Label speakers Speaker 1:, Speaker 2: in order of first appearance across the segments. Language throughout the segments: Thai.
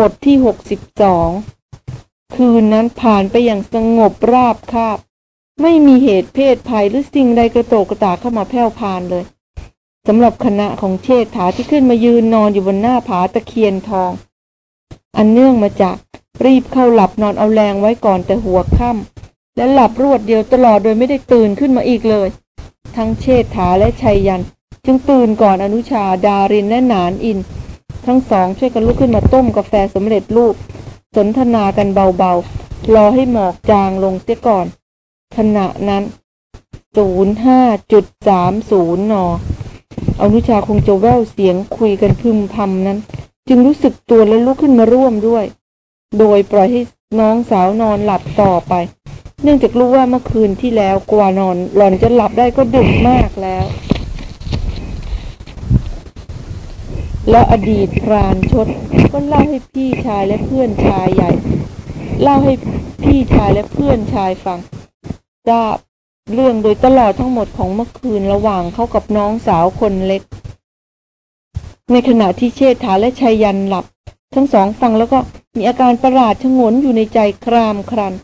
Speaker 1: บทที่หกสิบสองคืนนั้นผ่านไปอย่างสงบราบคาบ ไม่มีเหตุเพศภัยหรือสิ่งใดกระโตกกระตากเข้ามาแผ่วพานเลยสำหรับคณะของเชษฐาที่ขึ้นมายืนนอนอยู่บนหน้าผาตะเคียนทอง อันเนื่องมาจากรีบเข้าหลับนอนเอาแรงไว้ก่อนแต่หัวค่ำและหลับรวดเดียวตลอดโดยไม่ได้ตื่นขึ้นมาอีกเลย ทั้งเชษฐาและชัยยัน จึงตื่นก่อนอนุชาดารินและนานอิน ทั้งสองช่วยกันลุกขึ้นมาต้มกาแฟสำเร็จรูป สนทนากันเบาๆ รอให้หมอกจางลงเสียก่อน ขณะนั้น 05.30 น อนุชาคงจะแววเสียงคุยกันพึมพำนั้น จึงรู้สึกตัวและลุกขึ้นมาร่วมด้วย โดยปล่อยให้น้องสาวนอนหลับต่อไป เนื่องจากรู้ว่าเมื่อคืนที่แล้วกว่านอนหล่อนจะหลับได้ก็ดึกมากแล้ว แล้วอดีตพรานชดก็เล่าให้พี่ชายและเพื่อนชายใหญ่ เล่าให้พี่ชายและเพื่อนชายฟังทราบเรื่องโดยตลอดทั้งหมดของเมื่อคืนระหว่างเขากับน้องสาวคนเล็ก ในขณะที่เชษฐาและชัยยันหลับ ทั้งสองฟังแล้วก็มีอาการประหลาดชงนอยู่ในใจครามครัน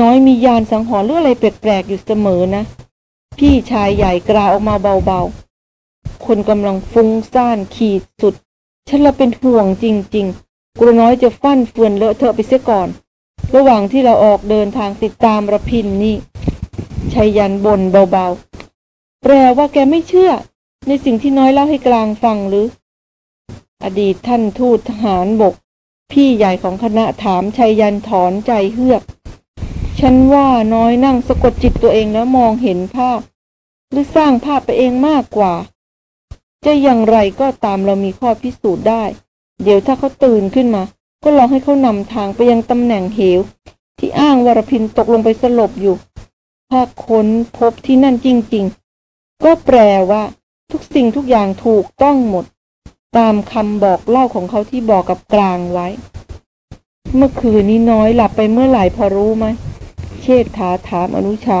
Speaker 1: น้อยมียานสังหรณ์เรื่องอะไรแปลกๆอยู่เสมอนะ พี่ชายใหญ่กล่าวออกมาเบาๆ คนกำลังฟุ้งซ่านขีดสุด ฉันละเป็นห่วงจริง ๆกลัวน้อยจะฟั่นเฟือนเลอะเทอะไปเสียก่อน ระหว่างที่เราออกเดินทางติดตามระพินนี่ชัยยันบ่นเบาๆ แปลว่าแกไม่เชื่อ ในสิ่งที่น้อยเล่าให้กลางฟังหรือ อดีตท่านทูตทหารบก พี่ใหญ่ของคณะถามชัยยันถอนใจเฮือกฉันว่าน้อยนั่งสะกดจิตตัวเองแล้วมองเห็นภาพ หรือสร้างภาพไปเองมากกว่า จะอย่างไรก็ตามเรามีข้อพิสูจน์ได้ เดี๋ยวถ้าเขาตื่นขึ้นมา ก็ลองให้เขานำทางไปยังตำแหน่งเหว ที่อ้างวรพินตกลงไปสลบอยู่ ถ้าค้นพบที่นั่นจริง ๆ ก็แปลว่า ทุกสิ่งทุกอย่างถูกต้องหมด ตามคำบอกเล่าของเขาที่บอกกับกลางไว้ เมื่อคืนนี้น้อยหลับไปเมื่อไหร่พอรู้ไหมเชษฐาถามอนุชา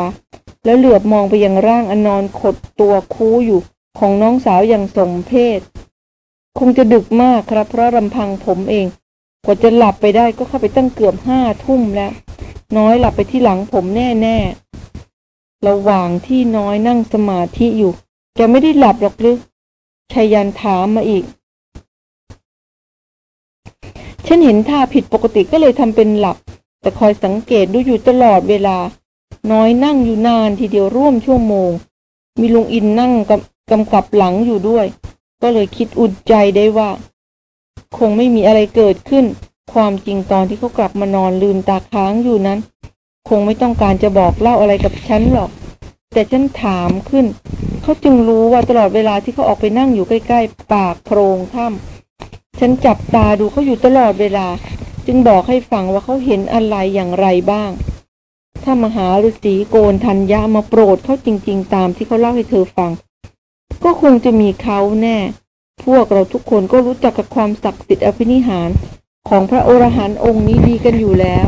Speaker 1: แล้วเหลือบมองไปยังร่างอนอนขดตัวคูอยู่ ของน้องสาวอย่างสมเพศ คงจะดึกมากครับ เพราะรำพังผมเอง กว่าจะหลับไปได้ก็เข้าไปตั้งเกือบห้าทุ่มแล้ว น้อยหลับไปที่หลังผมแน่ๆ ระหว่างที่น้อยนั่งสมาธิอยู่แกไม่ได้หลับหรอกหรือชายันถามมาอีก ฉันเห็นท่าผิดปกติก็เลยทำเป็นหลับ แต่คอยสังเกตดูอยู่ตลอดเวลา น้อยนั่งอยู่นานทีเดียวร่วมชั่วโมง มีลุงอินนั่งกำ กำกับหลังอยู่ด้วย ก็เลยคิดอุ่นใจได้ว่า คงไม่มีอะไรเกิดขึ้น ความจริงตอนที่เขากลับมานอนลืมตาค้างอยู่นั้น คงไม่ต้องการจะบอกเล่าอะไรกับฉันหรอก แต่ฉันถามขึ้น เขาจึงรู้ว่าตลอดเวลาที่เขาออกไปนั่งอยู่ใกล้ๆ ปากโพรงถ้ำฉันจับตาดูเขาอยู่ตลอดเวลา จึงบอกให้ฟังว่าเขาเห็นอะไรอย่างไรบ้างถ้ามหาฤาษีโกนทัญญามาโปรดเขาจริง ๆ ตามที่เขาเล่าให้เธอฟัง ก็คงจะมีเขาแน่ พวกเราทุกคนก็รู้จักกับความศักดิ์สิทธิ์อภินิหารของพระโอรหันต์องค์นี้ดีกันอยู่แล้ว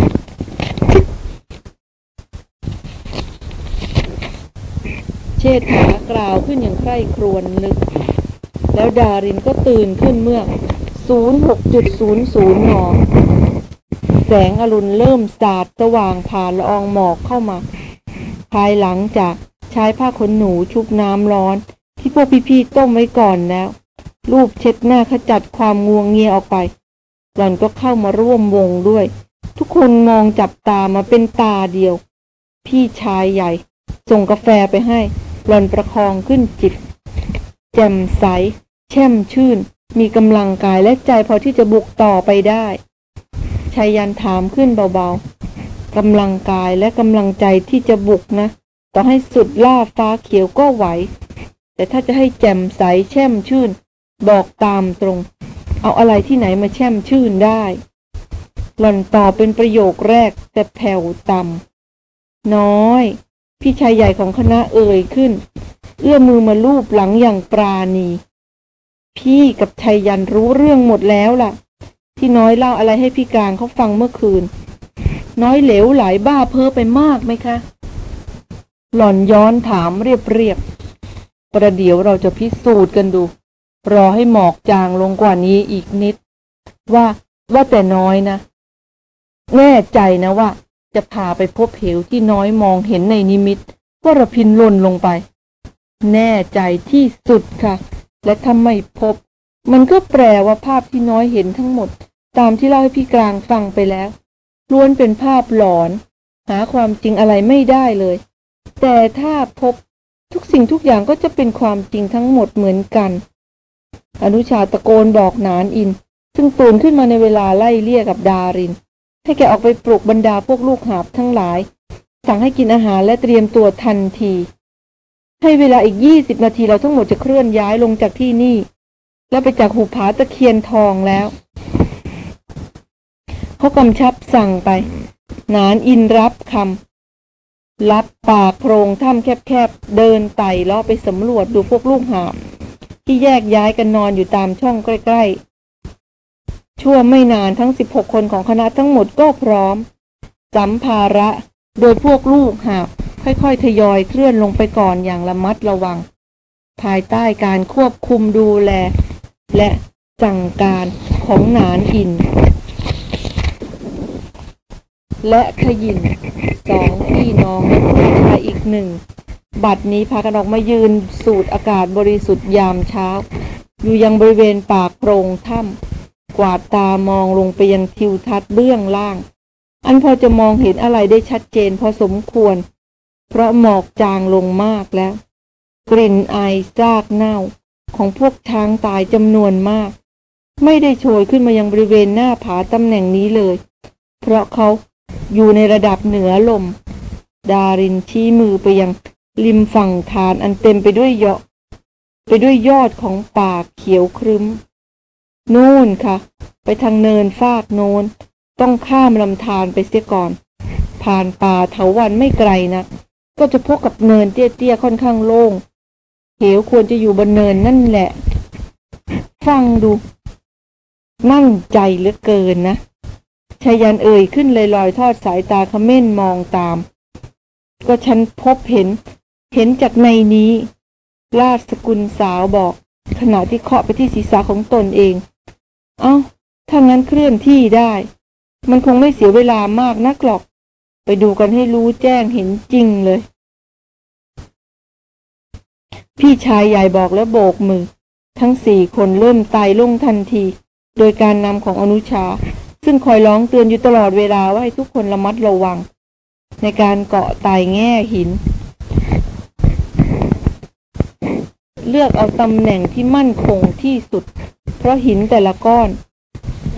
Speaker 1: เชษฐากล่าวขึ้นอย่างใคร่ครวญนึก แล้วดารินก็ตื่นขึ้นเมื่อ 06.00นอแสงอรุณเริ่มสาดสว่างผ่านละอองหมอกเข้ามา ภายหลังจากใช้ผ้าขนหนูชุบน้ำร้อน ที่พวกพี่ๆต้มไว้ก่อนแล้ว รูปเช็ดหน้าขจัดความงวงเงียออกไป หล่อนก็เข้ามาร่วมวงด้วย ทุกคนมองจับตามาเป็นตาเดียว พี่ชายใหญ่ ส่งกาแฟไปให้ หล่อนประคองขึ้นจิต แจ่มใส แช่มชื่น มีกำลังกายและใจพอที่จะบุกต่อไปได้ชายันถามขึ้นเบาๆ กำลังกายและกำลังใจที่จะบุกนะ ต่อให้สุดล่าฟ้าเขียวก็ไหว แต่ถ้าจะให้แจ่มใสแช่มชื่น บอกตามตรง เอาอะไรที่ไหนมาแช่มชื่นได้ หล่อนตอบเป็นประโยคแรกแต่แผ่วต่ำน้อย พี่ชายใหญ่ของคณะเอ่ยขึ้น เอื้อมือมาลูบหลังอย่างปราณี พี่กับชายยันรู้เรื่องหมดแล้วล่ะ ที่น้อยเล่าอะไรให้พี่กลางเขาฟังเมื่อคืน น้อยเหลวไหลบ้าเพ้อไปมากไหมคะ หล่อนย้อนถามเรียบๆ ประเดี๋ยวเราจะพิสูจน์กันดู รอให้หมอกจางลงกว่านี้อีกนิด ว่าว่าแต่น้อยนะ แน่ใจนะว่า จะพาไปพบเหวที่น้อยมองเห็นในนิมิตว่าระพินล่นลงไป แน่ใจที่สุดค่ะ และถ้าไม่พบ มันก็แปลว่าภาพที่น้อยเห็นทั้งหมด ตามที่เล่าให้พี่กลางฟังไปแล้วล้วนเป็นภาพหลอน หาความจริงอะไรไม่ได้เลย แต่ถ้าพบ ทุกสิ่งทุกอย่างก็จะเป็นความจริงทั้งหมดเหมือนกัน อนุชาตะโกนบอกนานอิน ซึ่งตื่นขึ้นมาในเวลาไล่เลี่ยกับดาริน ให้แกออกไปปลุกบรรดาพวกลูกหาบทั้งหลาย สั่งให้กินอาหารและเตรียมตัวทันที ให้เวลาอีกยี่สิบนาทีเราทั้งหมดจะเคลื่อนย้ายลงจากที่นี่ และไปจากหุบผาตะเคียนทองแล้วเขากำชับสั่งไป นานอินรับคำ รับปากโพรงถ้ำแคบๆ เดินไต่ลาะไปสำรวจดูพวกลูกหาบที่แยกย้ายกันนอนอยู่ตามช่องใกล้ๆ ชั่วไม่นานทั้งสิบหกคนของคณะทั้งหมดก็พร้อมสัมภาระโดยพวกลูกหาบค่อยๆ ทยอยเคลื่อนลงไปก่อนอย่างระมัดระวัง ภายใต้การควบคุมดูแล และสั่งการของนานอิน และขยินสองพี่น้องและผู้ชายอีกหนึ่ง บัดนี้พากันออกมายืนสูดอากาศบริสุทธิ์ยามเช้า อยู่ยังบริเวณปากโพรงถ้ำกวาดตามองลงไปยังทิวทัศน์เบื้องล่าง อันพอจะมองเห็นอะไรได้ชัดเจนพอสมควร เพราะหมอกจางลงมากแล้ว กลิ่นไอซากเน่าของพวกช้างตายจำนวนมาก ไม่ได้โชยขึ้นมายังบริเวณหน้าผาตำแหน่งนี้เลย เพราะเขา อยู่ในระดับเหนือลม ดารินชี้มือไปยังริมฝั่งทานอันเต็มไปด้วยเยาะไปด้วยยอดของป่าเขียวครึ้ม นู่นค่ะ ไปทางเนินฟากโนนต้องข้ามลำธารไปเสียก่อน ผ่านป่าเถาวันไม่ไกลนะก็จะพบกับเนินเตี้ยๆค่อนข้างโล่งเหวควรจะอยู่บนเนินนั่นแหละ ฟังดู มั่นใจเหลือเกินนะ ชายันเอ่ยขึ้นเลยลอยทอดสายตาขม้นมองตาม ก็ฉันพบเห็น เห็นจากในนี้ ราชสกุลสาวบอก ขณะที่เคาะไปที่ศีรษะของตนเอง เอา้า ถ้างั้นเคลื่อนที่ได้ มันคงไม่เสียเวลามากนักหรอก ไปดูกันให้รู้แจ้งเห็นจริงเลย พี่ชายใหญ่บอกแล้วโบกมือ ทั้งสี่คนเริ่มไต่ลงทันที โดยการนำของอนุชา ซึ่งคอยร้องเตือนอยู่ตลอดเวลาว่าให้ทุกคนระมัดระวัง ในการเกาะไต่แง่หิน เลือกเอาตำแหน่งที่มั่นคงที่สุด เพราะหินแต่ละก้อน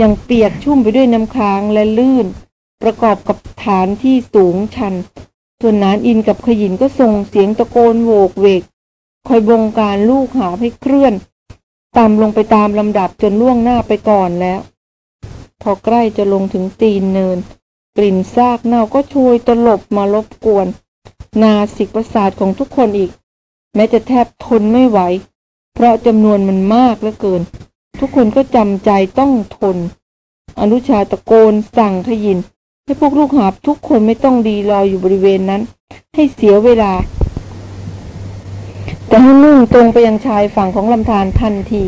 Speaker 1: ยังเปียกชุ่มไปด้วยน้ำค้างและลื่น ประกอบกับฐานที่สูงชัน ส่วนนานอินกับขยินก็ส่งเสียงตะโกนโวกเวก คอยบงการลูกหาให้เคลื่อนต่ำลงไปตามลำดับจนล่วงหน้าไปก่อนแล้ว พอใกล้จะลงถึงตีนเนิน กลิ่นซากเน่าก็โชยตลบมารบกวน นาสิกประสาทของทุกคนอีก แม้จะแทบทนไม่ไหว เพราะจำนวนมันมากเหลือเกิน ทุกคนก็จำใจต้องทน อนุชาตะโกนสั่งขยิน ให้พวกลูกหาบทุกคนไม่ต้องดีรออยู่บริเวณนั้น ให้เสียเวลาแต่ให้มุ่งตรงไปยังชายฝั่งของลำธารทันที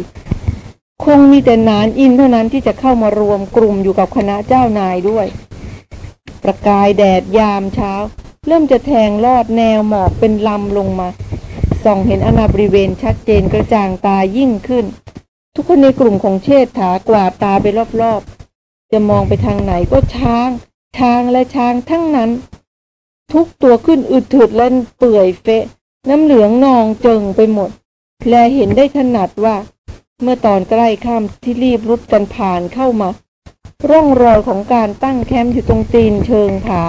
Speaker 1: คงมีแต่นานอินเท่านั้นที่จะเข้ามารวมกลุ่มอยู่กับคณะเจ้านายด้วย ประกายแดดยามเช้า เริ่มจะแทงลอดแนวหมอกเป็นลำลงมาส่องเห็นอนาบริเวณชัดเจนกระจ่างตายิ่งขึ้น ทุกคนในกลุ่มของเชษฐากวาดตาไปรอบๆ จะมองไปทางไหนก็ช้าง ช้างและช้างทั้งนั้น ทุกตัวขึ้นอึดถึดและเปื่อยเฟะ น้ำเหลืองนองเจิงไปหมด และเห็นได้ถนัดว่า เมื่อตอนใกล้ค่ำที่รีบรุดกันผ่านเข้ามา ร่องรอยของการตั้งแคมป์อยู่ตรงตีนเชิงผา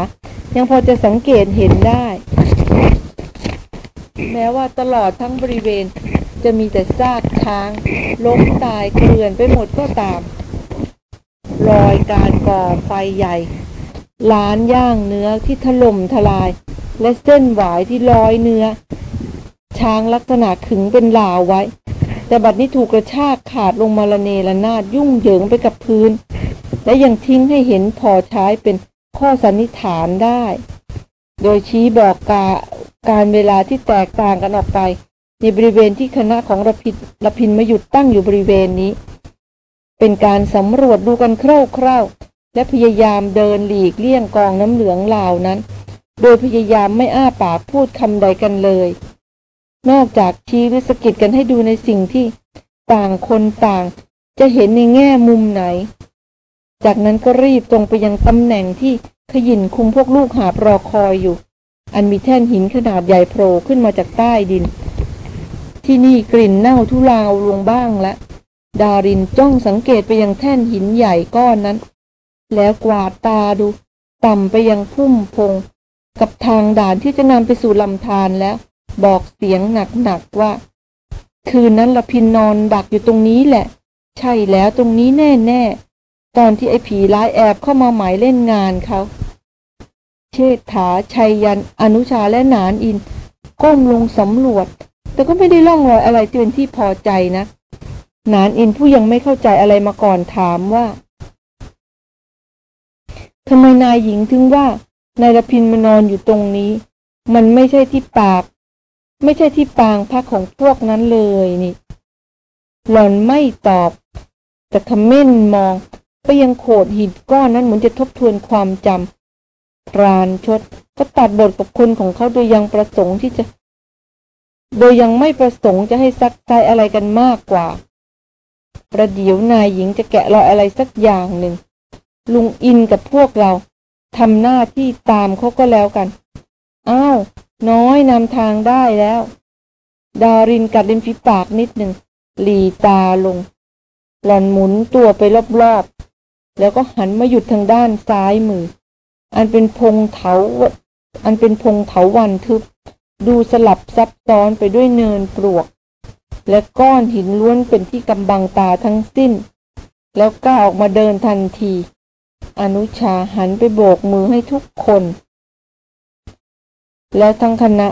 Speaker 1: ยังพอจะสังเกตเห็นได้ แม้ว่าตลอดทั้งบริเวณจะมีแต่ซากช้าง ล้มตายเกลื่อนไปหมดก็ตาม รอยการก่อไฟใหญ่ล้านย่างเนื้อที่ถล่มทลาย และเส้นหวายที่ลอยเนื้อ ช้างลักษณะขึงเป็นลาวไว้ แต่บัดนี้ถูกกระชากขาดลงมาละเนระนาดยุ่งเหยิงไปกับพื้น และยังทิ้งให้เห็นพอใช้เป็นข้อสันนิษฐานได้ โดยชี้บอกกาการเวลาที่แตกต่างกันออกไป ในบริเวณที่คณะของระพินระพินมาหยุดตั้งอยู่บริเวณนี้ เป็นการสำรวจดูกันคร่าวๆและพยายามเดินหลีกเลี่ยงกองน้ำเหลืองเหล่านั้น โดยพยายามไม่อ้าปากพูดคำใดกันเลย นอกจากชี้หรือสกิดกันให้ดูในสิ่งที่ต่างคนต่าง จะเห็นในแง่มุมไหน จากนั้นก็รีบตรงไปยังตำแหน่งที่ขยินคุมพวกลูกหาบรอคอยอยู่ อันมีแท่นหินขนาดใหญ่โผล่ขึ้นมาจากใต้ดิน ที่นี่กลิ่นเน่าทุลาวลงบ้างและ ดารินจ้องสังเกตไปยังแท่นหินใหญ่ก้อนนั้น แล้วกวาดตาดู ต่ำไปยังพุ่มพง กับทางด่านที่จะนำไปสู่ลำธารแล้ว บอกเสียงหนักๆว่า คืนนั้นละพินนอนดักอยู่ตรงนี้แหละ ใช่แล้วตรงนี้แน่ๆ ตอนที่ไอ้ผีร้ายแอบเข้ามาหมายเล่นงานเขา เชษฐาชัยยัน อนุชาและนานอิน ก้มลงสำรวจ แต่ก็ไม่ได้ล่องรอยอะไรที่เป็นที่พอใจนะ นานอินผู้ยังไม่เข้าใจอะไรมาก่อนถามว่าทำไมนายหญิงถึงว่านายละพินมานอนอยู่ตรงนี้ มันไม่ใช่ที่ปาก ไม่ใช่ที่ปางพักของพวกนั้นเลยนี่ หล่อนไม่ตอบ แต่คำเม่นมอง ไปยังโขดหินก้อนนั้นเหมือนจะทบทวนความจำพรานชดก็ตัดบทกับคนของเขาโดยยังประสงค์ที่จะ โดยยังไม่ประสงค์จะให้ซักไซอะไรกันมากกว่า ประเดี๋ยวนายหญิงจะแกะรอยอะไรสักอย่างหนึ่ง ลุงอินกับพวกเราทำหน้าที่ตามเขาก็แล้วกัน อ้าว น้อยนำทางได้แล้ว ดารินกัดริมฝีปากนิดหนึ่งหลีตาลง หล่อนหมุนตัวไปรอบๆ แล้วก็หันมาหยุดทางด้านซ้ายมือ อันเป็นพงเถาอันเป็นพงเถาวันทึบ ดูสลับซับซ้อนไปด้วยเนินปลวก และก้อนหินล้วนเป็นที่กำบังตาทั้งสิ้น แล้วก้าวออกมาเดินทันที อนุชาหันไปโบกมือให้ทุกคน แล้วทั้งคณะ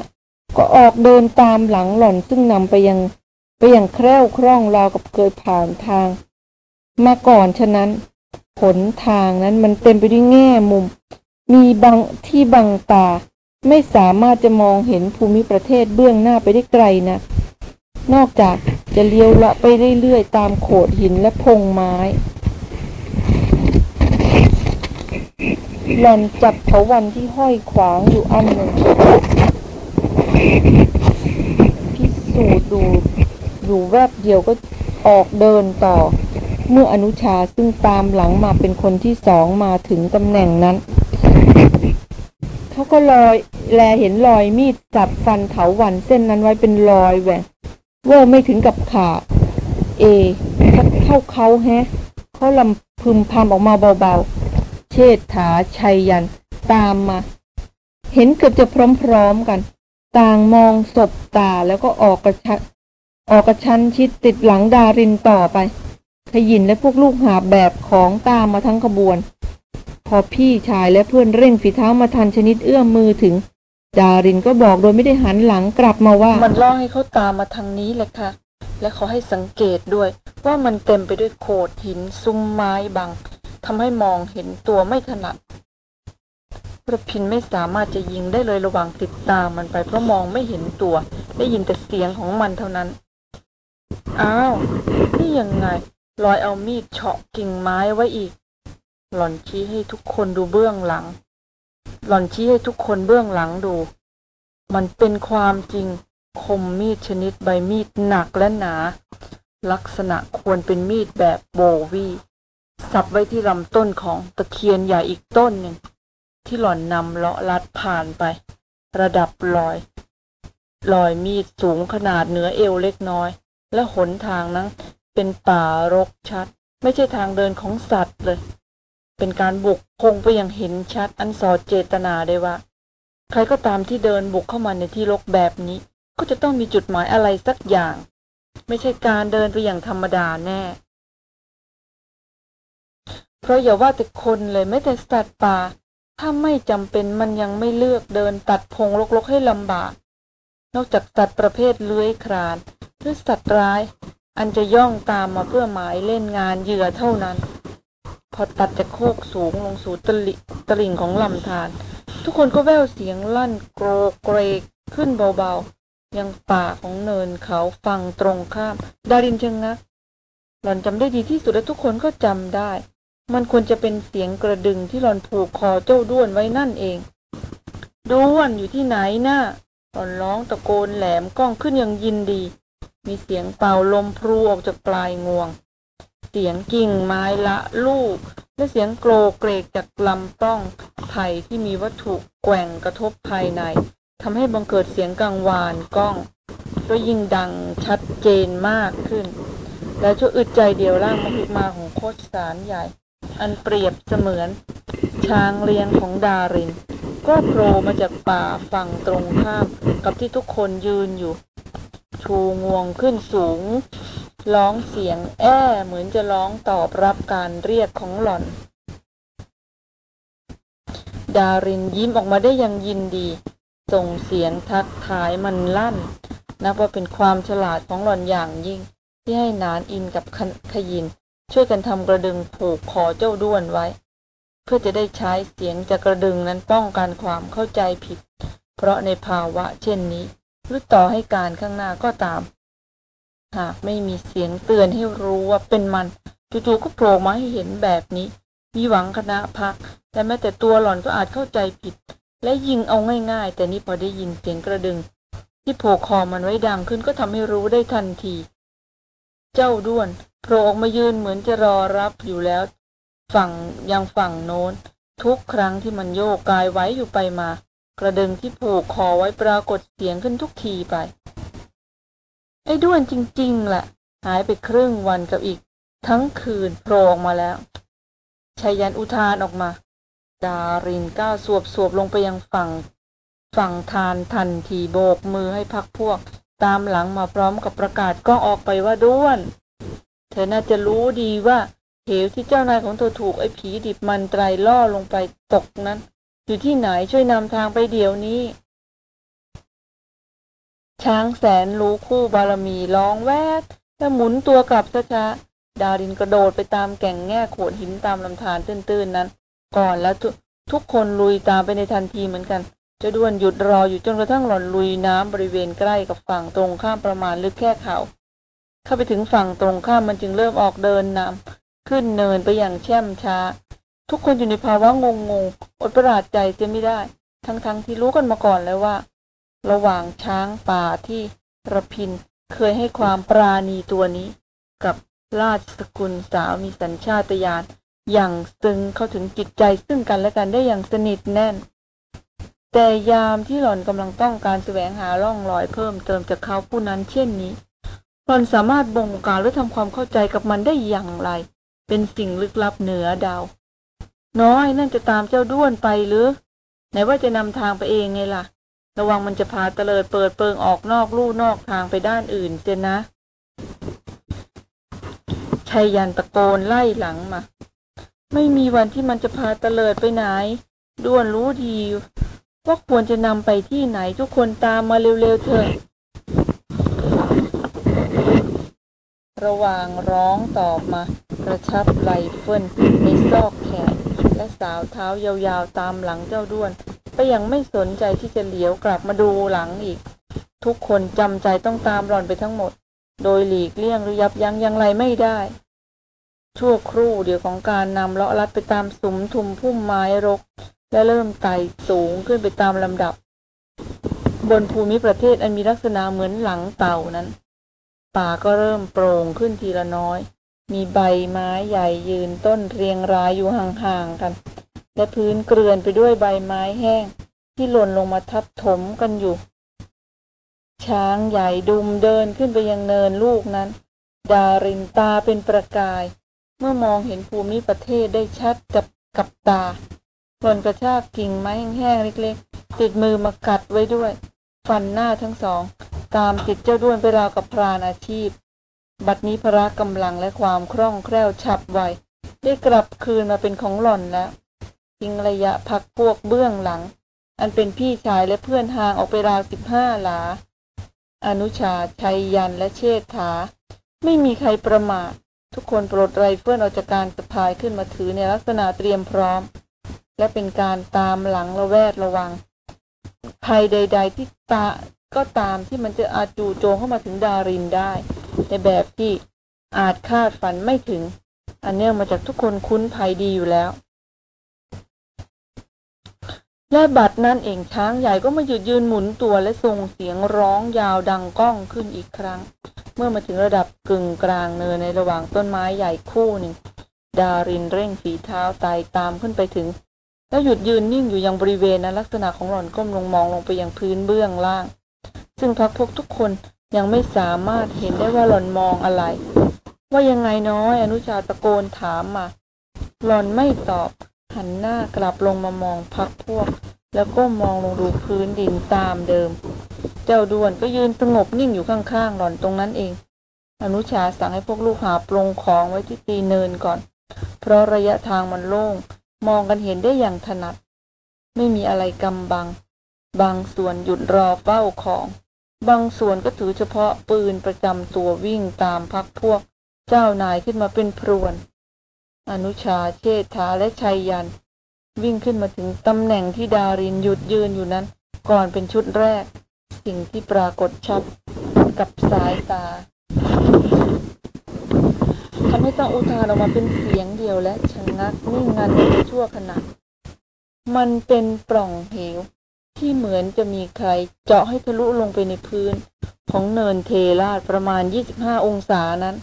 Speaker 1: ก็ออกเดินตามหลังหล่อนซึ่งนำไปยังไปอย่างแคล่วคล่องราวกับเคยผ่านทาง มาก่อนฉะนั้นผลทางนั้นมันเต็มไปด้วยแง่มุม มีบางที่บังตา ไม่สามารถจะมองเห็นภูมิประเทศเบื้องหน้าไปได้ไกลนะนอกจากจะเลี้ยวละไปเรื่อยๆตามโขดหินและพงไม้ หล่อนจับเถาวันที่ห้อยขวางอยู่อันหนึ่ง พิสูจน์ดูอยู่แวบเดียวก็ออกเดินต่อ เมื่ออนุชาซึ่งตามหลังมาเป็นคนที่สองมาถึงตำแหน่งนั้น เขาก็ลอยแลเห็นรอยมีดสับฟันเถาวันเส้นนั้นไว้เป็นรอยแหวกเว่าไม่ถึงกับขาด เอเข้าเขาแฮะเขาลำพึมพำออกมาเบาๆ เชษฐาชัยยัน ตามมา เห็นเกือบจะพร้อมๆกัน ต่างมองศบตาแล้วก็ออกกระชันออกกระชั้นชิดติดหลังดารินต่อไปขยินและพวกลูกหาแบบของตามมาทั้งขบวน พอพี่ชายและเพื่อนเร่งฝีเท้ามาทันชนิดเอื้อมมือถึง ดารินก็บอกโดยไม่ได้หันหลังกลับมาว่า มันล่อให้เขาตามมาทางนี้แหละค่ะและขอให้สังเกตด้วย ว่ามันเต็มไปด้วยโขดหินซุ้มไม้บัง ทำให้มองเห็นตัวไม่ถนัดระพินไม่สามารถจะยิงได้เลยระหว่างติดตามมันไปเพราะมองไม่เห็นตัว ได้ยินแต่เสียงของมันเท่านั้น อ้าว นี่ยังไงลอยเอามีดเฉาะกิ่งไม้ไว้อีก หล่อนชี้ให้ทุกคนดูเบื้องหลัง หล่อนชี้ให้ทุกคนเบื้องหลังดู มันเป็นความจริงคมมีดชนิดใบมีดหนักและหนา ลักษณะควรเป็นมีดแบบโบวี สับไว้ที่ลำต้นของตะเคียนใหญ่อีกต้นหนึ่ง ที่หล่อนนำเลาะลัดผ่านไป ระดับรอยรอยมีดสูงขนาดเหนือเอวเล็กน้อย และหนทางนั้นเป็นป่ารกชัด ไม่ใช่ทางเดินของสัตว์เลย เป็นการบุกพงไปอย่างเห็นชัดอันสอดเจตนาได้ว่า ใครก็ตามที่เดินบุกเข้ามาในที่รกแบบนี้ ก็จะต้องมีจุดหมายอะไรสักอย่าง ไม่ใช่การเดินไปอย่างธรรมดาแน่ เพราะอย่าว่าแต่คนเลยแม้แต่สัตว์ป่า ถ้าไม่จำเป็นมันยังไม่เลือกเดินตัดพงรกๆให้ลำบาก นอกจากสัตว์ประเภทเลื้อยคลานหรือสัตว์ร้าย อันจะย่องตามมาเพื่อหมายเล่นงานเหยื่อเท่านั้น พอตัดจากโคกสูงลงสู่ตลิตลิ่งของลำธารทุกคนก็แววเสียงลั่นโกรกเกรกขึ้นเบาๆ ยังป่าของเนินเขาฝั่งตรงข้าม ดารินชะงัก หล่อนจำได้ดีที่สุดและทุกคนก็จำได้ มันควรจะเป็นเสียงกระดึงที่หลอนผูกคอเจ้าด้วนไว้นั่นเอง ด้วนอยู่ที่ไหนนะ่ะหลอนร้องตะโกนแหลมก้องขึ้นอย่างยินดี มีเสียงเป่าลมพรูออกจากปลายงวง เสียงกิ่งไม้ละลูก และเสียงโกรกเกรกจากลำต้องไผ่ที่มีวัตถุแกว่งกระทบภายในทำให้บังเกิดเสียงกังวานก้องก็ยิ่งดังชัดเจนมากขึ้น และชั่วอึดใจเดียวร่างมหิมาของโคตรสารใหญ่ อันเปรียบเสมือน ช้างเลี้ยงของดาริน ก็โผล่มาจากป่าฝั่งตรงข้ามกับที่ทุกคนยืนอยู่ ชูงวงขึ้นสูง ร้องเสียงแอ้เหมือนจะร้องตอบรับการเรียกของหล่อน ดารินยิ้มออกมาได้ย่างยินดี ส่งเสียงทักทายมันลั่น นับว่าเป็นความฉลาดของหล่อนอย่างยิ่งที่ให้นานอินกับขขยิน ช่วยกันทำกระดึงผูกคอเจ้าด้วนไว้ เพื่อจะได้ใช้เสียงจากกระดึงนั้นป้องกันความเข้าใจผิด เพราะในภาวะเช่นนี้หรือต่อให้การข้างหน้าก็ตาม หากไม่มีเสียงเตือนให้รู้ว่าเป็นมันจู่ๆก็โผล่มาให้เห็นแบบนี้ มีหวังคณะพัก แต่แม้แต่ตัวหล่อนก็อาจเข้าใจผิด และยิงเอาง่าย ๆ แต่นี่พอได้ยินเสียงกระดึง ที่โผล่คอมันไว้ดังขึ้นก็ทำให้รู้ได้ทันที เจ้าด้วน โผล่ออกมายืนเหมือนจะรอรับอยู่แล้ว ฝั่งยังฝั่งโน้น ทุกครั้งที่มันโยกกายไว้อยู่ไปมา กระดึงที่ผูกคอไว้ปรากฏเสียงขึ้นทุกทีไป ไอ้ด้วนจริงๆแหละหายไปครึ่งวันกับอีก ทั้งคืนโผล่ออกมาแล้วชายันอุทานออกมา ดารินก้าวสวบสวบลงไปยังฝั่ง ฝั่งทานทันทีโบกมือให้พักพวก ตามหลังมาพร้อมกับประกาศก้องออกไปว่าด้วน เธอน่าจะรู้ดีว่าเหวที่เจ้านายของเธอถูกไอ้ผีดิบมันไตรล่อลงไปตกนั้น อยู่ที่ไหนช่วยนำทางไปเดี๋ยวนี้ ช้างแสนรู้คู่บารมีร้องแวดแล้วหมุนตัวกลับช้าๆดารินกระโดดไปตามแก่งแง่โขดหินตามลำธารตื้นๆนั้น ก่อนแล้วทุทุกคนลุยตามไปในทันทีเหมือนกันเจ้าด้วนหยุดรออยู่จนกระทั่งหล่อนลุยน้ำบริเวณใกล้กับฝั่งตรงข้ามประมาณลึกแค่เขา เข้าไปถึงฝั่งตรงข้ามมันจึงเริ่มออกเดินนำขึ้นเนินไปอย่างแช่มช้า ทุกคนอยู่ในภาวะงงงๆอดประหลาดใจจะไม่ได้ ทั้งๆทที่รู้กันมาก่อนแล้วว่า ระหว่างช้างป่าที่ระพินเคยให้ความปราณีตัวนี้ กับราชสกุลสาวมีสัญชาตญาณอย่างซึ้งเข้าถึงจิตใจซึ่งกันและกันได้อย่างสนิทแน่น แต่ยามที่หล่อนกำลังต้องการแสวงหาร่องรอยเพิ่มเติมจากเขาผู้นั้นเช่นนี้ หล่อนสามารถบงการหรือทำความเข้าใจกับมันได้อย่างไร เป็นสิ่งลึกลับเหนือดาว น้อยนั่นจะตามเจ้าด้วนไปหรือ ไหนว่าจะนำทางไปเองไงล่ะ ระวังมันจะพาเตลิดเปิดเปิงออกนอกลู่นอกทางไปด้านอื่นเจนนะชัยยันตะโกนไล่หลังมา ไม่มีวันที่มันจะพาเตลิดไปไหน ด้วนรู้ดีว่าควรจะนำไปที่ไหนทุกคนตามมาเร็วๆเถอะ ระหว่างร้องตอบมากระชับไหลเฟินในซอกแขน และสาวเท้ายาวๆตามหลังเจ้าด้วน ไปยังไม่สนใจที่จะเหลียวกลับมาดูหลังอีก ทุกคนจำใจต้องตามหล่อนไปทั้งหมด โดยหลีกเลี่ยงหรือยับยั้งอย่างไรไม่ได้ ชั่วครู่เดียวของการนำเลาะลัดไปตามสุมทุมพุ่มไม้รก และเริ่มไต่สูงขึ้นไปตามลำดับ บนภูมิประเทศอันมีลักษณะเหมือนหลังเต่านั้น ป่าก็เริ่มโปร่งขึ้นทีละน้อย มีใบไม้ใหญ่ยืนต้นเรียงรายอยู่ห่างๆกัน และพื้นเกลื่อนไปด้วยใบไม้แห้ง ที่หล่นลงมาทับถมกันอยู่ ช้างใหญ่ดุมเดินขึ้นไปยังเนินลูกนั้น ดารินตาเป็นประกาย เมื่อมองเห็นภูมิประเทศได้ชัดกับกับตาหล่นกระชากกิ่งไม้แห้งๆเล็กๆ ติดมือมากัดไว้ด้วย ฟันหน้าทั้งสอง ตามติดเจ้าด้วนไปราวกับพรานอาชีพ บัดนี้พระกำลังและความคล่องแคล่วฉับไวได้กลับคืนมาเป็นของหล่อนแล้วทิ้งระยะพักพวกเบื้องหลัง อันเป็นพี่ชายและเพื่อนห่างออกไปราวสิบห้าหลา อนุชาชัยยันและเชษฐา ไม่มีใครประมาททุกคนปลดไรเฟิลออกจากการสะพายขึ้นมาถือในลักษณะเตรียมพร้อม และเป็นการตามหลังระแวดระวัง ภัยใด ๆ ที่ตา ก็ตามที่มันจะอาจจู่โจมเข้ามาถึงดารินได้ ในแบบที่อาจคาดฝันไม่ถึง อันเนื่องมาจากทุกคนคุ้นภัยดีอยู่แล้ว และบัดนั้นเองช้างใหญ่ก็มาหยุดยืนหมุนตัวและส่งเสียงร้องยาวดังก้องขึ้นอีกครั้ง เมื่อมาถึงระดับกึ่งกลางเนินในระหว่างต้นไม้ใหญ่คู่หนึ่ง ดารินเร่งฝีเท้าไต่ตามขึ้นไปถึงแล้วหยุดยืนนิ่งอยู่ยังบริเวณนั้นลักษณะของหล่อนก้มลงมองลงไปยังพื้นเบื้องล่าง ซึ่งพักพวกทุกคนยังไม่สามารถเห็นได้ว่าหล่อนมองอะไร ว่ายังไงน้อยอนุชาตะโกนถามมา หล่อนไม่ตอบ หันหน้ากลับลงมามองพักพวก แล้วก็มองลงดูพื้นดินตามเดิม เจ้าด่วนก็ยืนสงบนิ่งอยู่ข้างๆหล่อนตรงนั้นเอง อนุชาสั่งให้พวกลูกหาปรงของไว้ที่ตีเนินก่อน เพราะระยะทางมันโล่ง มองกันเห็นได้อย่างถนัด ไม่มีอะไรกำบัง บางส่วนหยุดรอเฝ้าของ บางส่วนก็ถือเฉพาะปืนประจำตัววิ่งตามพักพวกเจ้านายขึ้นมาเป็นพรวน อนุชาเชษฐาและชัยยัน วิ่งขึ้นมาถึงตำแหน่งที่ดารินหยุดยืนอยู่นั้น ก่อนเป็นชุดแรก สิ่งที่ปรากฏชัดกับสายตาทำให้ต้องอุทานออกมาเป็นเสียงเดียวและชะงักนิ่งงันชั่วขณะมันเป็นปล่องเหว ที่เหมือนจะมีใครเจาะให้ทะลุลงไปในพื้น ของเนินเทราดประมาณ 25 องศานั้น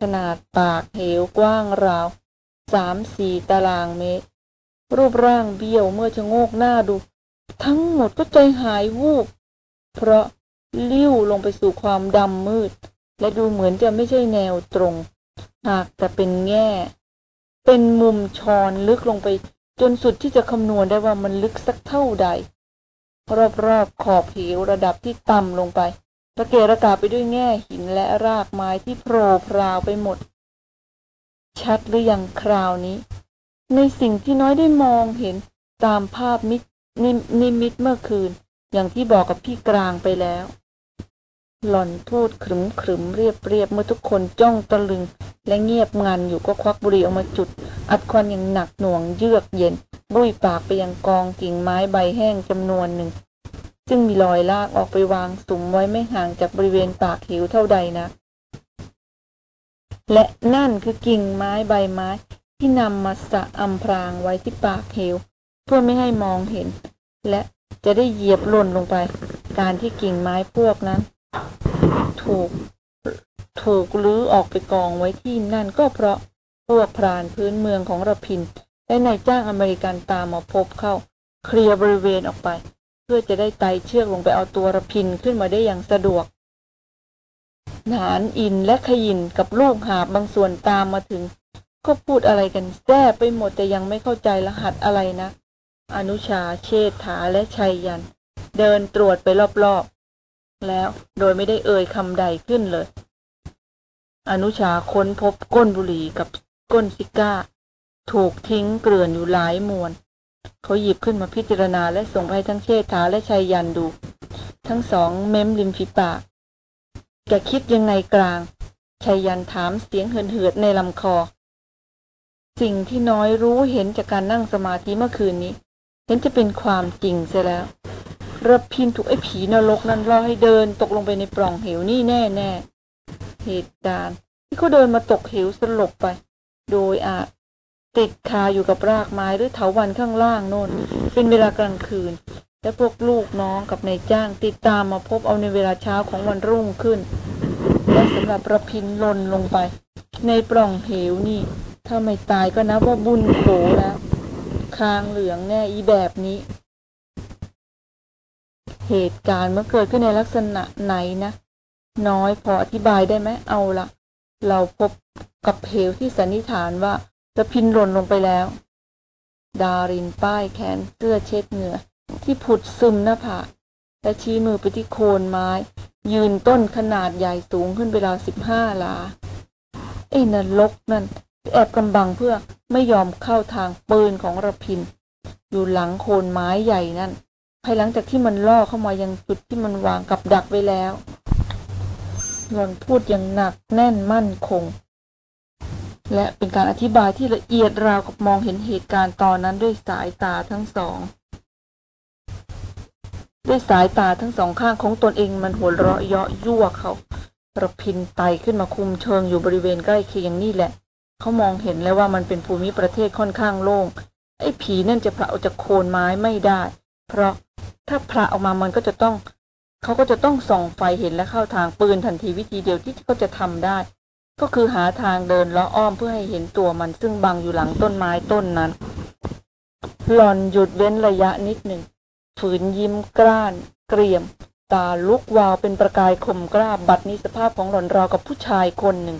Speaker 1: ขนาดปากเหวกว้างราว3-4ตารางเมตร รูปร่างเบี้ยวเมื่อชะโงกหน้าดู ทั้งหมดก็ใจหายวูบ เพราะลิ้วลงไปสู่ความดำมืด และดูเหมือนจะไม่ใช่แนวตรง หากแต่เป็นแง่ เป็นมุมชอนลึกลงไป จนสุดที่จะคำนวณได้ว่ามันลึกสักเท่าใด รอบๆขอบเหวระดับที่ต่ำลงไประเกะระกาไปด้วยแง่หินและรากไม้ที่โผล่พราวไปหมด ชัดหรือยังคราวนี้ ในสิ่งที่น้อยได้มองเห็นตามภาพมินนิมิตเมื่อคืน อย่างที่บอกกับพี่กลางไปแล้ว หล่อนพูดขรึมขรึมเรียบเรียบเมื่อทุกคนจ้องตะลึง และเงียบงันอยู่ก็ควักบุหรี่ออกมาจุด อัดควันอย่างหนักหน่วงเยือกเย็นบุยปากไปยังกองกิ่งไม้ใบแห้งจำนวนหนึ่ง ซึ่งมีรอยลากออกไปวางสุมไว้ไม่ห่างจากบริเวณปากหิวเท่าใดนะและนั่นคือกิ่งไม้ใบไม้ที่นำมาสะอำพรางไว้ที่ปากเหว เพื่อไม่ให้มองเห็น และจะได้เหยียบหล่นลงไป การที่กิ่งไม้พวกนั้น ถูกถูกลื้อออกไปกองไว้ที่นั่นก็เพราะพวกพรานพื้นเมืองของระพิน และนายจ้างอเมริกันตามมาพบเข้า เคลียร์บริเวณออกไป เพื่อจะได้ไต่เชือกลงไปเอาตัวระพินขึ้นมาได้อย่างสะดวกหนานอินและขยินกับลูกหาบบางส่วนตามมาถึง ก็พูดอะไรกันแซ่ไปหมดแต่ยังไม่เข้าใจรหัสอะไรนะ อนุชาเชษฐาและชัยยัน เดินตรวจไปรอบๆ แล้ว โดยไม่ได้เอ่ยคำใดขึ้นเลย อนุชาค้นพบก้นบุหรี่กับก้นซิก้า ถูกทิ้งเกลื่อนอยู่หลายมวน เขาหยิบขึ้นมาพิจารณาและส่งไปทั้งเชษฐาและชัยยันดู ทั้งสองเม้มริมฝีปากแกคิดยังไงกลางชัยยันถามเสียงเหือดๆในลำคอ สิ่งที่น้อยรู้เห็นจากการนั่งสมาธิเมื่อคืนนี้เห็นจะเป็นความจริงเสียแล้ว ระพินถูกไอ้ผีนรกนั้นล่อให้เดินตกลงไปในปล่องเหวนี่แน่แน่เหตุการณ์ที่เขาเดินมาตกเหวสลบไป โดยอาจติดคาอยู่กับรากไม้หรือเถาวันข้างล่างโน่น เป็นเวลากลางคืน และพวกลูกน้องกับนายจ้างติดตามมาพบเอาในเวลาเช้าของวันรุ่งขึ้น และสำหรับระพินลนลงไป ในปล่องเหวนี่ ถ้าไม่ตายก็นับว่าบุญโขแล้ว คางเหลืองแน่อีแบบนี้ เหตุการณ์เมื่อเกิดขึ้นในลักษณะไหนนะ น้อยพออธิบายได้ไหมเอาละเราพบกับเหวที่สันนิษฐานว่าจะพินหล่นลงไปแล้ว ดารินป้ายแขนเสื้อเช็ดเหงื่อ ที่ผุดซึมหน้าผากและชี้มือไปที่โคนไม้ ยืนต้นขนาดใหญ่สูงขึ้นไปราวสิบห้าลาไอ้นรกนั่นแอบกำบังเพื่อไม่ยอมเข้าทางปืนของระพิน อยู่หลังโคนไม้ใหญ่นั่น ภายหลังจากที่มันล่อเข้ามายังจุดที่มันวางกับดักไว้แล้ว หล่อนพูดอย่างหนักแน่นมั่นคง และเป็นการอธิบายที่ละเอียดราวกับมองเห็นเหตุการณ์ตอนนั้นด้วยสายตาทั้งสอง ด้วยสายตาทั้งสองข้างของตนเองมันหัวเราะเยาะยั่วเขาระพินไตขึ้นมาคุมเชิงอยู่บริเวณใกล้เคียงนี่แหละ เขามองเห็นแล้วว่ามันเป็นภูมิประเทศค่อนข้างโล่ง ไอ้ผีนั่นจะพระออกจากโคนไม้ไม่ได้ เพราะถ้าพระออกมามันก็จะต้องเขาก็จะต้องส่องไฟเห็นและเข้าทางปืนทันทีวิธีเดียวที่เขาจะทำได้ ก็คือหาทางเดินล้ออ้อมเพื่อให้เห็นตัวมันซึ่งบังอยู่หลังต้นไม้ต้นนั้น หล่อนหยุดเว้นระยะนิดหนึ่งฝืนยิ้มกล้าน เกรียม ตาลุกวาวเป็นประกายข่มกล้าบัดนี้สภาพของหล่อนราวกับผู้ชายคนหนึ่ง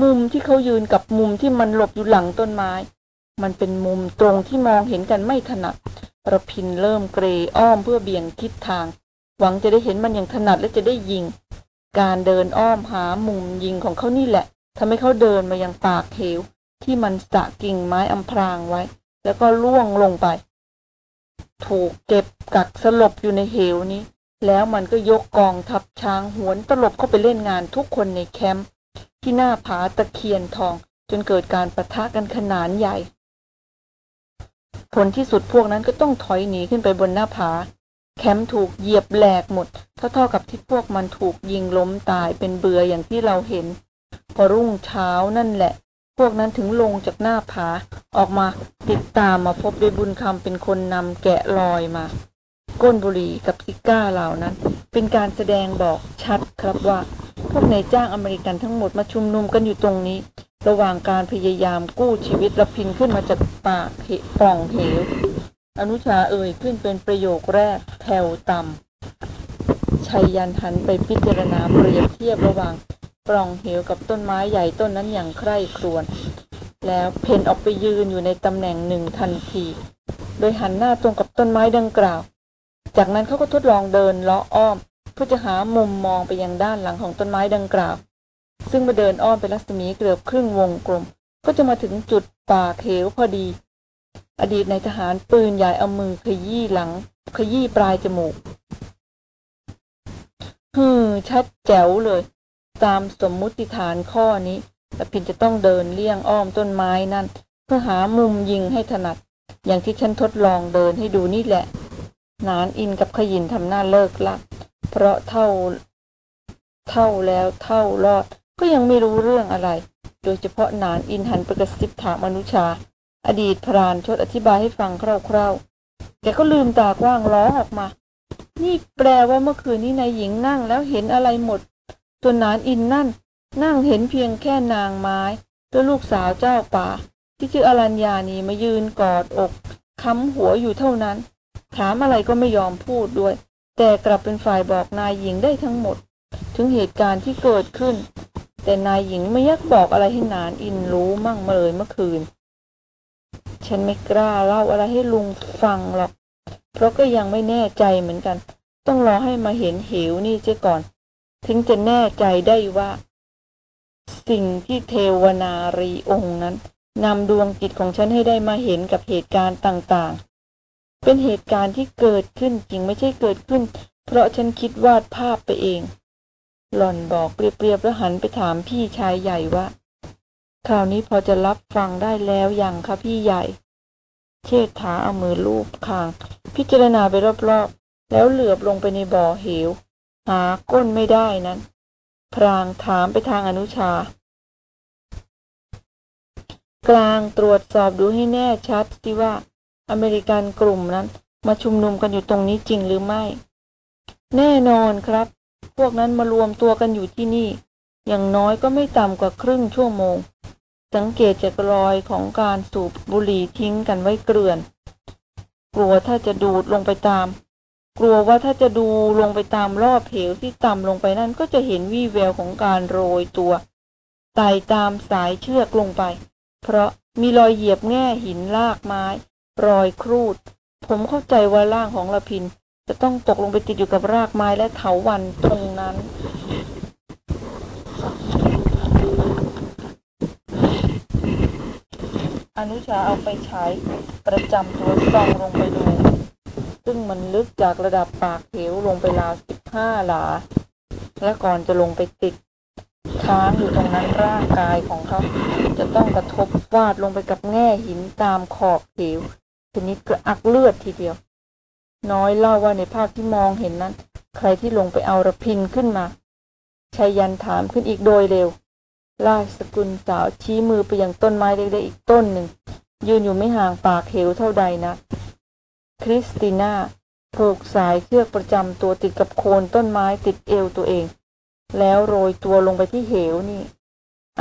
Speaker 1: มุมที่เขายืนกับมุมที่มันหลบอยู่หลังต้นไม้ มันเป็นมุมตรงที่มองเห็นกันไม่ถนัดระพินเริ่มเกรอ้อมเพื่อเบี่ยงคิดทาง หวังจะได้เห็นมันอย่างถนัดและจะได้ยิง การเดินอ้อมหามุมยิงของเขานี่แหละทำให้เขาเดินมายังปากเหวที่มันสะกิ่งไม้อำพรางไว้ แล้วก็ล่วงลงไป ถูกเก็บกักสลบอยู่ในเหวนี้ แล้วมันก็ยกกองทัพช้างหวนตลบเข้าไปเล่นงานทุกคนในแคมป์ที่หน้าผาตะเคียนทองจนเกิดการประทะกันขนาดใหญ่ ผลที่สุดพวกนั้นก็ต้องถอยหนีขึ้นไปบนหน้าผา แคมป์ถูกเหยียบแหลกหมด เท่าๆกับที่พวกมันถูกยิงล้มตายเป็นเบืออย่างที่เราเห็น พอรุ่งเช้านั่นแหละ พวกนั้นถึงลงจากหน้าผา ออกมาติดตามมาพบด้วยบุญคำเป็นคนนำแกะลอยมา ก้นบุรีกับซิก้าเหล่านั้น เป็นการแสดงบอกชัดครับว่า พวกนายจ้างอเมริกันทั้งหมดมาชุมนุมกันอยู่ตรงนี้ ระหว่างการพยายามกู้ชีวิตระพินขึ้นมาจากปากเหปล่องเหว อนุชาเอ่ยขึ้นเป็นประโยคแรกแผ่วต่ำชัยยันหันไปพิจารณาเปรียบเทียบระหว่างปล่องเหวกับต้นไม้ใหญ่ต้นนั้นอย่างใคร่ครวญแล้วเพนออกไปยืนอยู่ในตำแหน่งหนึ่งทันที โดยหันหน้าตรงกับต้นไม้ดังกล่าว จากนั้นเขาก็ทดลองเดินเลาะอ้อม เพื่อจะหามุมมองไปยังด้านหลังของต้นไม้ดังกล่าว ซึ่งมื่อเดินอ้อมไปรัศมีเกือบครึ่งวงกลม ก็จะมาถึงจุดป่าเขวพอดี อดีตนายทหารปืนใหญ่เอามือขยี้หลัง ขยี้ปลายจมูกฮึมชัดแจ๋วเลย ตามสมมุติฐานข้อนี้แต่พินจะต้องเดินเลี่ยงอ้อมต้นไม้นั่น เพื่อหามุมยิงให้ถนัด อย่างที่ฉันทดลองเดินให้ดูนี่แหละ นานอินกับขยินทำหน้าเลิกลัก เพราะเท่า เท่าแล้วเท่ารอด ก็ยังไม่รู้เรื่องอะไร โดยเฉพาะนานอินหันไปกระซิบถามอนุชา อดีตพรานชดอธิบายให้ฟังคร่าวๆแกก็ลืมตากว้างร้องออกมา นี่แปลว่าเมื่อคืนนี้นายหญิงนั่งแล้วเห็นอะไรหมดส่วนนานอินนั่น นั่งเห็นเพียงแค่นางไม้ด้วลูกสาวเจ้าป่า ที่ชื่ออรัญญานีมายืนกอดอกค้ำหัวอยู่เท่านั้น ถามอะไรก็ไม่ยอมพูดด้วย แต่กลับเป็นฝ่ายบอกนายหญิงได้ทั้งหมด ถึงเหตุการณ์ที่เกิดขึ้น แต่นายหญิงไม่ยักบอกอะไรให้นานอินรู้มั่งมาเลยเมื่อคืน ฉันไม่กล้าเล่าอะไรให้ลุงฟังหรอก เพราะก็ยังไม่แน่ใจเหมือนกัน ต้องรอให้มาเห็นเหวนี่เสียก่อน ถึงจะแน่ใจได้ว่า สิ่งที่เทวนารีองค์นั้นนำดวงจิตของฉันให้ได้มาเห็นกับเหตุการณ์ต่างๆ เป็นเหตุการณ์ที่เกิดขึ้นจริงไม่ใช่เกิดขึ้น เพราะฉันคิดวาดภาพไปเอง หล่อนบอกเปรียบๆแล้วหันไปถามพี่ชายใหญ่ว่า คราวนี้พอจะรับฟังได้แล้วยังคะพี่ใหญ่ เชษฐาเอามือลูบคาง พิจารณาไปรอบๆ แล้วเหลือบลงไปในบ่อเหว หาก้นไม่ได้นั้น พรางถามไปทางอนุชา กลางตรวจสอบดูให้แน่ชัดสิว่า อเมริกันกลุ่มนั้นมาชุมนุมกันอยู่ตรงนี้จริงหรือไม่ แน่นอนครับ พวกนั้นมารวมตัวกันอยู่ที่นี่ อย่างน้อยก็ไม่ต่ำกว่าครึ่งชั่วโมง สังเกตจากรอยของการสูบบุหรี่ทิ้งกันไว้เกลื่อน กลัวถ้าจะดูดลงไปตาม กลัวว่าถ้าจะดูลงไปตามรอบเหวที่ต่ำลงไปนั่นก็จะเห็นวี่แววของการโรยตัวไต่ตามสายเชือกลงไป เพราะมีรอยเหยียบแง่หินลากไม้ รอยครูด ผมเข้าใจว่าร่างของละพิน จะต้องตกลงไปติดอยู่กับรากไม้และเถาวันตรงนั้น อนุชาเอาไปใช้ประจำตัวส่องลงไปดู ซึ่งมันลึกจากระดับปากเหวลงไปราวสิบห้าหลา และก่อนจะลงไปติดค้างอยู่ตรงนั้นร่างกายของเขา จะต้องกระทบฟาดลงไปกับแง่หินตามขอบเหวชนิดกระอักเลือดทีเดียว น้อยเล่าว่าในภาพที่มองเห็นนั้น ใครที่ลงไปเอาระพินขึ้นมาชายันถามขึ้นอีกโดยเร็ว ราชสกุลสาวชี้มือไปยังต้นไม้เล็กๆอีกต้นหนึ่ง ยืนอยู่ไม่ห่างปากเหวเท่าใดนะ คริสติน่าผูกสายเชือกประจำตัวติดกับโคนต้นไม้ติดเอวตัวเอง แล้วโรยตัวลงไปที่เหวนี่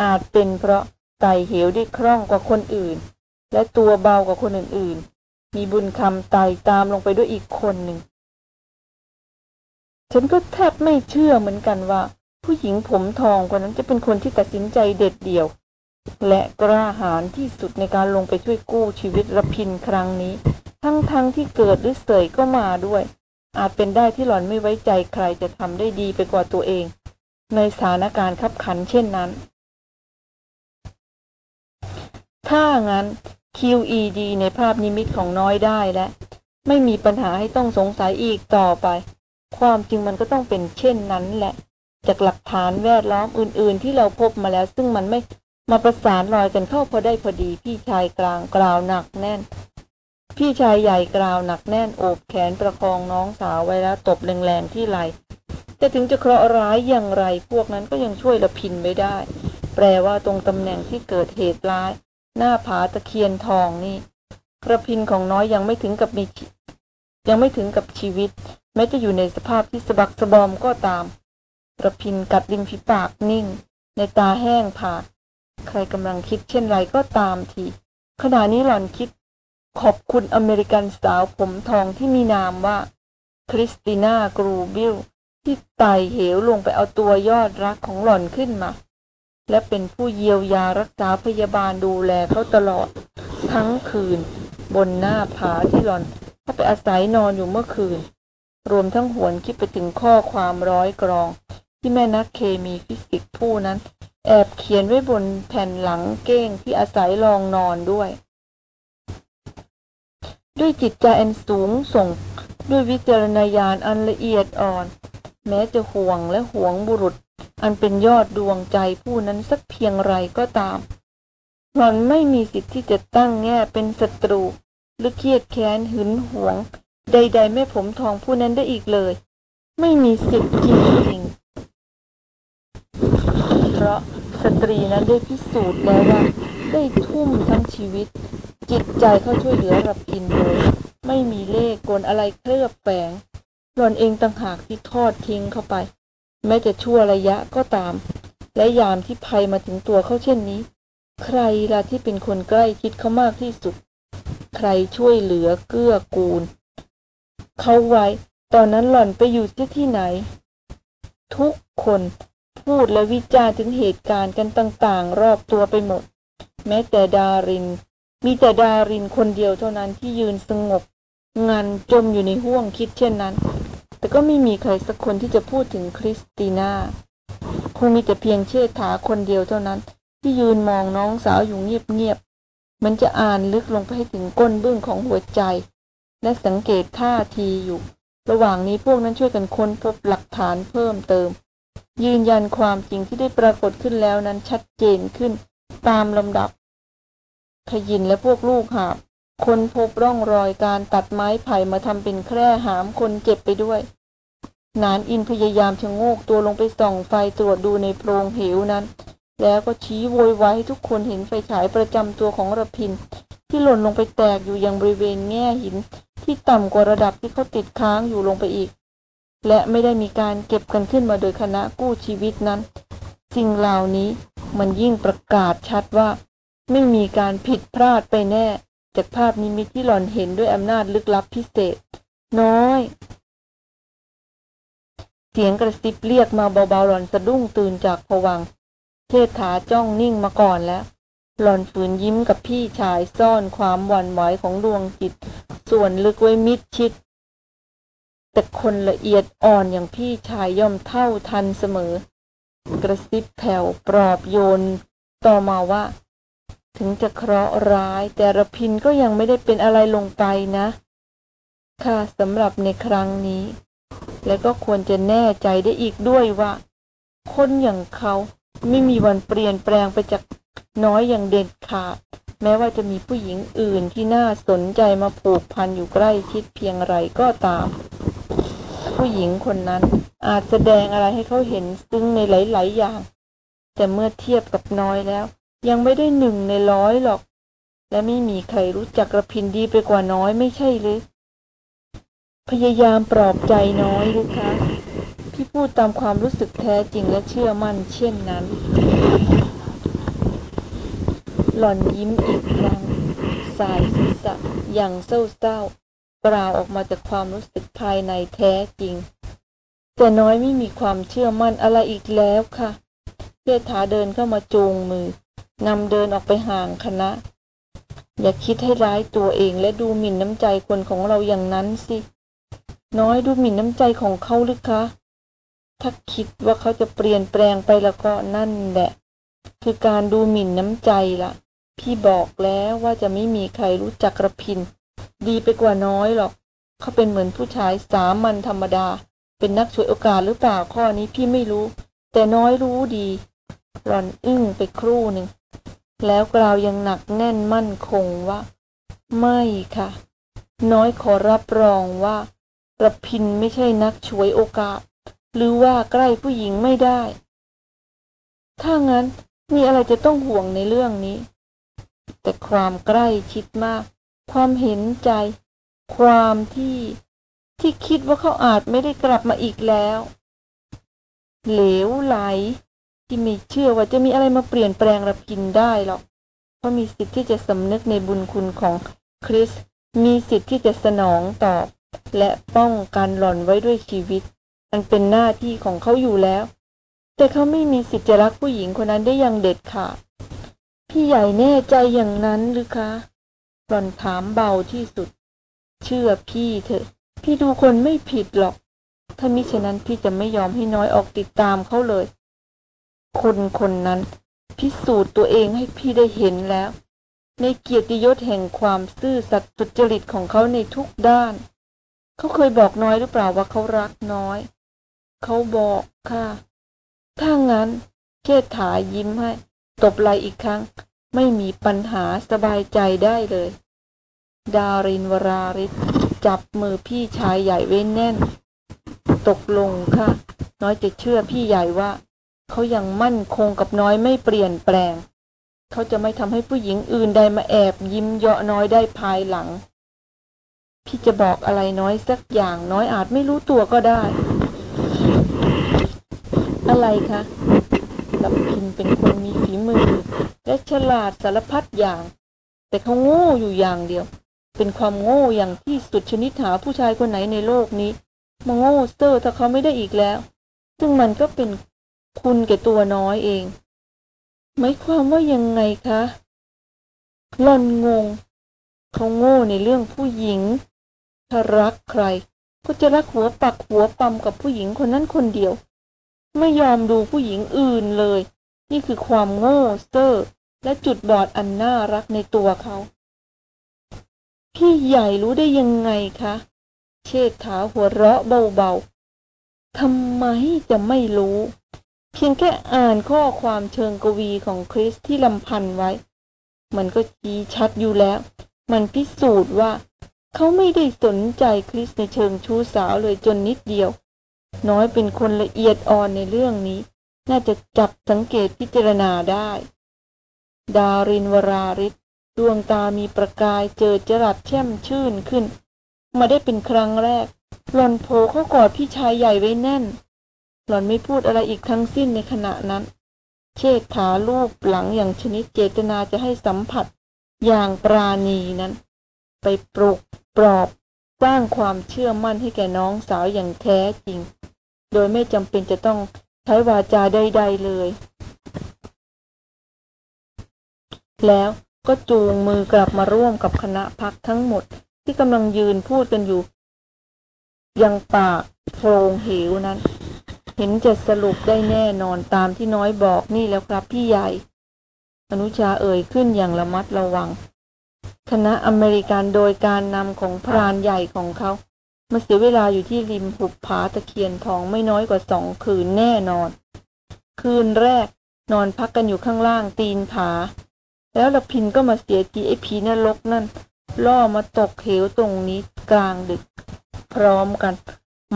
Speaker 1: อาจเป็นเพราะไต่เหวได้คล่องกว่าคนอื่น และตัวเบากว่าคนอื่นๆ มีบุญคำไต่ตามลงไปด้วยอีกคนหนึ่ง ฉันก็แทบไม่เชื่อเหมือนกันว่า ผู้หญิงผมทองคนนั้นจะเป็นคนที่ตัดสินใจเด็ดเดี่ยว และกล้าหาญที่สุดในการลงไปช่วยกู้ชีวิตระพินครั้งนี้ ทั้งๆทที่เกิดหรือเสยก็มาด้วย อาจเป็นได้ที่หล่อนไม่ไว้ใจใครจะทำได้ดีไปกว่าตัวเอง ในสถานการณ์ขับขันเช่นนั้น ถ้างั้น QED ในภาพนิมิตของน้อยได้และ ไม่มีปัญหาให้ต้องสงสัยอีกต่อไป ความจริงมันก็ต้องเป็นเช่นนั้นแหละ จากหลักฐานแวดล้อมอื่น ๆ ที่เราพบมาแล้ว ซึ่งมันไม่มาประสานรอยกันเข้าพอได้พอดีพี่ชายกลางกล่าวหนักแน่น พี่ชายใหญ่กล่าวหนักแน่นโอบแขนประคองน้องสาวไว้แล้วตบแรงๆที่ไหลแต่ถึงจะเคราะห์ร้ายอย่างไรพวกนั้นก็ยังช่วยละพินไม่ได้ แปลว่าตรงตำแหน่งที่เกิดเหตุร้าย หน้าผาตะเคียนทองนี่ กระพินของน้อยยังไม่ถึงกับมียังไม่ถึงกับชีวิต แม้จะอยู่ในสภาพที่สะบักสะบอมก็ตาม กระพินกัดริมฝีปากนิ่ง ในตาแห้งผาก ใครกำลังคิดเช่นไรก็ตามที ขณะนี้หล่อนคิด ขอบคุณอเมริกันสาวผมทองที่มีนามว่า คริสติน่ากรูบิลที่ไต่เหวลงไปเอาตัวยอดรักของหล่อนขึ้นมา และเป็นผู้เยียวยารักษาพยาบาลดูแลเขาตลอด ทั้งคืน บนหน้าผาที่หล่อนเขาไปอาศัยนอนอยู่เมื่อคืน รวมทั้งหวนคิดไปถึงข้อความร้อยกรอง ที่แม่นักเคมีฟิสิกส์ผู้นั้น แอบเขียนไว้บนแผ่นหลังเก้งที่อาศัยรองนอนด้วย ด้วยจิตใจอันสูงส่งด้วยวิจารณญาณอันละเอียดอ่อน แม้จะห่วงและห่วงบุรุษ อันเป็นยอดดวงใจผู้นั้นสักเพียงไรก็ตาม หล่อนไม่มีสิทธิ์ที่จะตั้งแง่เป็นศัตรู หรือเครียดแค้นหึงหวง ใด ๆ แม่ผมทองผู้นั้นได้อีกเลย ไม่มีสิทธิ์จริงๆเพราะสตรีนั้นได้พิสูจน์แล้วว่า ได้ทุ่มทั้งชีวิต จิตใจเข้าช่วยเหลือรับกินโดยไม่มีเล่กลอะไรเคลือบแฝงหล่อนเองต่างหากที่ทอดทิ้งเข้าไป แม้จะชั่วระยะก็ตาม และยามที่ภัยมาถึงตัวเขาเช่นนี้ ใครล่ะที่เป็นคนใกล้คิดเขามากที่สุด ใครช่วยเหลือเกื้อกูล เขาไว้ ตอนนั้นหล่อนไปอยู่ที่ที่ไหน ทุกคนพูดและวิจารณ์ถึงเหตุการณ์กันต่างๆ รอบตัวไปหมด แม้แต่ดาริน มีแต่ดารินคนเดียวเท่านั้นที่ยืนสงบ งันจมอยู่ในห่วงคิดเช่นนั้น แต่ก็ไม่มีใครสักคนที่จะพูดถึงคริสติน่า คงมีแต่เพียงเชษฐาคนเดียวเท่านั้น ที่ยืนมองน้องสาวอยู่เงียบๆมันจะอ่านลึกลงไปให้ถึงก้นบึ้งของหัวใจ และสังเกตท่าทีอยู่ ระหว่างนี้พวกนั้นช่วยกันค้นพบหลักฐานเพิ่มเติม ยืนยันความจริงที่ได้ปรากฏขึ้นแล้วนั้นชัดเจนขึ้นตามลำดับขยินและพวกลูกหาบ คนพบร่องรอยการตัดไม้ไผ่มาทำเป็นแคร่หามคนเจ็บไปด้วย นานอินพยายามชะโงกตัวลงไปส่องไฟตรวจดูในโพรงเหวนั้น แล้วก็ชี้โวยวายให้ทุกคนเห็นไฟฉายประจำตัวของระพิน ที่หล่นลงไปแตกอยู่ยังบริเวณแง่หิน ที่ต่ำกว่าระดับที่เขาติดค้างอยู่ลงไปอีก และไม่ได้มีการเก็บกันขึ้นมาโดยคณะกู้ชีวิตนั้น สิ่งเหล่านี้มันยิ่งประกาศชัดว่า ไม่มีการผิดพลาดไปแน่ จากภาพนิมิตที่หล่อนเห็นด้วยอำนาจลึกลับพิเศษ น้อย เสียงกระซิบเรียกมาเบาๆหล่อนสะดุ้งตื่นจากผวังเทษฐาจ้องนิ่งมาก่อนแล้ว หล่อนฝืนยิ้มกับพี่ชายซ่อนความหวั่นไหวของดวงจิต ส่วนลึกไว้มิดชิด แต่คนละเอียดอ่อนอย่างพี่ชายย่อมเท่าทันเสมอ กระซิบแผ่วปลอบโยน ต่อมาว่า ถึงจะเคราะห์ร้าย แต่ระพินก็ยังไม่ได้เป็นอะไรลงไปนะ ค่ะสำหรับในครั้งนี้ และก็ควรจะแน่ใจได้อีกด้วยว่า คนอย่างเขาไม่มีวันเปลี่ยนแปลงไปจากน้อยอย่างเด็ดขาด แม้ว่าจะมีผู้หญิงอื่นที่น่าสนใจมาผูกพันอยู่ใกล้ชิดเพียงไรก็ตาม ผู้หญิงคนนั้นอาจแสดงอะไรให้เขาเห็นซึ่งในหลาย ๆ อย่าง แต่เมื่อเทียบกับน้อยแล้ว ยังไม่ได้หนึ่งในร้อยหรอก และไม่มีใครรู้จักระพินดีไปกว่าน้อยไม่ใช่หรือ พยายามปลอบใจน้อยหรือคะ พี่พูดตามความรู้สึกแท้จริงและเชื่อมั่นเช่นนั้น หล่อนยิ้มอีกครั้ง สายศีรษะอย่างเศร้าๆกล่าวออกมาจากความรู้สึกภายในแท้จริง แต่น้อยไม่มีความเชื่อมั่นอะไรอีกแล้วค่ะเพื่อถาเดินเข้ามาจูงมือ นำเดินออกไปห่างคณะ อย่าคิดให้ร้ายตัวเองและดูหมิ่นน้ำใจคนของเราอย่างนั้นสิ น้อยดูหมิ่นน้ำใจของเขาหรือคะ ถ้าคิดว่าเขาจะเปลี่ยนแปลงไปแล้วก็นั่นแหละ คือการดูหมิ่นน้ำใจละ่ะ พี่บอกแล้วว่าจะไม่มีใครรู้จักกระพิน ดีไปกว่าน้อยหรอก เขาเป็นเหมือนผู้ชายสามัญธรรมดา เป็นนักช่วยโอกาสหรือเปล่าข้อนี้พี่ไม่รู้ แต่น้อยรู้ดี หล่อนอึ้งไปครู่หนึ่ง แล้วกล่าวยังหนักแน่นมั่นคงว่า ไม่ค่ะ น้อยขอรับรองว่าระพินไม่ใช่นักช่วยโอกาส หรือว่าใกล้ผู้หญิงไม่ได้ ถ้างั้นมีอะไรจะต้องห่วงในเรื่องนี้ แต่ความใกล้ชิดมาก ความเห็นใจ ความที่ที่คิดว่าเขาอาจไม่ได้กลับมาอีกแล้ว เหลวไหล ที่ไม่เชื่อว่าจะมีอะไรมาเปลี่ยนแปลงระพินได้หรอก เพราะมีสิทธิ์ที่จะสำนึกในบุญคุณของคริส มีสิทธิ์ที่จะสนองตอบ และป้องกันหล่อนไว้ด้วยชีวิต อันเป็นหน้าที่ของเขาอยู่แล้ว แต่เขาไม่มีสิทธิ์จะรักผู้หญิงคนนั้นได้อย่างเด็ดขาด พี่ใหญ่แน่ใจอย่างนั้นหรือคะ หล่อนถามเบาที่สุด เชื่อพี่เถอะ พี่ดูคนไม่ผิดหรอก ถ้ามิฉะนั้นพี่จะไม่ยอมให้น้อยออกติดตามเขาเลย คนคนนั้น พิสูจน์ตัวเองให้พี่ได้เห็นแล้ว ในเกียรติยศแห่งความซื่อสัตย์สุจริตของเขาในทุกด้าน เขาเคยบอกน้อยหรือเปล่าว่าเขารักน้อย เขาบอกค่ะ ถ้างั้นเชษฐายิ้มให้ ตบไหลอีกครั้ง ไม่มีปัญหาสบายใจได้เลย ดารินวราริศจับมือพี่ชายใหญ่ไว้นแน่น ตกลงค่ะ น้อยจะเชื่อพี่ใหญ่ว่า เขายังมั่นคงกับน้อยไม่เปลี่ยนแปลง เขาจะไม่ทำให้ผู้หญิงอื่นใดมาแอบยิ้มเยาะน้อยได้ภายหลัง พี่จะบอกอะไรน้อยสักอย่างน้อยอาจไม่รู้ตัวก็ได้ อะไรคะลับพินเป็นคนมีฝีมือ และฉลาดสารพัดอย่าง แต่เขาโง่อยู่อย่างเดียว เป็นความโง่อย่างที่สุดชนิดหาผู้ชายคนไหนในโลกนี้มาโง่เซอร์ถ้าเขาไม่ได้อีกแล้ว ซึ่งมันก็เป็น คุณแก่ตัวน้อยเอง หมายความว่ายังไงคะหล่อนงง เขาโง่ในเรื่องผู้หญิง ถ้ารักใคร ก็จะรักหัวปักหัวปั๊มกับผู้หญิงคนนั้นคนเดียว ไม่ยอมดูผู้หญิงอื่นเลย นี่คือความโง่เซอร์และจุดบอดอันน่ารักในตัวเขา พี่ใหญ่รู้ได้ยังไงคะ เชษฐาหัวเราะเบาๆทำไมจะไม่รู้ เพียงแค่อ่านข้อความเชิงกวีของคริสที่ลำพันไว้ มันก็ชี้ชัดอยู่แล้ว มันพิสูจน์ว่า เขาไม่ได้สนใจคริสในเชิงชู้สาวเลยจนนิดเดียว น้อยเป็นคนละเอียดอ่อนในเรื่องนี้ น่าจะจับสังเกตพิจารณาได้ ดารินวราริศดวงตามีประกายเจอจรัสแช่มชื่นขึ้น มาได้เป็นครั้งแรกหล่นโผเข้ากอดพี่ชายใหญ่ไว้แน่น หล่อนไม่พูดอะไรอีกทั้งสิ้นในขณะนั้น เชษฐาลูบหลังอย่างชนิดเจตนาจะให้สัมผัส อย่างปราณีนั้น ไปปลุกปลอบสร้างความเชื่อมั่นให้แก่น้องสาวอย่างแท้จริง โดยไม่จำเป็นจะต้องใช้วาจาใดๆเลย แล้วก็จูงมือกลับมาร่วมกับคณะพักทั้งหมดที่กำลังยืนพูดกันอยู่ ยังปากโพรงเหวนั้น เห็นจะสรุปได้แน่นอนตามที่น้อยบอกนี่แล้วครับพี่ใหญ่ อนุชาเอ่ยขึ้นอย่างระมัดระวัง คณะอเมริกันโดยการนำของพรานใหญ่ของเขา มาเสียเวลาอยู่ที่ริมหุบผาตะเคียนทองไม่น้อยกว่าสองคืนแน่นอน คืนแรกนอนพักกันอยู่ข้างล่างตีนผา แล้วละพินก็มาเสียทีไอ้ผีนรกนั่น ล่อมาตกเหวตรงนี้กลางดึก พร้อมกัน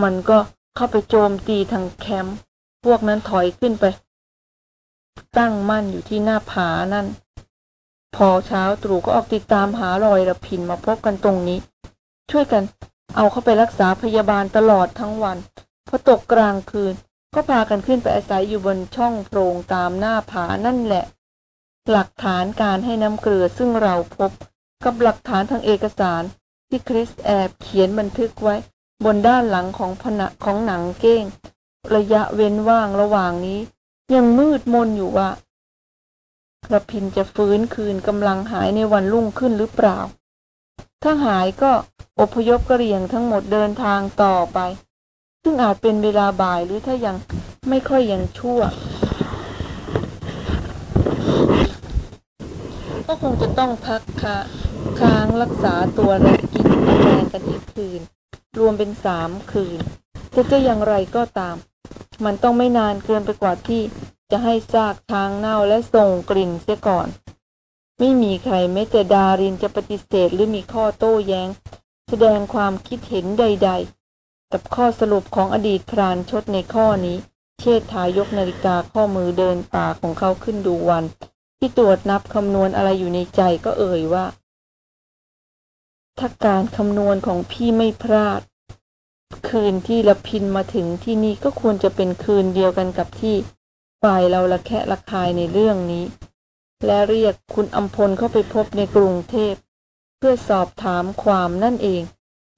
Speaker 1: มันก็ เข้าไปโจมตีทางแคมป์พวกนั้นถอยขึ้นไป ตั้งมั่นอยู่ที่หน้าผานั่น พอเช้าตรู่ก็ออกติดตามหารอยระพินมาพบกันตรงนี้ ช่วยกันเอาเข้าไปรักษาพยาบาลตลอดทั้งวันพอตกกลางคืนก็พากันขึ้นไปอาศัยอยู่บนช่องโพรงตามหน้าผานั่นแหละ หลักฐานการให้น้ำเกลือซึ่งเราพบกับหลักฐานทางเอกสารที่คริสแอบเขียนบันทึกไว้ บนด้านหลังของผนัของหนังเก้ง ระยะเว้นว่างระหว่างนี้ ยังมืดมนอยู่ว่ากระพินจะฟื้นคืนกำลังหายในวันรุ่งขึ้นหรือเปล่า ถ้าหายก็อพยพกระเรียงทั้งหมดเดินทางต่อไป ซึ่งอาจเป็นเวลาบ่ายหรือถ้ายังไม่ค่อยยังชั่ว ก็คงจะต้องพักคาค้างรักษาตัวและกินแรงกันอีกคืน รวมเป็นสามคืนจะจะอย่างไรก็ตาม มันต้องไม่นานเกินไปกว่าที่จะให้ซากทางเน่าและส่งกลิ่นเสียก่อน ไม่มีใครแม้แต่ดารินจะปฏิเสธหรือมีข้อโต้แย้ง แสดงความคิดเห็นใด ๆ กับข้อสรุปของอดีตพรานชดในข้อนี้ เชษฐายกนาฬิกาข้อมือเดินป่าของเขาขึ้นดูวัน ที่ตรวจนับคำนวณอะไรอยู่ในใจก็เอ่ยว่า ถ้าการคำนวณของพี่ไม่พลาด คืนที่ละพินมาถึงที่นี่ก็ควรจะเป็นคืนเดียวกันกับที่ฝ่ายเราละแคะละคายในเรื่องนี้ และเรียกคุณอัมพลเข้าไปพบในกรุงเทพ เพื่อสอบถามความนั่นเอง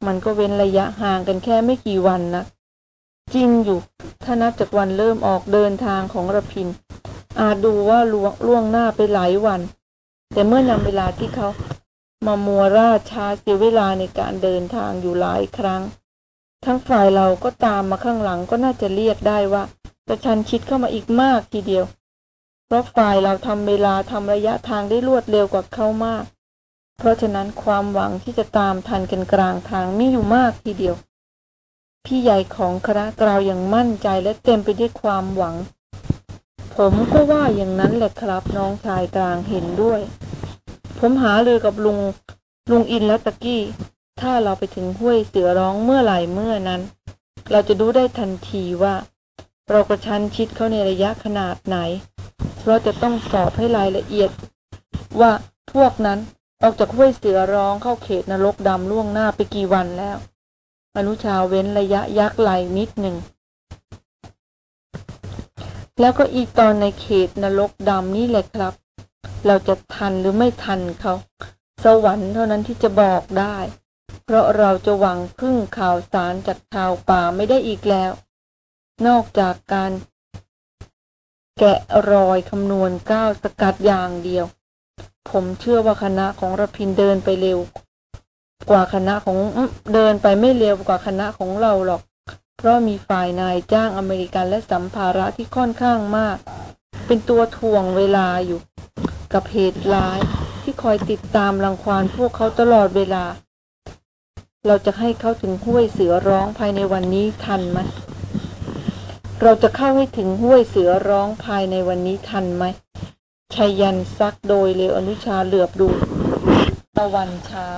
Speaker 1: มันก็เว้นระยะห่างกันแค่ไม่กี่วันนะจริงอยู่ ถ้านับจากวันเริ่มออกเดินทางของระพิน อาจดูว่าล่วงล่วงหน้าไปหลายวัน แต่เมื่อนำเวลาที่เขา มามัวราช้าเสียเวลาในการเดินทางอยู่หลายครั้ง ทั้งฝ่ายเราก็ตามมาข้างหลังก็น่าจะเรียกได้ว่ากระชันชิดเข้ามาอีกมากทีเดียว เพราะฝ่ายเราทำเวลาทำระยะทางได้รวดเร็วกว่าเขามาก เพราะฉะนั้นความหวังที่จะตามทันกันกลางทางมีอยู่มากทีเดียว พี่ใหญ่ของคณะกล่าวอย่างมั่นใจและเต็มไปด้วยความหวัง ผมก็ว่าอย่างนั้นแหละครับน้องชายกลางเห็นด้วย ผมหาเลยกับลุง ลุงอินแล้วตะกี้ ถ้าเราไปถึงห้วยเสือร้องเมื่อไหร่เมื่อนั้น เราจะดูได้ทันทีว่า เรากระชันชิดเขาในระยะขนาดไหน เพราะจะต้องสอบให้รายละเอียด ว่าพวกนั้นออกจากห้วยเสือร้องเข้าเขตนรกดำล่วงหน้าไปกี่วันแล้วอนุชาเว้นระยะยักไหลนิดหนึ่ง แล้วก็อีกตอนในเขตนรกดำนี่แหละครับ เราจะทันหรือไม่ทันเขา สวรรค์เท่านั้นที่จะบอกได้ เพราะเราจะหวังพึ่งข่าวสารจากชาวป่าไม่ได้อีกแล้ว นอกจากการ แกะรอยคำนวณก้าวสกัดอย่างเดียว ผมเชื่อว่าคณะของรพินเดินไปเร็ว กว่าคณะของเดินไปไม่เร็วกว่าคณะของเราหรอก เพราะมีฝ่ายนายจ้างอเมริกันและสัมภาระที่ค่อนข้างมาก เป็นตัวถ่วงเวลาอยู่ กับเหตุร้ายที่คอยติดตามรังควานพวกเขาตลอดเวลา เราจะให้เขาถึงห้วยเสือร้องภายในวันนี้ทันไหมเราจะเข้าให้ถึงห้วยเสือร้องภายในวันนี้ทันไหมชายันซักโดยเลวอนุชาเหลือบดูตะวันเช้า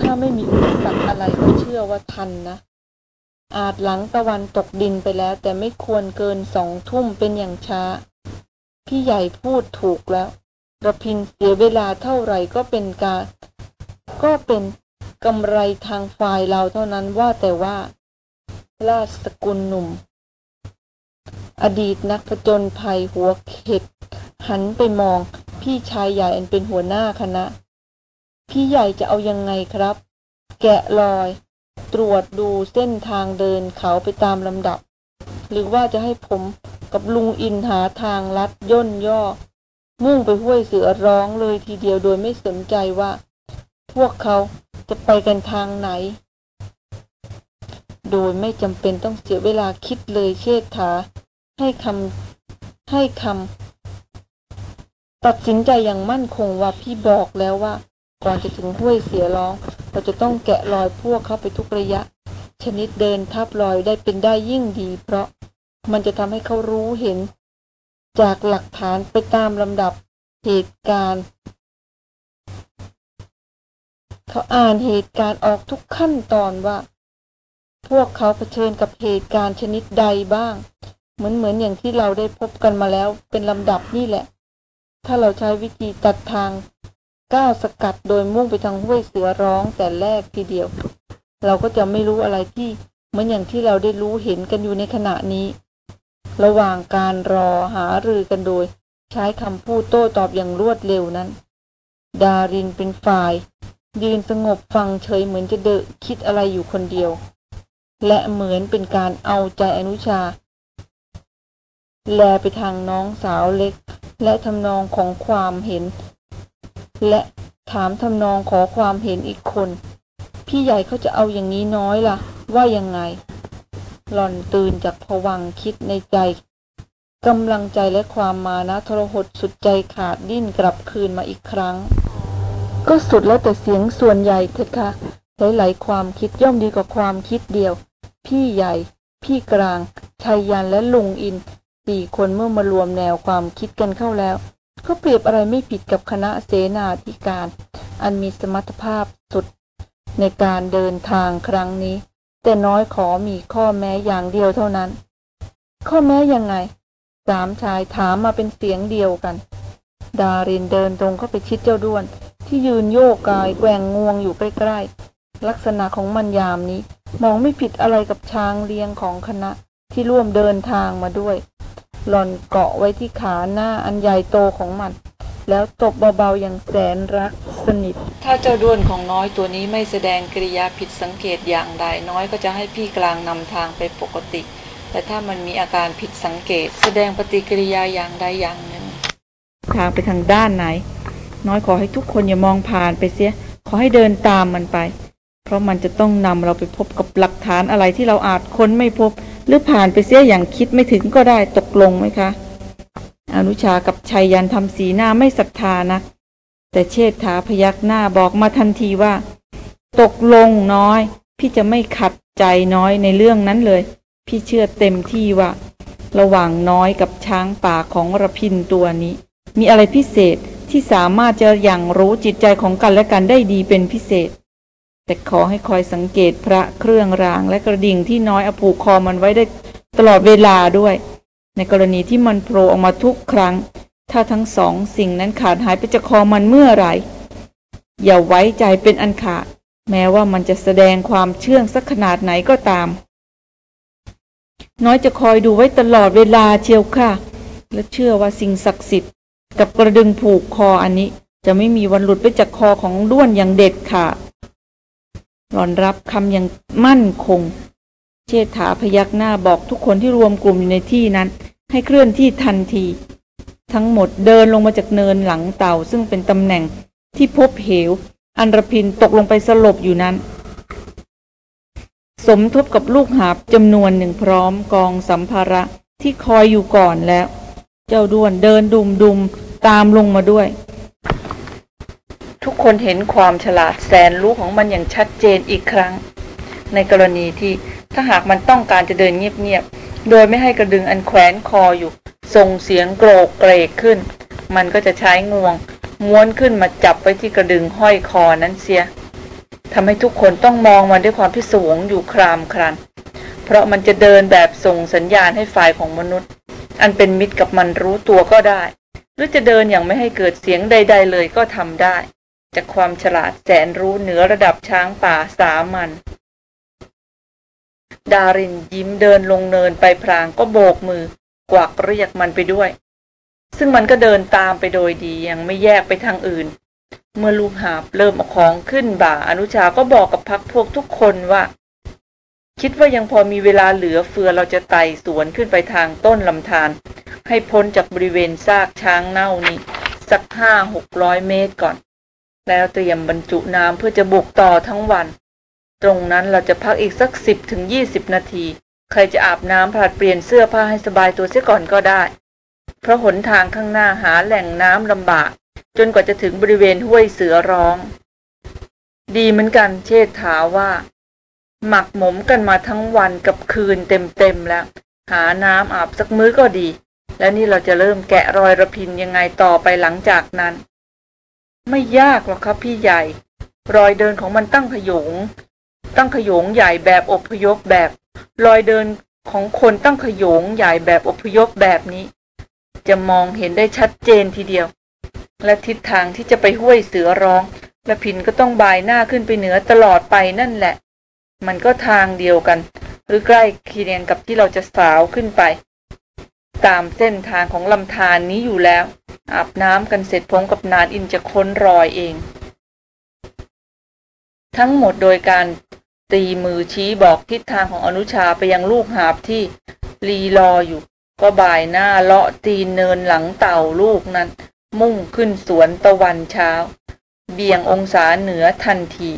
Speaker 1: ถ้าไม่มีอุปสรรคอะไรก็เชื่อว่าทันนะ อาจหลังตะวันตกดินไปแล้ว แต่ไม่ควรเกินสองทุ่มเป็นอย่างช้า พี่ใหญ่พูดถูกแล้วระพินเสียเวลาเท่าไหร่ก็เป็นการ ก็เป็นกำไรทางฝ่ายเราเท่านั้นว่าแต่ว่า ราชสกุลหนุ่ม อดีตนักผจญภัยหัวเข็ด หันไปมองพี่ชายใหญ่อันเป็นหัวหน้าคณะ พี่ใหญ่จะเอายังไงครับ แกะรอย ตรวจดูเส้นทางเดินเขาไปตามลำดับ หรือว่าจะให้ผม กับลุงอินหาทางลัดย่นย่อ มุ่งไปห้วยเสือร้องเลยทีเดียวโดยไม่สนใจว่า พวกเขาจะไปกันทางไหน โดยไม่จำเป็นต้องเสียเวลาคิดเลยเชษฐา ให้คำให้คำตัดสินใจอย่างมั่นคงว่าพี่บอกแล้วว่า ก่อนจะถึงห้วยเสียร้อง เราจะต้องแกะรอยพวกเข้าไปทุกระยะ ชนิดเดินทับรอยได้เป็นได้ยิ่งดีเพราะ มันจะทำให้เขารู้เห็น จากหลักฐานไปตามลำดับเหตุการณ์ เขาอ่านเหตุการณ์ออกทุกขั้นตอนว่า พวกเขาเผชิญกับเหตุการณ์ชนิดใดบ้าง เหมือนเหมือนอย่างที่เราได้พบกันมาแล้วเป็นลำดับนี่แหละ ถ้าเราใช้วิธีตัดทางก้าวสกัดโดยมุ่งไปทางห้วยเสือร้องแต่แรกทีเดียว เราก็จะไม่รู้อะไรที่เหมือนอย่างที่เราได้รู้เห็นกันอยู่ในขณะนี้ ระหว่างการรอหารือกันโดย ใช้คำพูดโต้ตอบอย่างรวดเร็วนั้น ดารินเป็นฝ่าย ยืนสงบฟังเฉยเหมือนจะเดะคิดอะไรอยู่คนเดียว และเหมือนเป็นการเอาใจอนุชา แลไปทางน้องสาวเล็ก และทำนองของความเห็น และถามทำนองขอความเห็นอีกคน พี่ใหญ่เขาจะเอาอย่างนี้น้อยล่ะ ว่ายังไง หล่อนตื่นจากผวังคิดในใจกำลังใจและความมานะทรหดสุดใจขาดดิ้นกลับคืนมาอีกครั้ง ก็สุดแล้วแต่เสียงส่วนใหญ่เถอะค่ะหลายๆความคิดย่อมดีกว่าความคิดเดียว พี่ใหญ่ พี่กลางชายยันและลุงอินสี่คนเมื่อมารวมแนวความคิดกันเข้าแล้ว ก็เปรียบอะไรไม่ผิดกับคณะเสนาธิการ อันมีสมรรถภาพสุดในการเดินทางครั้งนี้ แต่น้อยขอมีข้อแม้อย่างเดียวเท่านั้น ข้อแม้ยังไง สามชายถามมาเป็นเสียงเดียวกัน ดารินเดินตรงเข้าไปชิดเจ้าด้วน ที่ยืนโยกกายแกว่งงวงอยู่ใกล้ๆ ลักษณะของมันยามนี้ มองไม่ผิดอะไรกับช้างเลี้ยงของคณะที่ร่วมเดินทางมาด้วย หล่อนเกาะไว้ที่ขาหน้าอันใหญ่โตของมัน แล้วตบเบาๆอย่างแสนรักสนิท ถ้าเจ้าด้วนของน้อยตัวนี้ไม่แสดงกริยาผิดสังเกตอย่างใดน้อยก็จะให้พี่กลางนำทางไปปกติ แต่ถ้ามันมีอาการผิดสังเกต แสดงปฏิกิริยาอย่างใดอย่างหนึ่ง ทางไปทางด้านไหน น้อยขอให้ทุกคนอย่ามองผ่านไปเสีย ขอให้เดินตามมันไป เพราะมันจะต้องนำเราไปพบกับหลักฐานอะไรที่เราอาจค้นไม่พบ หรือผ่านไปเสียอย่างคิดไม่ถึงก็ได้ตกลงไหมคะ อนุชากับชัยยันทำสีหน้าไม่ศรัทธานะแต่เชษฐาพยักหน้าบอกมาทันทีว่า ตกลงน้อย พี่จะไม่ขัดใจน้อยในเรื่องนั้นเลย พี่เชื่อเต็มที่ว่า ระหว่างน้อยกับช้างป่าของระพินตัวนี้ มีอะไรพิเศษที่สามารถจะอย่างรู้จิตใจของกันและกันได้ดีเป็นพิเศษ แต่ขอให้คอยสังเกตพระเครื่องรางและกระดิ่งที่น้อยอาผูกคอมันไว้ได้ตลอดเวลาด้วย ในกรณีที่มันโผล่ออกมาทุกครั้ง ถ้าทั้งสองสิ่งนั้นขาดหายไปจากคอมันเมื่อไหร่ อย่าไว้ใจเป็นอันขาด แม้ว่ามันจะแสดงความเชื่องสักขนาดไหนก็ตาม น้อยจะคอยดูไว้ตลอดเวลาเชียวค่ะ และเชื่อว่าสิ่งศักดิ์สิทธิ์กับกระดึงผูกคออันนี้ จะไม่มีวันหลุดไปจากคอของด้วนอย่างเด็ดค่ะหลอนรับคำอย่างมั่นคง เชษฐาพยักหน้าบอกทุกคนที่รวมกลุ่มอยู่ในที่นั้น ให้เคลื่อนที่ทันที ทั้งหมดเดินลงมาจากเนินหลังเต่าซึ่งเป็นตำแหน่งที่พบเหว อันรพินตกลงไปสลบอยู่นั้น สมทบกับลูกหาบจำนวนหนึ่งพร้อมกองสัมภาระที่คอยอยู่ก่อนแล้ว เจ้าด้วนเดินดุมดุมตามลงมาด้วย ทุกคนเห็นความฉลาดแสนรู้ของมันอย่างชัดเจนอีกครั้ง ในกรณีที่ถ้าหากมันต้องการจะเดินเงียบ โดยไม่ให้กระดึงอันแขวนคออยู่ ส่งเสียงโกรกเกรกขึ้น มันก็จะใช้งวง ม้วนขึ้นมาจับไว้ที่กระดึงห้อยคอนั้นเสียทำให้ทุกคนต้องมองมันด้วยความพิศวงอยู่ครามครัน เพราะมันจะเดินแบบส่งสัญญาณให้ฝ่ายของมนุษย์ อันเป็นมิตรกับมันรู้ตัวก็ได้ หรือจะเดินอย่างไม่ให้เกิดเสียงใด ๆ เลยก็ทำได้ จากความฉลาดแสนรู้เหนือระดับช้างป่าสามัญ ดารินยิ้มเดินลงเนินไปพรางก็โบกมือกวักเรียกมันไปด้วย ซึ่งมันก็เดินตามไปโดยดียังไม่แยกไปทางอื่น เมื่อลูกหาบเริ่มเอาของขึ้นบ่าอนุชาก็บอกกับพักพวกทุกคนว่า คิดว่ายังพอมีเวลาเหลือเฟือเราจะไต่สวนขึ้นไปทางต้นลำธารให้พ้นจากบริเวณซากช้างเน่านี้สักห้าหกร้อยเมตรก่อน แล้วเตรียมบรรจุน้ำเพื่อจะบุกต่อทั้งวัน ตรงนั้นเราจะพักอีกสักสิบถึงยี่สิบนาที ใครจะอาบน้ำผลัดเปลี่ยนเสื้อผ้าให้สบายตัวเสียก่อนก็ได้ เพราะหนทางข้างหน้าหาแหล่งน้ำลำบาก จนกว่าจะถึงบริเวณห้วยเสือร้อง ดีเหมือนกันเชษฐาว่า หมักหมมกันมาทั้งวันกับคืนเต็มๆแล้ว หาน้ำอาบสักมื้อก็ดี แล้วนี่เราจะเริ่มแกะรอยระพินยังไงต่อไปหลังจากนั้น ไม่ยากหรอกครับพี่ใหญ่ รอยเดินของมันตั้งพยง ตั้งขยงใหญ่แบบอพยพแบบ รอยเดินของคนตั้งขยงใหญ่แบบอพยพแบบนี้ จะมองเห็นได้ชัดเจนทีเดียว และทิศทางที่จะไปห้วยเสือร้องและพินก็ต้องบายหน้าขึ้นไปเหนือตลอดไปนั่นแหละ มันก็ทางเดียวกัน หรือใกล้เคียงกับที่เราจะสาวขึ้นไป ตามเส้นทางของลำธารนนี้อยู่แล้ว อาบน้ำกันเสร็จพงกับนานอินจะค้นรอยเอง ทั้งหมดโดยการ ตีมือชี้บอกทิศทางของอนุชาไปยังลูกหาบที่รีรออยู่ ก็บ่ายหน้าเลาะตีนเนินหลังเต่าลูกนั้น มุ่งขึ้นสวนตะวันเช้า เบี่ยงองศาเหนือทันที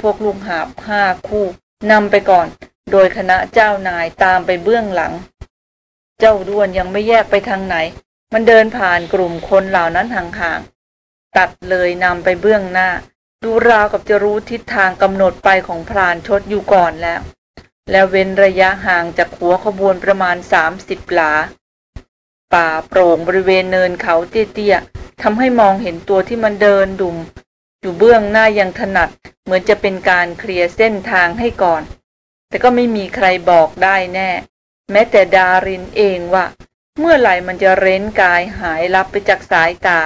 Speaker 1: พวกลูกหาบห้าคู่นำไปก่อน โดยคณะเจ้านายตามไปเบื้องหลัง เจ้าด้วนยังไม่แยกไปทางไหน มันเดินผ่านกลุ่มคนเหล่านั้นห่างๆตัดเลยนำไปเบื้องหน้า ดูราวกับจะรู้ทิศทางกำหนดไปของพรานชดอยู่ก่อนแล้ว แล้วเว้นระยะห่างจากหัวขบวนประมาณสามสิบหลา ป่าโปร่งบริเวณเนินเขาเตี้ยๆทำให้มองเห็นตัวที่มันเดินดุม อยู่เบื้องหน้ายังถนัด เหมือนจะเป็นการเคลียร์เส้นทางให้ก่อน แต่ก็ไม่มีใครบอกได้แน่ แม้แต่ดารินเองว่า เมื่อไหร่มันจะเร้นกายหายลับไปจากสายตา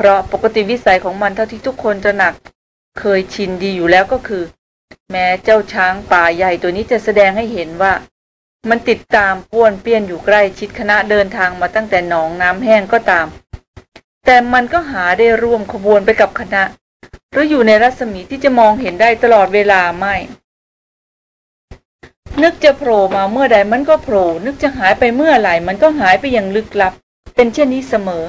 Speaker 1: เพราะปกติวิสัยของมันเท่าที่ทุกคนจะหนัก เคยชินดีอยู่แล้วก็คือ แม้เจ้าช้างป่าใหญ่ตัวนี้จะแสดงให้เห็นว่า มันติดตามป้วนเปี้ยนอยู่ใกล้ชิดคณะเดินทางมาตั้งแต่หนองน้ำแห้งก็ตาม แต่มันก็หาได้ร่วมขบวนไปกับคณะ หรืออยู่ในรัศมีที่จะมองเห็นได้ตลอดเวลาไม่นึกจะโผล่มาเมื่อใดมันก็โผล่นึกจะหายไปเมื่อไหร่มันก็หายไปอย่างลึกลับ เป็นเช่นนี้เสมอ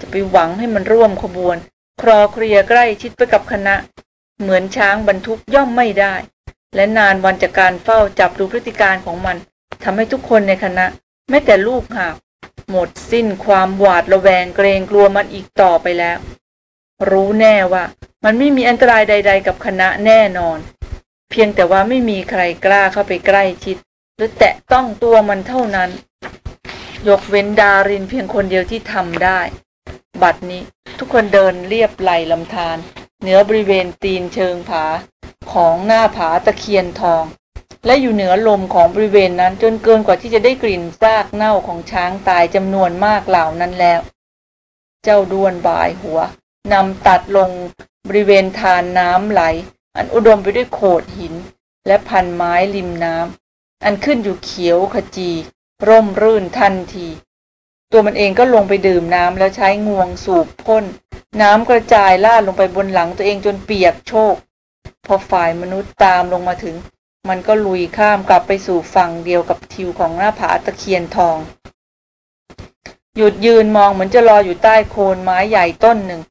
Speaker 1: จะไปหวังให้มันร่วมขบวน ครอเคลียใกล้ชิดไปกับคณะ เหมือนช้างบรรทุกย่อมไม่ได้ และนานวันจากการเฝ้าจับดูพฤติการของมันทำให้ทุกคนในคณะแม้แต่ลูกหาบหมดสิ้นความหวาดระแวงเกรงกลัวมันอีกต่อไปแล้ว รู้แน่ว่า มันไม่มีอันตรายใด ๆ กับคณะแน่นอน เพียงแต่ว่าไม่มีใครกล้าเข้าไปใกล้ชิด หรือแตะต้องตัวมันเท่านั้น ยกเว้นดารินเพียงคนเดียวที่ทำได้ บัดนี้ทุกคนเดินเรียบไหลลำธารเหนือบริเวณตีนเชิงผาของหน้าผาตะเคียนทอง และอยู่เหนือลมของบริเวณนั้นจนเกินกว่าที่จะได้กลิ่นซากเน่าของช้างตายจำนวนมากเหล่านั้นแล้ว เจ้าด้วนบ่ายหัวนำตัดลงบริเวณทานน้ำไหล อันอุดมไปด้วยโขดหิน และพันไม้ริมน้ำอันขึ้นอยู่เขียวขจี ร่มรื่นทันที ตัวมันเองก็ลงไปดื่มน้ำแล้วใช้งวงสูบพ่น น้ำกระจายลาดลงไปบนหลังตัวเองจนเปียกโชก พอฝ่ายมนุษย์ตามลงมาถึง มันก็ลุยข้ามกลับไปสู่ฝั่งเดียวกับทิวของหน้าผาตะเคียนทอง หยุดยืนมองเหมือนจะรออยู่ใต้โคนไม้ใหญ่ต้นหนึ่ง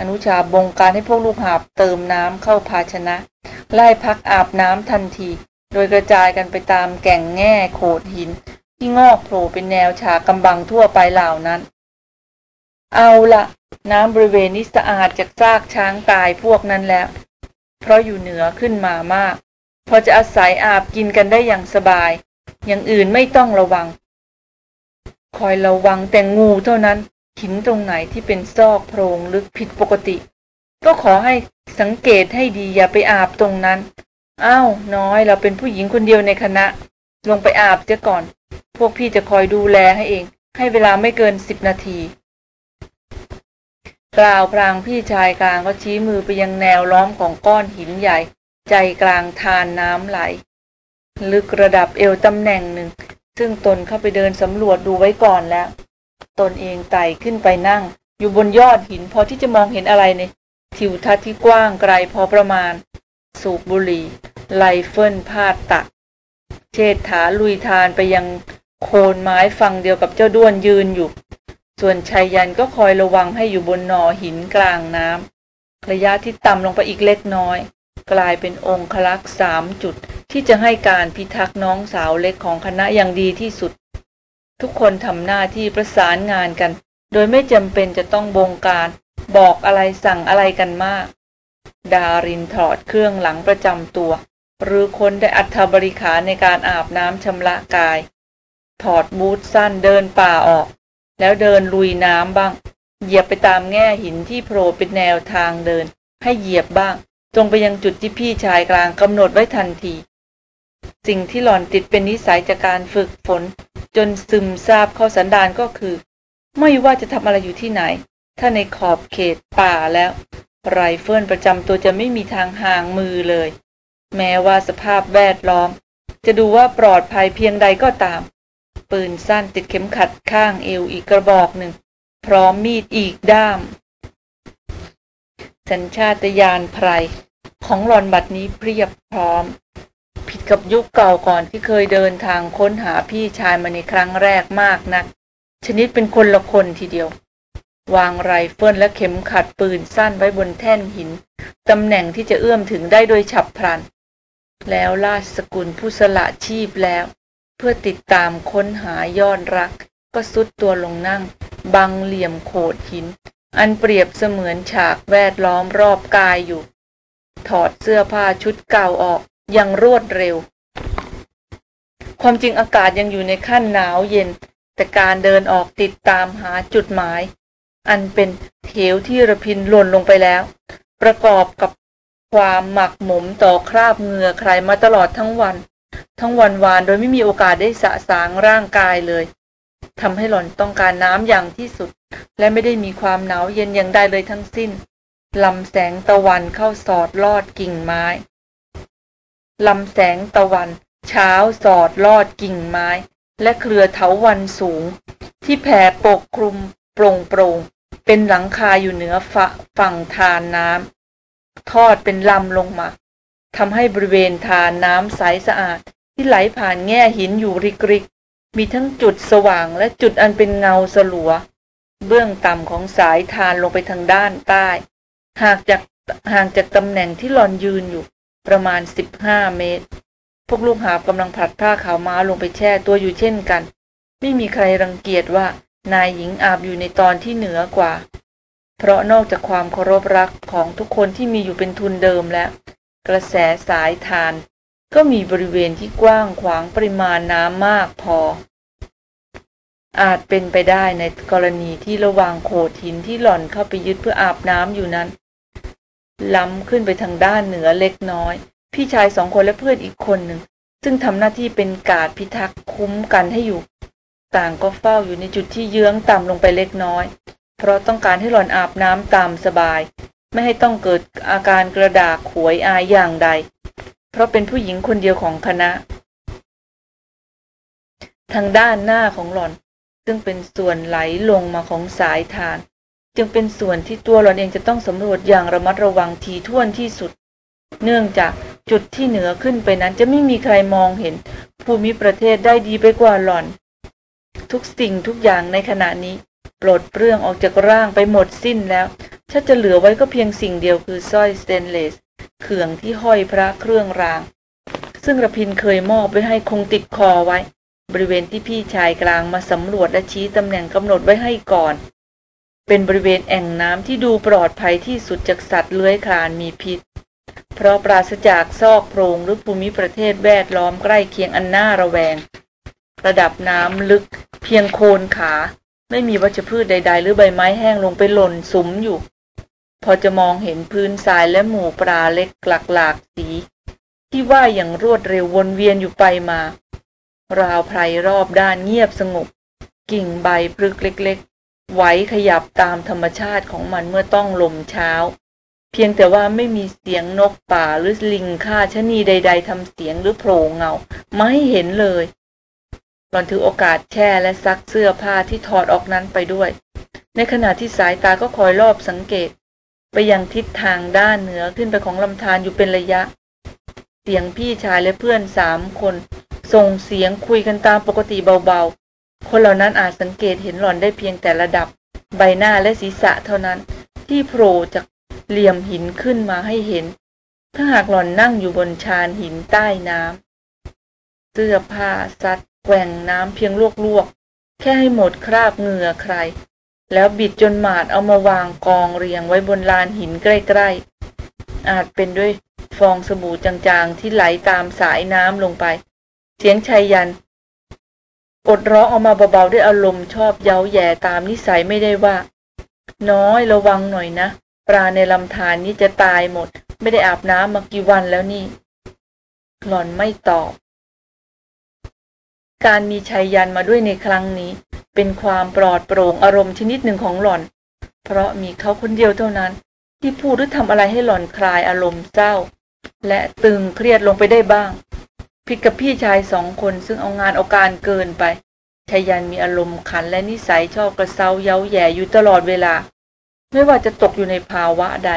Speaker 1: อนุชาบงการให้พวกลูกหาบเติมน้ำเข้าภาชนะ ไล่พักอาบน้ำทันที โดยกระจายกันไปตามแก่งแง่โขดหิน ที่งอกโผล่เป็นแนวฉากกำบังทั่วไปเหล่านั้น เอาละน้ำบริเวณนี้สะอาดจากซากช้างตายพวกนั้นแล้ว เพราะอยู่เหนือขึ้นมามาก พอจะอาศัยอาบกินกันได้อย่างสบาย อย่างอื่นไม่ต้องระวัง คอยระวังแต่งูเท่านั้น หินตรงไหนที่เป็นซอกโพรงลึกผิดปกติ ก็ขอให้สังเกตให้ดีอย่าไปอาบตรงนั้น อ้าวน้อยเราเป็นผู้หญิงคนเดียวในคณะ ลงไปอาบเสียก่อน พวกพี่จะคอยดูแลให้เอง ให้เวลาไม่เกินสิบนาทีกล่าวพรางพี่ชายกลางก็ชี้มือไปยังแนวล้อมของก้อนหินใหญ่ ใจกลางทานน้ำไหล ลึกระดับเอวตำแหน่งหนึ่ง ซึ่งตนเข้าไปเดินสำรวจดูไว้ก่อนแล้ว ตนเองไต่ขึ้นไปนั่ง อยู่บนยอดหินพอที่จะมองเห็นอะไรในทิวทัศน์ที่กว้างไกลพอประมาณ สูบบุหรี่ ไลเฟิลพาดตัก เชษฐาลุยทานไปยัง โคนไม้ฝั่งเดียวกับเจ้าด้วนยืนอยู่ ส่วนชายยันก็คอยระวังให้อยู่บนนอหินกลางน้ำระยะที่ต่ำลงไปอีกเล็กน้อย กลายเป็นองค์คลักษ์สามจุดที่จะให้การพิทักษ์น้องสาวเล็กของคณะอย่างดีที่สุด ทุกคนทำหน้าที่ประสานงานกัน โดยไม่จำเป็นจะต้องบงการบอกอะไรสั่งอะไรกันมาก ดารินถอดเครื่องหลังประจำตัว หรือคนได้อัฐบริขารในการอาบน้ำชำระกาย ถอดบูทสั้นเดินป่าออก แล้วเดินลุยน้ำบ้าง เหยียบไปตามแง่หินที่โผล่เป็นแนวทางเดิน ให้เหยียบบ้างตรงไปยังจุดที่พี่ชายกลางกำหนดไว้ทันที สิ่งที่หล่อนติดเป็นนิสัยจากการฝึกฝน จนซึมซาบเข้าสันดานก็คือ ไม่ว่าจะทำอะไรอยู่ที่ไหน ถ้าในขอบเขตป่าแล้ว ไรเฟิลประจำตัวจะไม่มีทางห่างมือเลย แม้ว่าสภาพแวดล้อมจะดูว่าปลอดภัยเพียงใดก็ตาม ปืนสั้นติดเข็มขัดข้างเอวอีกกระบอกหนึ่ง พร้อมมีดอีกด้าม สัญชาตญาณไพรของหลอนบัดนี้เพียบพร้อม ผิดกับยุคเก่าก่อนที่เคยเดินทางค้นหาพี่ชายมาในครั้งแรกมากนัก ชนิดเป็นคนละคนทีเดียว วางไรเฟิลและเข็มขัดปืนสั้นไว้บนแท่นหิน ตำแหน่งที่จะเอื้อมถึงได้โดยฉับพลัน แล้วราชสกุลผู้สละชีพแล้ว เพื่อติดตามค้นหายอดรัก ก็สุดตัวลงนั่ง บังเหลี่ยมโขดหิน อันเปรียบเสมือนฉากแวดล้อมรอบกายอยู่ ถอดเสื้อผ้าชุดเก่าออกอย่างรวดเร็ว ความจริงอากาศยังอยู่ในขั้นหนาวเย็น แต่การเดินออกติดตามหาจุดหมาย อันเป็นเถวที่ระพินหล่นลงไปแล้ว ประกอบกับความหมักหมมต่อคราบเหงื่อใครมาตลอดทั้งวัน ทั้งวันวานโดยไม่มีโอกาสได้สะสางร่างกายเลยทำให้หล่อนต้องการน้ำอย่างที่สุด และไม่ได้มีความหนาวเย็นอย่างใดเลยทั้งสิ้นลำแสงตะวันเข้าสอดลอดกิ่งไม้ลำแสงตะวัน เช้าสอดลอดกิ่งไม้ และเครือเถาวันสูง ที่แผ่ปกคลุมโปร่งโปร่งเป็นหลังคาอยู่เหนือฝฝั่งทานน้ำทอดเป็นลำลงมา ทำให้บริเวณทานน้ำใสสะอาด ที่ไหลผ่านแง่หินอยู่ริกริก มีทั้งจุดสว่างและจุดอันเป็นเงาสลัว เบื้องต่ำของสายทานลงไปทางด้านใต้หากจากห่างจากตำแหน่งที่หลอนยืนอยู่ ประมาณสิบห้าเมตร พวกลูกหาบกำลังผัดผ้าขาวม้าลงไปแช่ตัวอยู่เช่นกัน ไม่มีใครรังเกียจว่านายหญิงอาบอยู่ในตอนที่เหนือกว่า เพราะนอกจากความเคารพรักของทุกคนที่มีอยู่เป็นทุนเดิมแล้ว กระแสสายทาน ก็มีบริเวณที่กว้างขวางปริมาณน้ำมากพอ อาจเป็นไปได้ในกรณีที่ระวางโขดหินที่หล่อนเข้าไปยึดเพื่ออาบน้ำอยู่นั้น ล้ำขึ้นไปทางด้านเหนือเล็กน้อย พี่ชายสองคนและเพื่อนอีกคนหนึ่ง ซึ่งทำหน้าที่เป็นกาดพิทักษ์คุ้มกันให้อยู่ ต่างก็เฝ้าอยู่ในจุดที่เยื้องต่ำลงไปเล็กน้อย เพราะต้องการให้หล่อนอาบน้ำตามสบาย ไม่ให้ต้องเกิดอาการกระดากขวยอายอย่างใด เพราะเป็นผู้หญิงคนเดียวของคณะ ทางด้านหน้าของหล่อน ซึ่งเป็นส่วนไหลลงมาของสายทาน จึงเป็นส่วนที่ตัวเราเองจะต้องสำรวจอย่างระมัดระวังทีท่วนที่สุด เนื่องจากจุดที่เหนือขึ้นไปนั้นจะไม่มีใครมองเห็น ภูมิประเทศได้ดีไปกว่าหล่อน ทุกสิ่งทุกอย่างในขณะนี้ ปลดเปลื้องออกจากร่างไปหมดสิ้นแล้ว ถ้าจะเหลือไว้ก็เพียงสิ่งเดียวคือสร้อยสเตนเลสเขื่องที่ห้อยพระเครื่องราง ซึ่งระพินเคยมอบไว้ให้คงติดคอไว้ บริเวณที่พี่ชายกลางมาสำรวจและชี้ตำแหน่งกำหนดไว้ให้ก่อน เป็นบริเวณแอ่งน้ำที่ดูปลอดภัยที่สุดจากสัตว์เลื้อยคลานมีพิษ เพราะปราศจากซอกโพรงหรือภูมิประเทศแวดล้อมใกล้เคียงอันน่าระแวง ระดับน้ำลึกเพียงโคนขา ไม่มีวัชพืชใด ๆ หรือใบไม้แห้งลงไปหล่นสุมอยู่ พอจะมองเห็นพื้นทรายและหมู่ปลาเล็กหลากหลากสี ที่ว่ายอย่างรวดเร็ววนเวียนอยู่ไปมา ราวไพรรอบด้านเงียบสงบ กิ่งใบพลึกเล็กๆไหวขยับตามธรรมชาติของมันเมื่อต้องลมเช้า เพียงแต่ว่าไม่มีเสียงนกป่าหรือลิงค่าชนีใด ๆทำเสียงหรือโผล่เงาไม่เห็นเลยหลอนถือโอกาสแช่และซักเสื้อผ้าที่ถอดออกนั้นไปด้วย ในขณะที่สายตาก็คอยรอบสังเกต ไปยังทิศทางด้านเหนือขึ้นไปของลำธารอยู่เป็นระยะ เสียงพี่ชายและเพื่อนสามคน ส่งเสียงคุยกันตามปกติเบาๆ คนเหล่านั้นอาจสังเกตเห็นหล่อนได้เพียงแต่ระดับ ใบหน้าและศีรษะเท่านั้น ที่โผล่จากเหลี่ยมหินขึ้นมาให้เห็น ถ้าหากหล่อนนั่งอยู่บนชานหินใต้น้ำเสื้อผ้าซัดแกว่งน้ำเพียงลวกๆแค่ให้หมดคราบเหงื่อใคร แล้วบิดจนหมาดเอามาวางกองเรียงไว้บนลานหินใกล้ๆ อาจเป็นด้วยฟองสบู่จางๆ ที่ไหลตามสายน้ำลงไป เสียงชัยยันอดร้องออกมาเบาๆด้วยอารมณ์ชอบเย้าแย่ตามนิสัยไม่ได้ว่า น้อยระวังหน่อยนะ ปลาในลำธารนนี้จะตายหมด ไม่ได้อาบน้ำมากี่วันแล้วนี่ หล่อนไม่ตอบ การมีชายยันมาด้วยในครั้งนี้ เป็นความปลอดโปร่งอารมณ์ชนิดหนึ่งของหล่อน เพราะมีเขาคนเดียวเท่านั้น ที่พูดหรือทำอะไรให้หล่อนคลายอารมณ์เศร้า และตึงเครียดลงไปได้บ้างผิดกับพี่ชายสองคนซึ่งเอางานเอาการเกินไปชายันมีอารมณ์ขันและนิสัยชอบกระเซาเย้าแย่อยู่ตลอดเวลา ไม่ว่าจะตกอยู่ในภาวะใด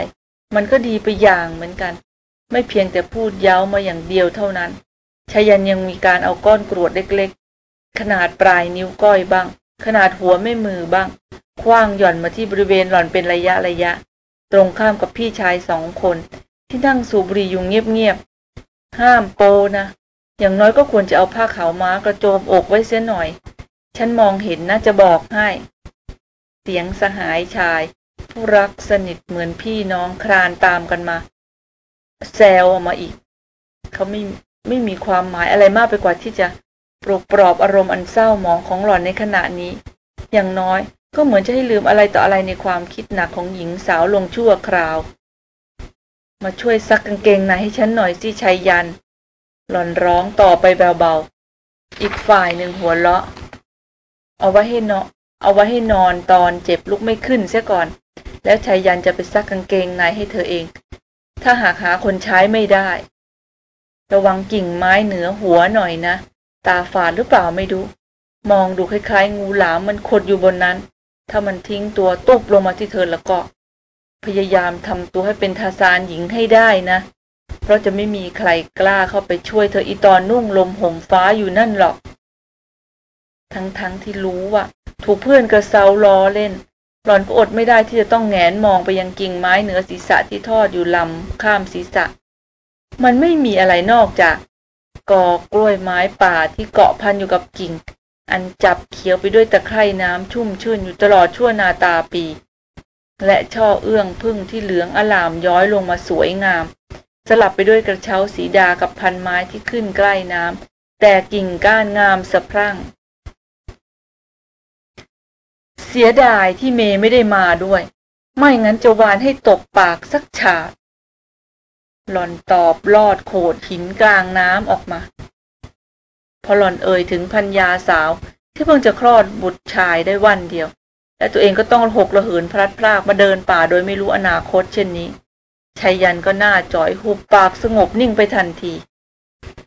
Speaker 1: มันก็ดีไปอย่างเหมือนกัน ไม่เพียงแต่พูดเย้ามาอย่างเดียวเท่านั้น ชายันยังมีการเอาก้อนกรวดเล็กๆ ขนาดปลายนิ้วก้อยบ้าง ขนาดหัวไม่มือบ้างคว้างหย่อนมาที่บริเวณหล่อนเป็นระยะระยะ ตรงข้ามกับพี่ชายสองคน ที่นั่งสูบบุหรี่อยู่เงียบๆห้ามโปนะ อย่างน้อยก็ควรจะเอาผ้าขาวม้ากระโจมอกไว้เสียหน่อย ฉันมองเห็นน่าจะบอกให้ เสียงสหายชาย ผู้รักสนิทเหมือนพี่น้องครานตามกันมาแซวออกมาอีก เขาไม่ ไม่มีความหมายอะไรมากไปกว่าที่จะปลุกปลอบอารมณ์อันเศร้าหมองของหล่อนในขณะนี้ อย่างน้อยก็เหมือนจะให้ลืมอะไรต่ออะไรในความคิดหนักของหญิงสาวลงชั่วคราว มาช่วยซักกางเกงในให้ฉันหน่อยสิชัยยัน หล่อนร้องต่อไปเบาๆ อีกฝ่ายหนึ่งหัวเราะ เอาไว้ให้นอนเอาไว้ให้นอนตอนเจ็บลุกไม่ขึ้นเสียก่อน แล้วชายยันจะไปซักกางเกงในให้เธอเอง ถ้าหากหาคนใช้ไม่ได้ ระวังกิ่งไม้เหนือหัวหน่อยนะ ตาฝาดหรือเปล่าไม่ดูมองดูคล้ายๆ งูหลามมันขดอยู่บนนั้น ถ้ามันทิ้งตัวตุบลงมาที่เธอแล้วก็ พยายามทำตัวให้เป็นทาสานหญิงให้ได้นะ เพราะจะไม่มีใครกล้าเข้าไปช่วยเธออีตอนนุ่งลมห่มฟ้าอยู่นั่นหรอก ทั้งๆทที่รู้ว่า ถูกเพื่อนกระเซาล้อเล่น หล่อนก็อดไม่ได้ที่จะต้องแงนมองไปยังกิ่งไม้เหนือศีรษะที่ทอดอยู่ลำข้ามศีรษะ มันไม่มีอะไรนอกจากกอกล้วยไม้ป่าที่เกาะพันอยู่กับกิ่ง อันจับเขียวไปด้วยตะไคร่น้ำชุ่มชื่นอยู่ตลอดชั่วนาตาปี และช่อเอื้องพึ่งที่เหลืองอลามย้อยลงมาสวยงาม สลับไปด้วยกระเช้าสีดากับพันไม้ที่ขึ้นใกล้น้ำแต่กิ่งก้านงามสะพรั่ง เสียดายที่เมย์ไม่ได้มาด้วย ไม่งั้นจะวานให้ตกปากสักฉาด หล่อนตอบลอดโขดหินกลางน้ำออกมา พอหล่อนเอ่ยถึงพัญญาสาวที่เพิ่งจะคลอดบุตรชายได้วันเดียว และตัวเองก็ต้องหกระเหินพลัดพรากมาเดินป่าโดยไม่รู้อนาคตเช่นนี้ชายยันก็หน้าจ่อยหุบปากสงบนิ่งไปทันที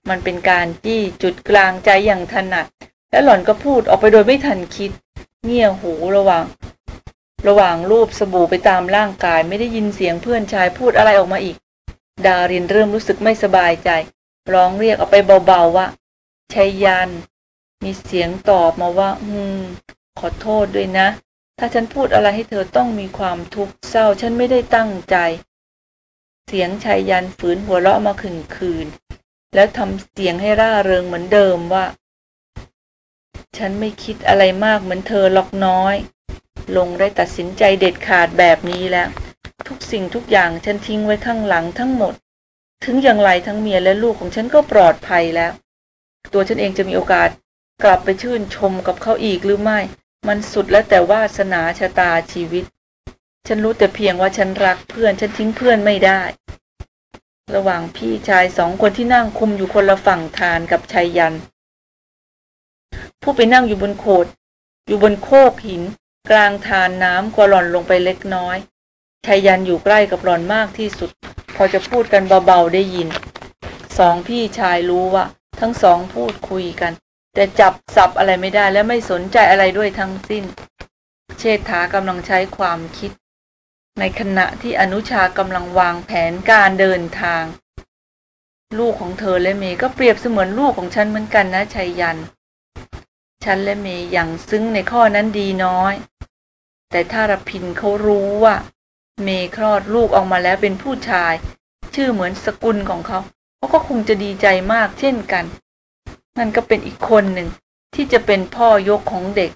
Speaker 1: มันเป็นการจี้จุดกลางใจอย่างถนัด และหล่อนก็พูดออกไปโดยไม่ทันคิด เงี่ยหูระหว่าง ระหว่างรูปสบู่ไปตามร่างกายไม่ได้ยินเสียงเพื่อนชายพูดอะไรออกมาอีก ดารินเริ่มรู้สึกไม่สบายใจ ร้องเรียกออกไปเบาๆว่าชัยยัน มีเสียงตอบมาว่า อืม ขอโทษด้วยนะ ถ้าฉันพูดอะไรให้เธอต้องมีความทุกข์เศร้า ฉันไม่ได้ตั้งใจ เสียงชายยันฝืนหัวเราะมาขึงคืน แล้วทำเสียงให้ร่าเริงเหมือนเดิมว่า ฉันไม่คิดอะไรมากเหมือนเธอหรอกน้อย ลงได้ตัดสินใจเด็ดขาดแบบนี้แล้ว ทุกสิ่งทุกอย่างฉันทิ้งไว้ข้างหลังทั้งหมด ถึงอย่างไรทั้งเมียและลูกของฉันก็ปลอดภัยแล้ว ตัวฉันเองจะมีโอกาสกลับไปชื่นชมกับเขาอีกหรือไม่ มันสุดแล้วแต่วาสนาชะตาชีวิต ฉันรู้แต่เพียงว่าฉันรักเพื่อนฉันทิ้งเพื่อนไม่ได้ ระหว่างพี่ชายสองคนที่นั่งคุมอยู่คนละฝั่งทานกับชายยัน ผู้ไปนั่งอยู่บนโขด อยู่บนโคกหิน กลางทานน้ำกว่าหล่อนลงไปเล็กน้อย ชายันอยู่ใกล้กับหล่อนมากที่สุด พอจะพูดกันเบาๆได้ยิน สองพี่ชายรู้ว่า ทั้งสองพูดคุยกัน แต่จับสับอะไรไม่ได้และไม่สนใจอะไรด้วยทั้งสิ้น เชษฐากำลังใช้ความคิด ในขณะที่อนุชากำลังวางแผนการเดินทาง ลูกของเธอและเมย์ก็เปรียบเสมือนลูกของฉันเหมือนกันนะชัยยัน ฉันและเมย์อย่างซึ้งในข้อนั้นดีน้อย แต่ถ้ารพินเขารู้ว่า เมย์คลอดลูกออกมาแล้วเป็นผู้ชาย ชื่อเหมือนสกุลของเขาเขาก็คงจะดีใจมากเช่นกันนั่นก็เป็นอีกคนหนึ่งที่จะเป็นพ่อยกของเด็ก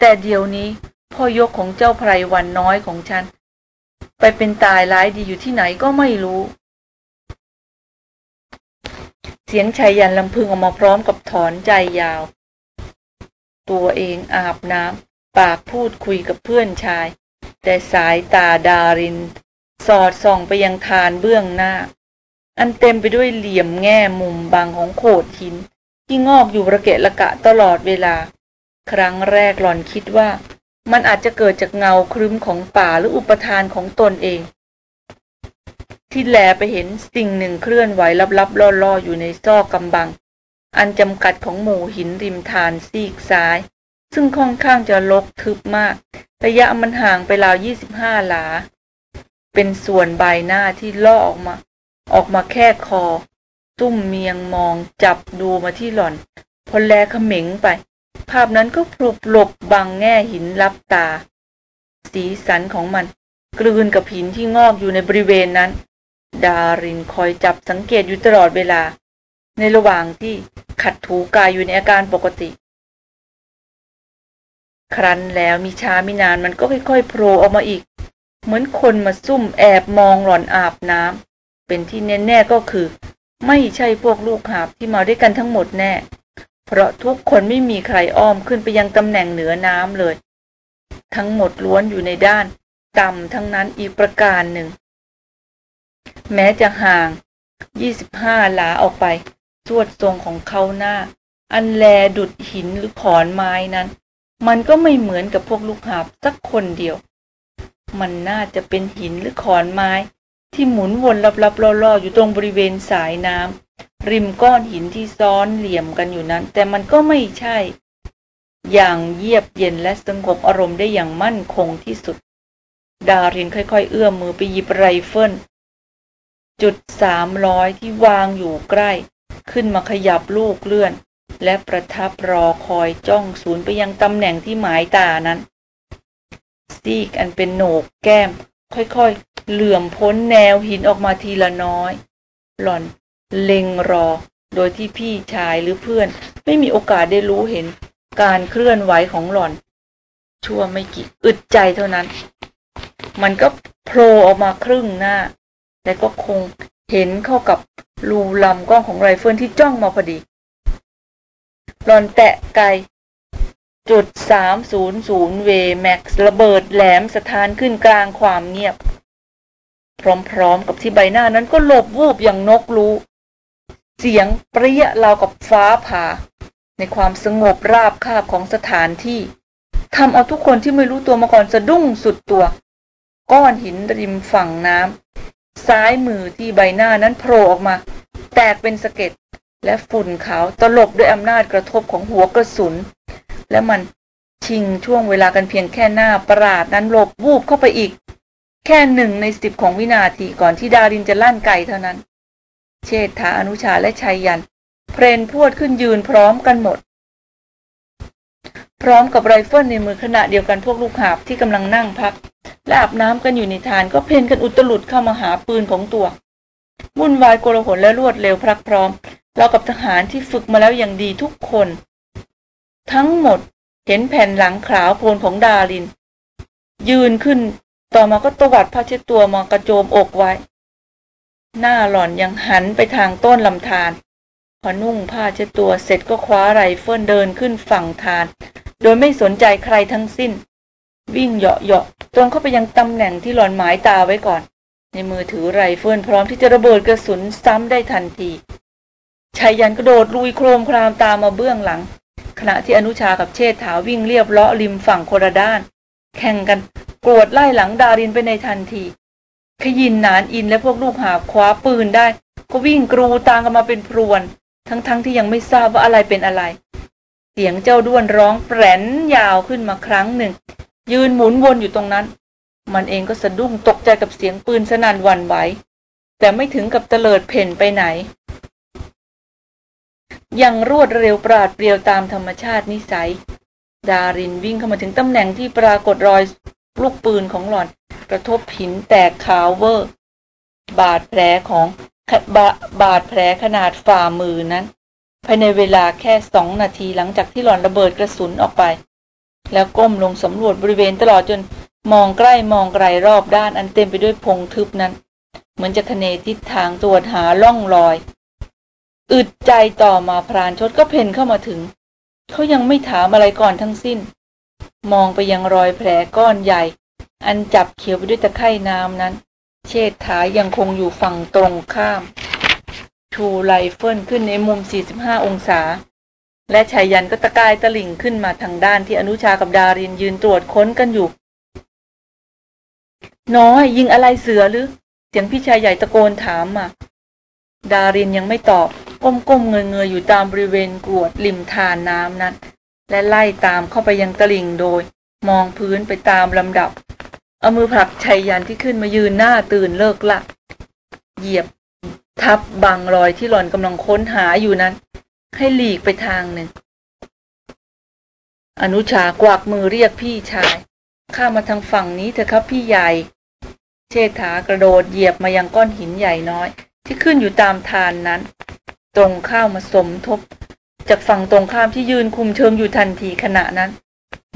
Speaker 1: แต่เดี๋ยวนี้พ่อยกของเจ้าไพรวันน้อยของฉัน ไปเป็นตายร้ายดีอยู่ที่ไหนก็ไม่รู้ เสียงชายยันลำพึงออกมาพร้อมกับถอนใจยาว ตัวเองอาบน้ำปากพูดคุยกับเพื่อนชาย แต่สายตาดาริน สอดส่องไปยังทานเบื้องหน้า อันเต็มไปด้วยเหลี่ยมแง่มุมบางของโขดหิน ที่งอกอยู่ระเกะระกะตลอดเวลา ครั้งแรกหล่อนคิดว่า มันอาจจะเกิดจากเงาครึ้มของป่าหรืออุปทานของตนเอง ที่แลไปเห็นสิ่งหนึ่งเคลื่อนไหวลับๆล่อๆอยู่ในซอกกำบัง อันจำกัดของหมู่หินริมทานซีกซ้าย ซึ่งค่อนข้างจะลกทึบมาก ระยะมันห่างไปราวยี่สิบห้าหลา เป็นส่วนใบหน้าที่ล่อออกมา ออกมาแค่คอ ตุ้มเมียงมองจับดูมาที่หล่อน พอแลเขม็งไป ภาพนั้นก็ปลุกหลบบังแง่หินลับตา สีสันของมัน กลืนกับหินที่งอกอยู่ในบริเวณนั้น ดารินคอยจับสังเกตอยู่ตลอดเวลา ในระหว่างที่ขัดถูกายอยู่ในอาการปกติ ครั้นแล้วมีช้ามินานมันก็ค่อยๆโผล่ออกมาอีก เหมือนคนมาซุ่มแอบมองหล่อนอาบน้ำเป็นที่แน่ๆก็คือ ไม่ใช่พวกลูกหาบที่มาด้วยกันทั้งหมดแน่ เพราะทุกคนไม่มีใครอ้อมขึ้นไปยังตำแหน่งเหนือน้ำเลย ทั้งหมดล้วนอยู่ในด้าน ต่ำทั้งนั้นอีกประการหนึ่ง แม้จะห่าง 25 หลาออกไปสวดทรงของเขาหน้า อันแลดุดหินหรือขอนไม้นั้น มันก็ไม่เหมือนกับพวกลูกหาบสักคนเดียว มันน่าจะเป็นหินหรือขอนไม้ ที่หมุนวนลับๆล่อๆอยู่ตรงบริเวณสายน้ำริมก้อนหินที่ซ้อนเหลี่ยมกันอยู่นั้น แต่มันก็ไม่ใช่ อย่างเยียบเย็นและสงบอารมณ์ได้อย่างมั่นคงที่สุด ดารินค่อยๆ เอื้อมมือไปหยิบไรเฟิลจุดสามร้อยที่วางอยู่ใกล้ ขึ้นมาขยับลูกเลื่อน และประทับรอคอยจ้องศูนย์ไปยังตำแหน่งที่หมายตานั้น ซีกอันเป็นโหนกแก้ม ค่อยๆ เหลื่อมพ้นแนวหินออกมาทีละน้อย หล่อนเล็งรอ โดยที่พี่ชายหรือเพื่อน ไม่มีโอกาสได้รู้เห็น การเคลื่อนไหวของหล่อน ชั่วไม่กี่อึดใจเท่านั้น มันก็โผล่ออกมาครึ่งหน้า แต่ก็คงเห็นเข้ากับรูลำกล้องของไรเฟิลที่จ้องมาพอดี หลอนแตะไกจุดสามศูนย์ศูนย์เวแม็กซ์ระเบิดแหลมสถานขึ้นกลางความเงียบ พร้อมๆ กับที่ใบหน้านั้นก็หลบวูบอย่างนกรู้ เสียงเปรี้ยราวกับฟ้าผ่า ในความสงบราบคาบของสถานที่ทำเอาทุกคนที่ไม่รู้ตัวมาก่อนสะดุ้งสุดตัว ก้อนหินริมฝั่งน้ำซ้ายมือที่ใบหน้านั้นโผล่ออกมา แตกเป็นสะเก็ด และฝุ่นขาวตลบด้วยอำนาจกระทบของหัวกระสุน และมันชิงช่วงเวลากันเพียงแค่หน้าประหลาดนั้นหลบวูบเข้าไปอีก แค่หนึ่งในสิบของวินาทีก่อนที่ดารินจะลั่นไกเท่านั้น เชษฐาอนุชาและชัยยัน เผ่นพรวดขึ้นยืนพร้อมกันหมด พร้อมกับไรเฟิลในมือขณะเดียวกันพวกลูกหาบที่กำลังนั่งพักและอาบน้ำกันอยู่ในธารก็เผ่นกันอุตลุดเข้ามาหาปืนของตัววุ่นวายโกลาหลและรวดเร็วพรักพร้อม ราวกับทหารที่ฝึกมาแล้วอย่างดีทุกคน ทั้งหมดเห็นแผ่นหลังขาวโพลนของดาริน ยืนขึ้นต่อมาก็ตวัดผ้าเช็ดตัวมากระโจมอกไว้ หน้าหล่อนยังหันไปทางต้นลำธารพอนุ่งผ้าเช็ดตัวเสร็จก็คว้าไรเฟิลเดินขึ้นฝั่งธารโดยไม่สนใจใครทั้งสิ้น วิ่งเหยาะเหยาะตรงเข้าไปยังตำแหน่งที่หล่อนหมายตาไว้ก่อน ในมือถือไรเฟิลพร้อมที่จะระเบิดกระสุนซ้ำได้ทันที ชัยยันกระโดดลุยโครมครามตามมาเบื้องหลัง ขณะที่อนุชากับเชษฐาวิ่งเลียบเลาะริมฝั่งโคราด้าน แข่งกันกวดไล่หลังดารินไปในทันที ขยินนานอินและพวกลูกหาบคว้าปืนได้ ก็วิ่งกรูตามกันมาเป็นพรวน ทั้งๆที่ยังไม่ทราบว่าอะไรเป็นอะไร เสียงเจ้าด้วนร้องแปรนยาวขึ้นมาครั้งหนึ่ง ยืนหมุนวนอยู่ตรงนั้น มันเองก็สะดุ้งตกใจกับเสียงปืนสนั่นหวั่นไหวแต่ไม่ถึงกับเตลิดเพ่นไปไหน ยังรวดเร็วปราดเปรียวตามธรรมชาตินิสัย ดารินวิ่งเข้ามาถึงตำแหน่งที่ปรากฏรอยลูกปืนของหล่อน กระทบหินแตกขาวเวอร์ บาดแผลของบาบาดแผลขนาดฝ่ามือนั้น ภายในเวลาแค่สองนาทีหลังจากที่หล่อนระเบิดกระสุนออกไป แล้วก้มลงสำรวจบริเวณตลอดจนมองใกล้มองไกลรอบด้านอันเต็มไปด้วยพงทึบนั้น เหมือนจะคเนทิศทางตรวจหาล่องรอย อึดใจต่อมาพรานชดก็เพนเข้ามาถึง เขายังไม่ถามอะไรก่อนทั้งสิ้น มองไปยังรอยแผลก้อนใหญ่ อันจับเขียวไปด้วยตะไคร่น้ำนั้น เชษฐายังคงอยู่ฝั่งตรงข้าม ชูไลเฟิลขึ้นในมุม 45 องศา และชายยันก็ตะกายตะลิ่งขึ้นมาทางด้านที่อนุชากับดารินยืนตรวจค้นกันอยู่ น้อยยิงอะไรเสือหรือ เสียงพี่ชายใหญ่ตะโกนถามมา ดารินยังไม่ตอบ ก้มๆเงยๆอยู่ตามบริเวณกรวดริมทานน้ำนั้น และไล่ตามเข้าไปยังตลิ่งโดย มองพื้นไปตามลำดับ เอามือผลักชัยยันที่ขึ้นมายืนหน้าตื่นเลิกละ เหยียบ ทับบังรอยที่หล่อนกำลังค้นหาอยู่นั้น ให้หลีกไปทางหนึ่ง อนุชากวักมือเรียกพี่ชาย ข้ามาทางฝั่งนี้เถอะครับพี่ใหญ่ เชษฐากระโดดเหยียบมายังก้อนหินใหญ่น้อย ที่ขึ้นอยู่ตามทานนั้น ตรงข้าวมาสมทบ จากฝั่งตรงข้ามที่ยืนคุมเชิงอยู่ทันทีขณะนั้น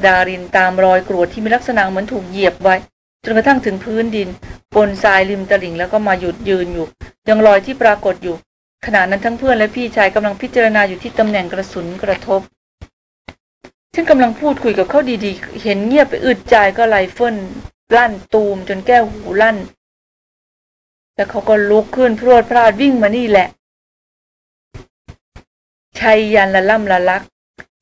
Speaker 1: ดารินตามรอยกรวดที่มีลักษณะเหมือนถูกเหยียบไว้ จนกระทั่งถึงพื้นดินบนทรายริมตลิ่งแล้วก็มาหยุดยืนอยู่ ยังรอยที่ปรากฏอยู่ ขณะนั้นทั้งเพื่อนและพี่ชายกำลังพิจารณาอยู่ที่ตำแหน่งกระสุนกระทบฉันกำลังพูดคุยกับเขาดีๆ เห็นเงียบไปอึดใจก็ไรเฟิลลั่นตูมจนแก้วหูลั่น แล้วเขาก็ลุกขึ้นพรวดพราดวิ่งมานี่แหละ ชัยยันละล่ำละลัก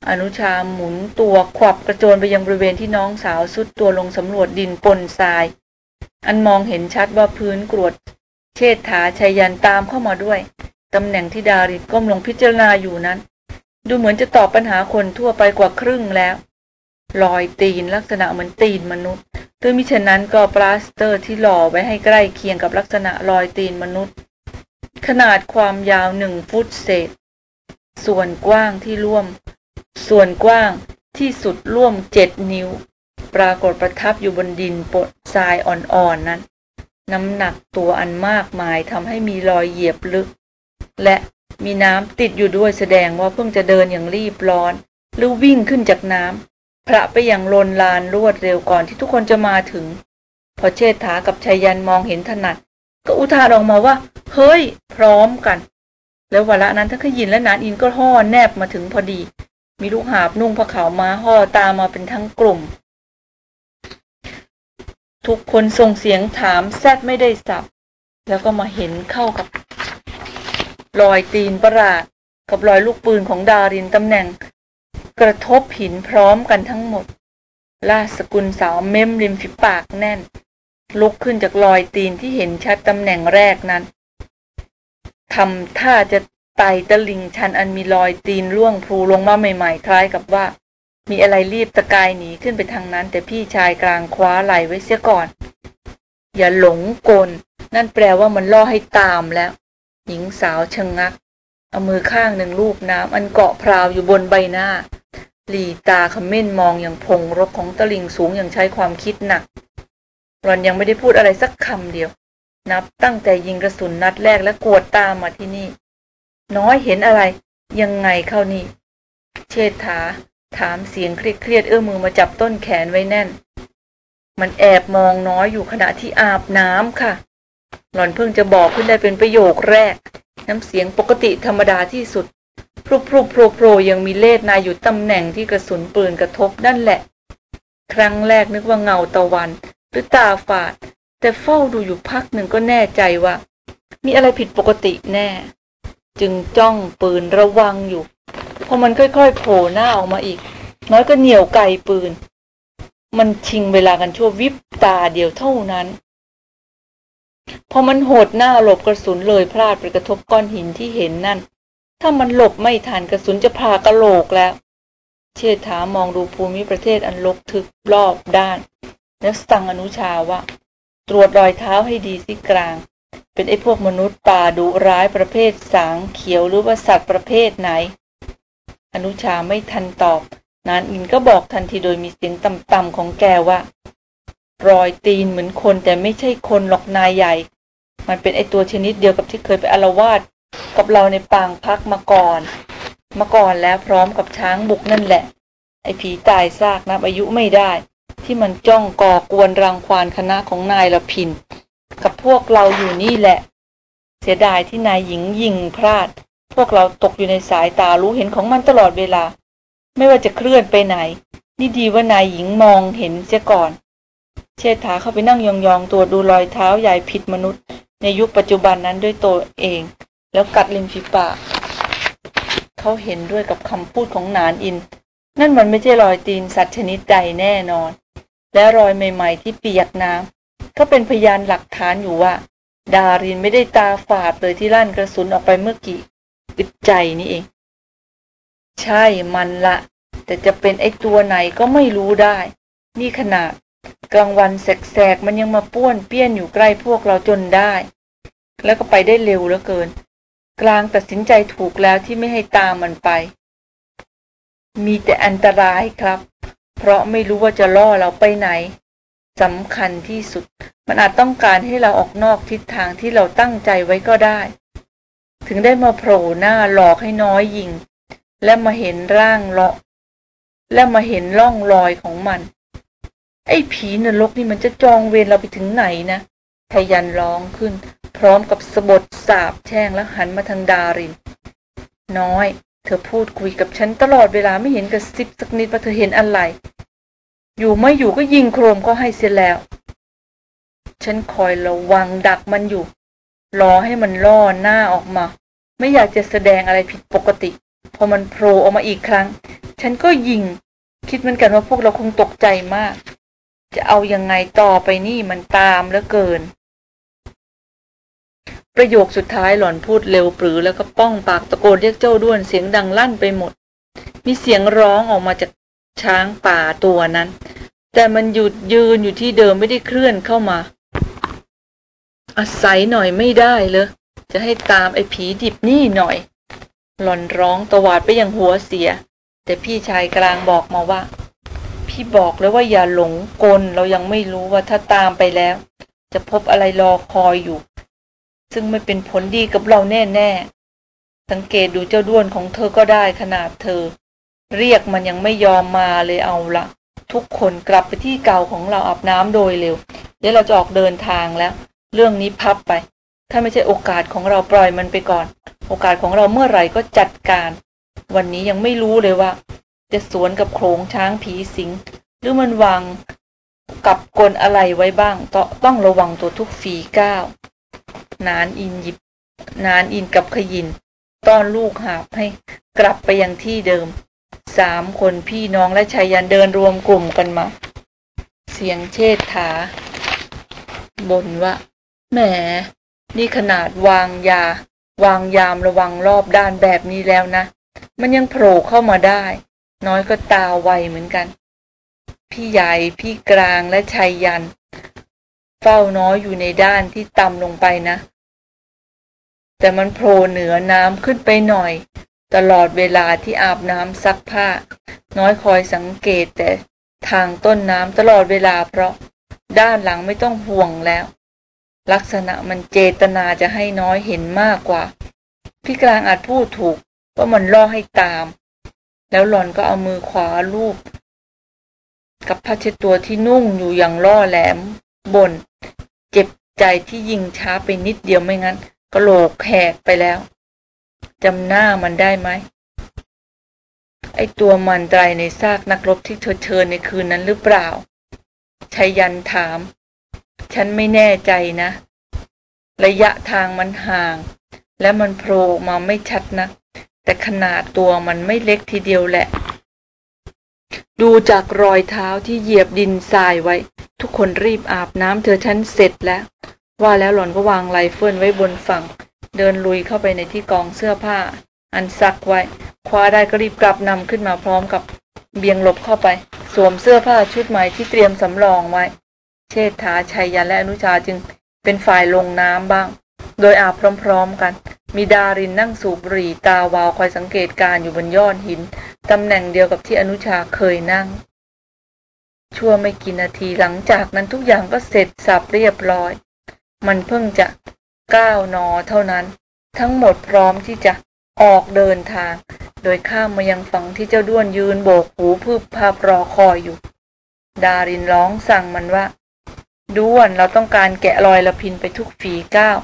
Speaker 1: อนุชาหมุนตัวขวับกระโจนไปยังบริเวณที่น้องสาวสุดตัวลงสำรวจดินปนทราย อันมองเห็นชัดว่าพื้นกรวด เชษฐาชัยยันตามเข้ามาด้วยตำแหน่งที่ดาริดก้มลงพิจารณาอยู่นั้น ดูเหมือนจะตอบปัญหาคนทั่วไปกว่าครึ่งแล้ว รอยตีนลักษณะเหมือนตีนมนุษย์โดยมิฉะนั้นก็ปลาสเตอร์ที่หล่อไว้ให้ใกล้เคียงกับลักษณะรอยตีนมนุษย์ ขนาดความยาวหนึ่งฟุตเศษ ส่วนกว้างที่ร่วม ส่วนกว้างที่สุดร่วมเจ็ดนิ้ว ปรากฏประทับอยู่บนดินปดทรายอ่อนๆนนั้น น้ำหนักตัวอันมากมายทำให้มีรอยเหยียบลึก และมีน้ำติดอยู่ด้วยแสดงว่าเพิ่งจะเดินอย่างรีบร้อน หรือวิ่งขึ้นจากน้ำ พระไปอย่างลนลานรวดเร็วก่อนที่ทุกคนจะมาถึง พอเชษฐากับชายันมองเห็นถนัด ก็อุทานออกมาว่า เฮ้ย พร้อมกัน แล้ววละนั้นทั้งขยินและนานอินก็ห่อแนบมาถึงพอดี มีลูกหาบนุ่งผ้าขาวมาห่อตามมาเป็นทั้งกลุ่ม ทุกคนส่งเสียงถามแซดไม่ได้สับ แล้วก็มาเห็นเข้ากับรอยตีนประหลาดกับรอยลูกปืนของดารินตำแหน่ง กระทบหินพร้อมกันทั้งหมดราสกุลสาวเม้มริมฝีปากแน่น ลุกขึ้นจากรอยตีนที่เห็นชัดตำแหน่งแรกนั้นทำท่าจะไต่ตะลิงชันอันมีรอยตีนร่วงพลูลงมาใหม่ๆ คล้ายกับว่า มีอะไรรีบตะกายหนีขึ้นไปทางนั้น แต่พี่ชายกลางคว้าไหลไว้เสียก่อน อย่าหลงกล นั่นแปลว่ามันล่อให้ตามแล้ว หญิงสาวชะงงัก เอามือข้างหนึ่งลูบน้ำอันเกาะพราวอยู่บนใบหน้า หลีตาขม้นมองอย่างพงรกของตะลิงสูงอย่างใช้ความคิดหนักรอนยังไม่ได้พูดอะไรสักคำเดียว นับตั้งแต่ยิงกระสุนนัดแรกและกวดตามมาที่นี่ น้อยเห็นอะไร ยังไงเข้านี่ เชษฐา ถามเสียงเครียดเอื้อมือมาจับต้นแขนไว้แน่น มันแอบมองน้อยอยู่ขณะที่อาบน้ำค่ะ หล่อนเพิ่งจะบอกขึ้นได้เป็นประโยคแรก น้ำเสียงปกติธรรมดาที่สุด พรุพรุโผล่โผล่ยังมีเลดนายอยู่ตำแหน่งที่กระสุนปืนกระทบนั่นแหละ ครั้งแรกนึกว่าเงาตะวัน หรือตาฝาด แต่เฝ้าดูอยู่พักหนึ่งก็แน่ใจว่า มีอะไรผิดปกติแน่ จึงจ้องปืนระวังอยู่พอมันค่อยๆโผล่หน้าออกมาอีก น้อยก็เหนี่ยวไกปืน มันชิงเวลากันชั่ววิบตาเดียวเท่านั้นพอมันโหดหน้าหลบกระสุนเลยพลาดไปกระทบก้อนหินที่เห็นนั่น ถ้ามันหลบไม่ทันกระสุนจะพากระโหลกแล้ว เชษฐามองดูภูมิประเทศอันลกทึกรอบด้าน แล้วสั่งอนุชาว่า ตรวจรอยเท้าให้ดีสิกลาง เป็นไอ้พวกมนุษย์ป่าดุร้ายประเภทสางเขียวหรือว่าสัตว์ประเภทไหน อนุชาไม่ทันตอบ นานอินก็บอกทันทีโดยมีเสียงต่ำๆของแกว่า รอยตีนเหมือนคนแต่ไม่ใช่คนหรอกนายใหญ่ มันเป็นไอตัวชนิดเดียวกับที่เคยไปอารวาส กับเราในปางพักมาก่อน มาก่อนแล้วพร้อมกับช้างบุกนั่นแหละ ไอ้ผีตายซากนับอายุไม่ได้ ที่มันจ้องก่อกวนรังควานคณะของนายละพิน กับพวกเราอยู่นี่แหละ เสียดายที่นายหญิงยิงพลาด พวกเราตกอยู่ในสายตารู้เห็นของมันตลอดเวลา ไม่ว่าจะเคลื่อนไปไหน นี่ดีว่านายหญิงมองเห็นเสียก่อน เชษฐาเข้าไปนั่งยองๆตัวดูรอยเท้าใหญ่ผิดมนุษย์ ในยุคปัจจุบันนั้นด้วยตัวเอง แล้วกัดริมฝีปาก เขาเห็นด้วยกับคำพูดของนานอิน นั่นมันไม่ใช่รอยตีนสัตว์ชนิดใดแน่นอน และรอยใหม่ๆ ที่เปียกน้ำก็เป็นพยานหลักฐานอยู่ว่า ดารินไม่ได้ตาฝาดเลยที่ลั่นกระสุนออกไปเมื่อกี้อึดใจนี่เอง ใช่มันละ แต่จะเป็นไอตัวไหนก็ไม่รู้ได้ นี่ขนาดกลางวันแสกๆ มันยังมาป้วนเปี้ยนอยู่ใกล้พวกเราจนได้ แล้วก็ไปได้เร็วเหลือเกิน กลางตัดสินใจถูกแล้วที่ไม่ให้ตามมันไป มีแต่อันตรายครับ เพราะไม่รู้ว่าจะล่อเราไปไหนสำคัญที่สุด มันอาจต้องการให้เราออกนอกทิศทางที่เราตั้งใจไว้ก็ได้ ถึงได้มาโผล่หน้าหลอกให้น้อยยิง และมาเห็นร่างเลาะ และมาเห็นร่องรอยของมัน ไอ้ผีนรกนี่มันจะจองเวรเราไปถึงไหนนะทยันร้องขึ้น พร้อมกับสะบดสาบแช่งแล้วหันมาทางดาริน น้อย เธอพูดคุยกับฉันตลอดเวลาไม่เห็นกระซิบสักนิดว่าเธอเห็นอะไร อยู่ไม่อยู่ก็ยิงโครมก็ให้เสียแล้ว ฉันคอยระวังดักมันอยู่ รอให้มันล่อหน้าออกมา ไม่อยากจะแสดงอะไรผิดปกติ พอมันโผล่ออกมาอีกครั้ง ฉันก็ยิง คิดเหมือนกันว่าพวกเราคงตกใจมาก จะเอายังไงต่อไปนี่มันตามแล้วเกิน ประโยคสุดท้ายหล่อนพูดเร็วปรือ แล้วก็ป้องปากตะโกนเรียกเจ้าด้วนเสียงดังลั่นไปหมด มีเสียงร้องออกมาจากช้างป่าตัวนั้น แต่มันหยุดยืนอยู่ที่เดิมไม่ได้เคลื่อนเข้ามา อาศัยหน่อยไม่ได้เลยจะให้ตามไอ้ผีดิบนี่หน่อย หล่อนร้องตวาดไปอย่างหัวเสีย แต่พี่ชายกลางบอกมาว่า พี่บอกแล้วว่าอย่าหลงกลเรายังไม่รู้ว่าถ้าตามไปแล้ว จะพบอะไรรอคอยอยู่ ซึ่งไม่เป็นผลดีกับเราแน่ๆ สังเกตดูเจ้าด้วนของเธอก็ได้ขนาดเธอ เรียกมันยังไม่ยอมมาเลยเอาละทุกคนกลับไปที่เก่าของเราอาบน้ำโดยเร็ว เดี๋ยวเราจะออกเดินทางแล้ว เรื่องนี้พับไป ถ้าไม่ใช่โอกาสของเราปล่อยมันไปก่อน โอกาสของเราเมื่อไหร่ก็จัดการ วันนี้ยังไม่รู้เลยว่า จะสวนกับโขงช้างผีสิง หรือมันวางกับกลอะไรไว้บ้างต้องต้องระวังตัวทุกฝีก้าว นานอินหยิบนานอินกับขยิน ต้อนลูกหาบให้กลับไปยังที่เดิม สามคนพี่น้องและชายยันเดินรวมกลุ่มกันมา เสียงเชษฐาบ่นว่า แหม นี่ขนาดวางยา วางยามระวังรอบด้านแบบนี้แล้วนะ มันยังโผล่เข้ามาได้ น้อยก็ตาไวเหมือนกัน พี่ใหญ่พี่กลางและชัยยัน เฝ้าน้อยอยู่ในด้านที่ต่ำลงไปนะ แต่มันโผล่เหนือน้ำขึ้นไปหน่อย ตลอดเวลาที่อาบน้ำซักผ้า น้อยคอยสังเกตแต่ทางต้นน้ำตลอดเวลาเพราะด้านหลังไม่ต้องห่วงแล้ว ลักษณะมันเจตนาจะให้น้อยเห็นมากกว่า พี่กลางอาจพูดถูกว่ามันล่อให้ตาม แล้วหล่อนก็เอามือขวาลูบกับผ้าเช็ดตัวที่นุ่งอยู่อย่างล่อแหลม บนเจ็บใจที่ยิงช้าไปนิดเดียวไม่งั้นกระโหลกแหกไปแล้วจำหน้ามันได้ไหมไอตัวมันตรายในซากนักรบที่เธอเชิญในคืนนั้นหรือเปล่าชัยยันถาม ฉันไม่แน่ใจนะ ระยะทางมันห่าง และมันโผล่มาไม่ชัดนะ แต่ขนาดตัวมันไม่เล็กทีเดียวแหละ ดูจากรอยเท้าที่เหยียบดินทรายไว้ ทุกคนรีบอาบน้ำเถอะฉันเสร็จแล้ว ว่าแล้วหล่อนก็วางไรเฟิลไว้บนฝั่ง เดินลุยเข้าไปในที่กองเสื้อผ้า อันซักไว้ คว้าได้ก็รีบกลับนำขึ้นมาพร้อมกับเบี่ยงหลบเข้าไป สวมเสื้อผ้าชุดใหม่ที่เตรียมสำรองไว้ เชษฐาชัยยันและอนุชาจึงเป็นฝ่ายลงน้ำบ้าง โดยอาบพร้อมๆกัน มีดารินนั่งสูบบุหรี่ตาวาวคอยสังเกตการณ์อยู่บนยอดหิน ตำแหน่งเดียวกับที่อนุชาเคยนั่ง ชั่วไม่กี่นาทีหลังจากนั้นทุกอย่างก็เสร็จสับเรียบร้อย มันเพิ่งจะก้าวนอเท่านั้น ทั้งหมดพร้อมที่จะออกเดินทาง โดยข้ามมายังฝั่งที่เจ้าด้วนยืนโบกหูพืบภาพรอคอยอยู่ ดารินร้องสั่งมันว่าด้วนเราต้องการแกะรอยละพินไปทุกฝีก้าว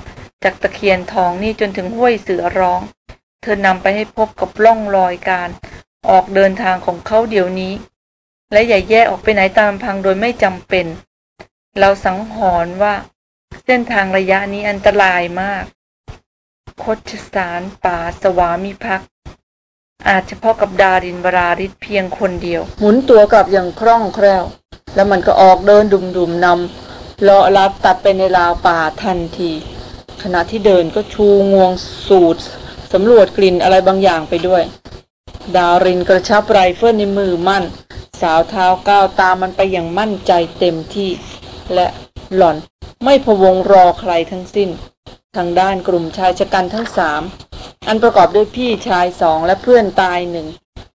Speaker 1: จากตะเคียนทองนี่จนถึงห้วยเสือร้อง เธอนำไปให้พบกับร่องรอยการ ออกเดินทางของเขาเดี๋ยวนี้ และอย่าแยกออกไปไหนตามพังโดยไม่จำเป็น เราสังหรณ์ว่า เส้นทางระยะนี้อันตรายมาก คดสารป่าสวามิภักดิ์อาจเฉพาะกับดารินบราริศเพียงคนเดียว
Speaker 2: หมุนตัวกลับอย่างคล่องแคล่ว แล้วมันก็ออกเดินดุมๆนำเลาะลัดตัดไปในราวป่าทันที ขณะที่เดินก็ชูงวงสูดสำรวจกลิ่นอะไรบางอย่างไปด้วย ดารินกระชับไรเฟิลในมือมั่น สาวเท้าก้าวตามมันไปอย่างมั่นใจเต็มที่ และหล่อนไม่พะวงรอใครทั้งสิ้น ทางด้านกลุ่มชายชะกันทั้งสามอันประกอบด้วยพี่ชายสองและเพื่อนตายหนึ่ง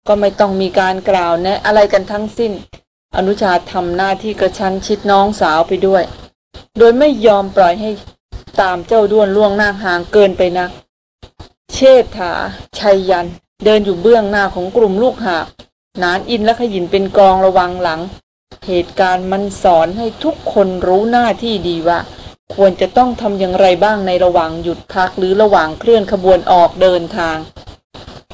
Speaker 2: ก็ไม่ต้องมีการกล่าวแนะอะไรกันทั้งสิ้น อนุชาทำหน้าที่กระชั้นชิดน้องสาวไปด้วย โดยไม่ยอมปล่อยให้ ตามเจ้าด้วนล่วงหน้าห่างเกินไปนัก เชษฐาชัยยัน เดินอยู่เบื้องหน้าของกลุ่มลูกหาบนานอินและขยินเป็นกองระวังหลัง เหตุการณ์มันสอนให้ทุกคนรู้หน้าที่ดีว่า ควรจะต้องทำอย่างไรบ้างในระหว่างหยุดพักหรือระหว่างเคลื่อนขบวนออกเดินทาง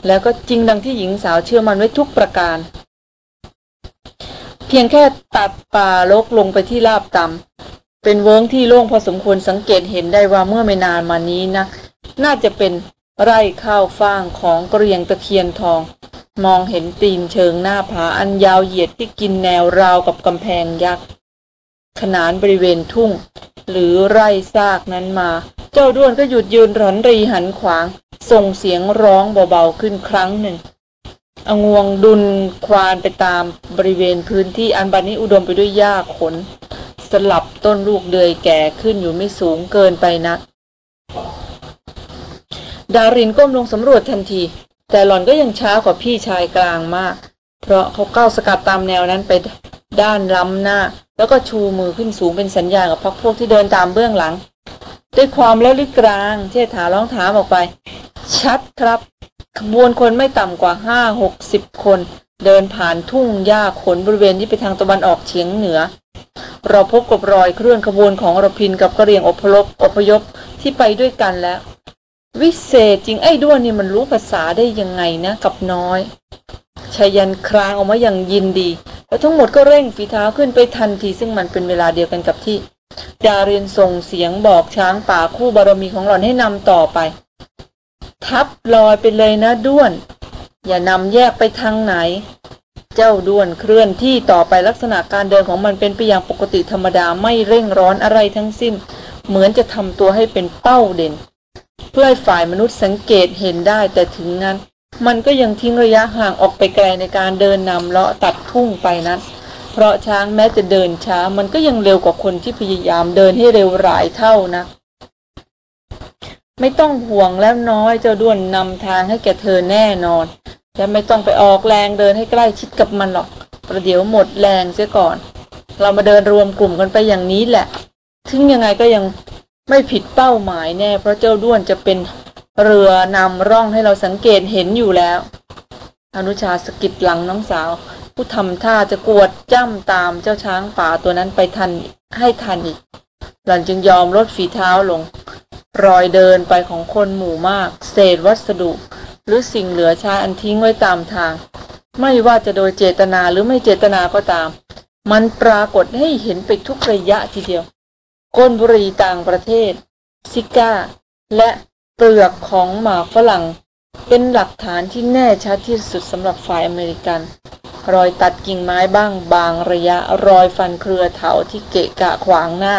Speaker 2: แล้วก็จริงดังที่หญิงสาวเชื่อมันไว้ทุกประการ เพียงแค่ตัดป่าลกลงไปที่ราบต่ำ เป็นเวิ้งที่โล่งพอสมควรสังเกตเห็นได้ว่าเมื่อไม่นานมานี้นะน่าจะเป็นไร่ข้าวฟ่างของกระเรียงตะเคียนทอง มองเห็นตีนเชิงหน้าผาอันยาวเหยียดที่กินแนวราวกับกำแพงยักษ์ขนานบริเวณทุ่ง หรือไร่ซากนั้นมา เจ้าด้วนก็หยุดยืนรันรีหันขวาง ส่งเสียงร้องเบาๆขึ้นครั้งหนึ่งเอางวงดุนควานไปตามบริเวณพื้นที่อันบัดนี้อุดมไปด้วยหญ้าขน สลับต้นลูกเดือยแก่ขึ้นอยู่ไม่สูงเกินไปนัก ดารินก้มลงสำรวจทันที แต่หล่อนก็ยังช้ากว่าพี่ชายกลางมาก เพราะเขาก้าวสกัดตามแนวนั้นไปด้านล้ำหน้า แล้วก็ชูมือขึ้นสูงเป็นสัญญาณกับพักพวกที่เดินตามเบื้องหลัง ด้วยความแล้วลึกกลางเชษฐาร้องถามออกไป ชัดครับ ขบวนคนไม่ต่ำกว่าห้าหกสิบคน เดินผ่านทุ่งหญ้าขนบริเวณที่ไปทางตะวันออกเฉียงเหนือ เราพบกับรอยเคลื่อนขบวนของรพินกับกระเรียงอพยพอพยพที่ไปด้วยกันแล้ว วิเศษจริงไอ้ด้วนนี่มันรู้ภาษาได้ยังไงนะกับน้อยชายันครางออกมาอย่างยินดี แล้วทั้งหมดก็เร่งฝีเท้าขึ้นไปทันที ซึ่งมันเป็นเวลาเดียวกันกับที่ดาเรียนส่งเสียงบอกช้างป่าคู่บารมีของหล่อนให้นำต่อไป ทับลอยไปเลยนะด้วน อย่านำแยกไปทางไหน เจ้าด้วนเคลื่อนที่ต่อไปลักษณะการเดินของมันเป็นไปอย่างปกติธรรมดาไม่เร่งร้อนอะไรทั้งสิ้น เหมือนจะทำตัวให้เป็นเป้าเด่น เพื่อให้ฝ่ายมนุษย์สังเกตเห็นได้แต่ถึงนั้น มันก็ยังทิ้งระยะห่างออกไปไกลในการเดินนำเลาะตัดทุ่งไปนั้น เพราะช้างแม้จะเดินช้ามันก็ยังเร็วกว่าคนที่พยายามเดินให้เร็วหลายเท่านะไม่ต้องห่วงแล้วน้อยเจ้าด้วนนำทางให้แกเธอแน่นอน และไม่ต้องไปออกแรงเดินให้ใกล้ชิดกับมันหรอก ประเดี๋ยวหมดแรงเสียก่อน เรามาเดินรวมกลุ่มกันไปอย่างนี้แหละ ถึงยังไงก็ยังไม่ผิดเป้าหมายแน่ เพราะเจ้าด้วนจะเป็นเรือนำร่องให้เราสังเกตเห็นอยู่แล้ว อนุชาสกิดหลังน้องสาว ผู้ทำท่าจะกวดจ้ำตามเจ้าช้างป่าตัวนั้นไปทันให้ทันอีก หล่อนจึงยอมลดฝีเท้าลง รอยเดินไปของคนหมู่มาก เศษวัสดุ หรือสิ่งเหลือใช้อันทิ้งไว้ตามทาง ไม่ว่าจะโดยเจตนาหรือไม่เจตนาก็ตาม มันปรากฏให้เห็นไปทุกระยะทีเดียว ก้นบุหรีต่างประเทศ ซิก้า และเปลือกของหมากฝรั่ง เป็นหลักฐานที่แน่ชัดที่สุดสำหรับฝ่ายอเมริกัน รอยตัดกิ่งไม้บ้างบางระยะรอยฟันเครือเถาที่เกะกะขวางหน้า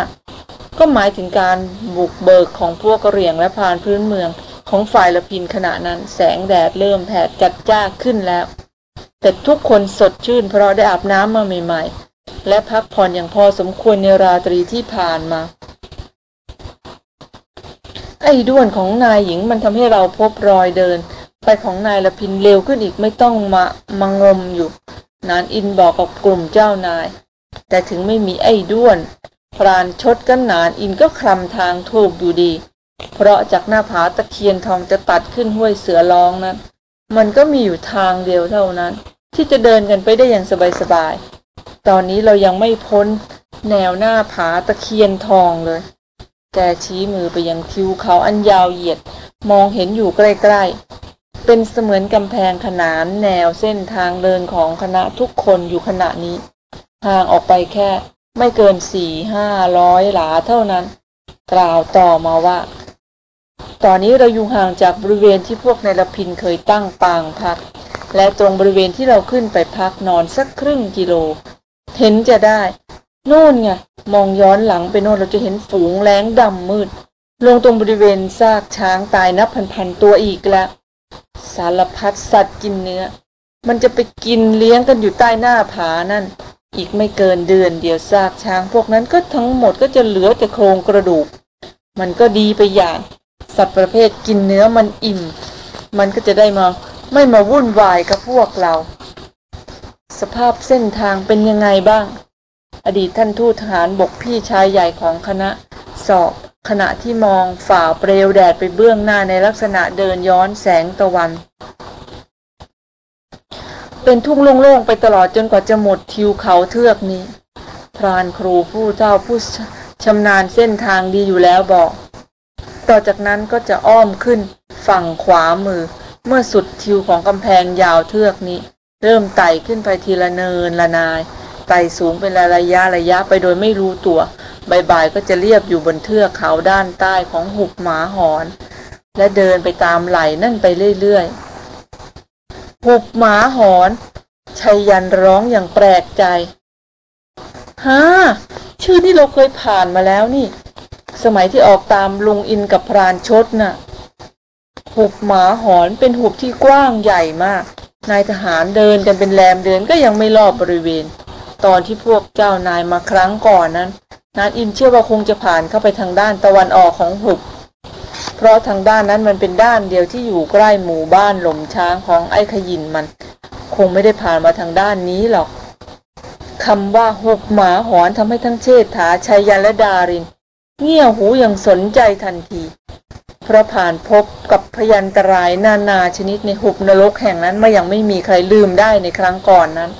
Speaker 2: ก็หมายถึงการบุกเบิกของพวกกระเหรี่ยงและพานพื้นเมือง ของฝ่ายละพินขณะนั้นแสงแดดเริ่มแผดจัดจ้าขึ้นแล้ว แต่ทุกคนสดชื่นเพราะได้อาบน้ำมาใหม่ ๆ และพักผ่อนอย่างพอสมควรในราตรีที่ผ่านมาไอ้ด้วนของนายหญิงมันทำให้เราพบรอยเดิน ไปของนายละพินเร็วขึ้นอีกไม่ต้องมามางมอยู่ นานอินบอกกับกลุ่มเจ้านาย แต่ถึงไม่มีไอ้ด้วนพรานชดกันนานอินก็คลำทางถูกอยู่ดี เพราะจากหน้าผาตะเคียนทองจะตัดขึ้นห้วยเสือร้องนั้น มันก็มีอยู่ทางเดียวเท่านั้น ที่จะเดินกันไปได้อย่างสบายๆ ตอนนี้เรายังไม่พ้นแนวหน้าผาตะเคียนทองเลย แกชี้มือไปยังทิวเขาอันยาวเหยียด มองเห็นอยู่ใกล้ๆ เป็นเสมือนกำแพงขนานแนวเส้นทางเดินของคณะทุกคนอยู่ขณะนี้ ห่างออกไปแค่ไม่เกินสี่ห้าร้อยหลาเท่านั้น กล่าวต่อมาว่า ตอนนี้เราอยู่ห่างจากบริเวณที่พวกนายรพินเคยตั้งปางพัก และตรงบริเวณที่เราขึ้นไปพักนอนสักครึ่งกิโล เห็นจะได้โน่นไง มองย้อนหลังไปโน่นเราจะเห็นฝูงแล้งดำมืด ลงตรงบริเวณซากช้างตายนับพันๆตัวอีกแล้วสารพัดสัตว์กินเนื้อ มันจะไปกินเลี้ยงกันอยู่ใต้หน้าผานั่น อีกไม่เกินเดือนเดียวซากช้าง พวกนั้นก็ทั้งหมดก็จะเหลือแต่โครงกระดูก มันก็ดีไปอย่าง สัตว์ประเภทกินเนื้อมันอิ่ม มันก็จะได้มาไม่มาวุ่นวายกับพวกเรา สภาพเส้นทางเป็นยังไงบ้าง อดีตท่านทูตทหารบกพี่ชายใหญ่ของคณะ สอบ ขณะที่มองฝ่าเปลวแดดไปเบื้องหน้าในลักษณะเดินย้อนแสงตะวัน เป็นทุ่งโล่งๆไปตลอดจนกว่าจะหมดทิวเขาเทือกนี้ พรานครูผู้เจ้าผู้ชำนาญเส้นทางดีอยู่แล้วบอก ต่อจากนั้นก็จะอ้อมขึ้นฝั่งขวามือ เมื่อสุดทิวของกำแพงยาวเทือกนี้ เริ่มไต่ขึ้นไปทีละเนินละนาย ไต่สูงเป็นระยะระยะไปโดยไม่รู้ตัวใบายๆก็จะเรียบอยู่บนเทือกเขาด้านใต้ของหุบหมาหอน และเดินไปตามไหลนั่นไปเรื่อยๆ หุบหมาหอนชัยยันร้องอย่างแปลกใจฮ่าชื่อนี่เราเคยผ่านมาแล้วนี่ สมัยที่ออกตามลุงอินกับพรานชดน่ะ หุบหมาหอนเป็นหุบที่กว้างใหญ่มาก นายทหารเดินกันเป็นแรมเดินก็ยังไม่รอบบริเวณ ตอนที่พวกเจ้านายมาครั้งก่อนนั้น นานอินเชื่อว่าคงจะผ่านเข้าไปทางด้านตะวันออกของหุบ เพราะทางด้านนั้นมันเป็นด้านเดียวที่อยู่ใกล้หมู่บ้านหล่มช้างของไอ้ขยินมัน คงไม่ได้ผ่านมาทางด้านนี้หรอกคำว่าหุบหมาหอนทำให้ทั้งเชษฐาชัยยันและดาริน เงี่ยหูอย่างสนใจทันทีเพราะผ่านพบกับพยันตรายนานาชนิดในหุบนรกแห่งนั้นมายังไม่มีใครลืมได้ในครั้งก่อนนั้น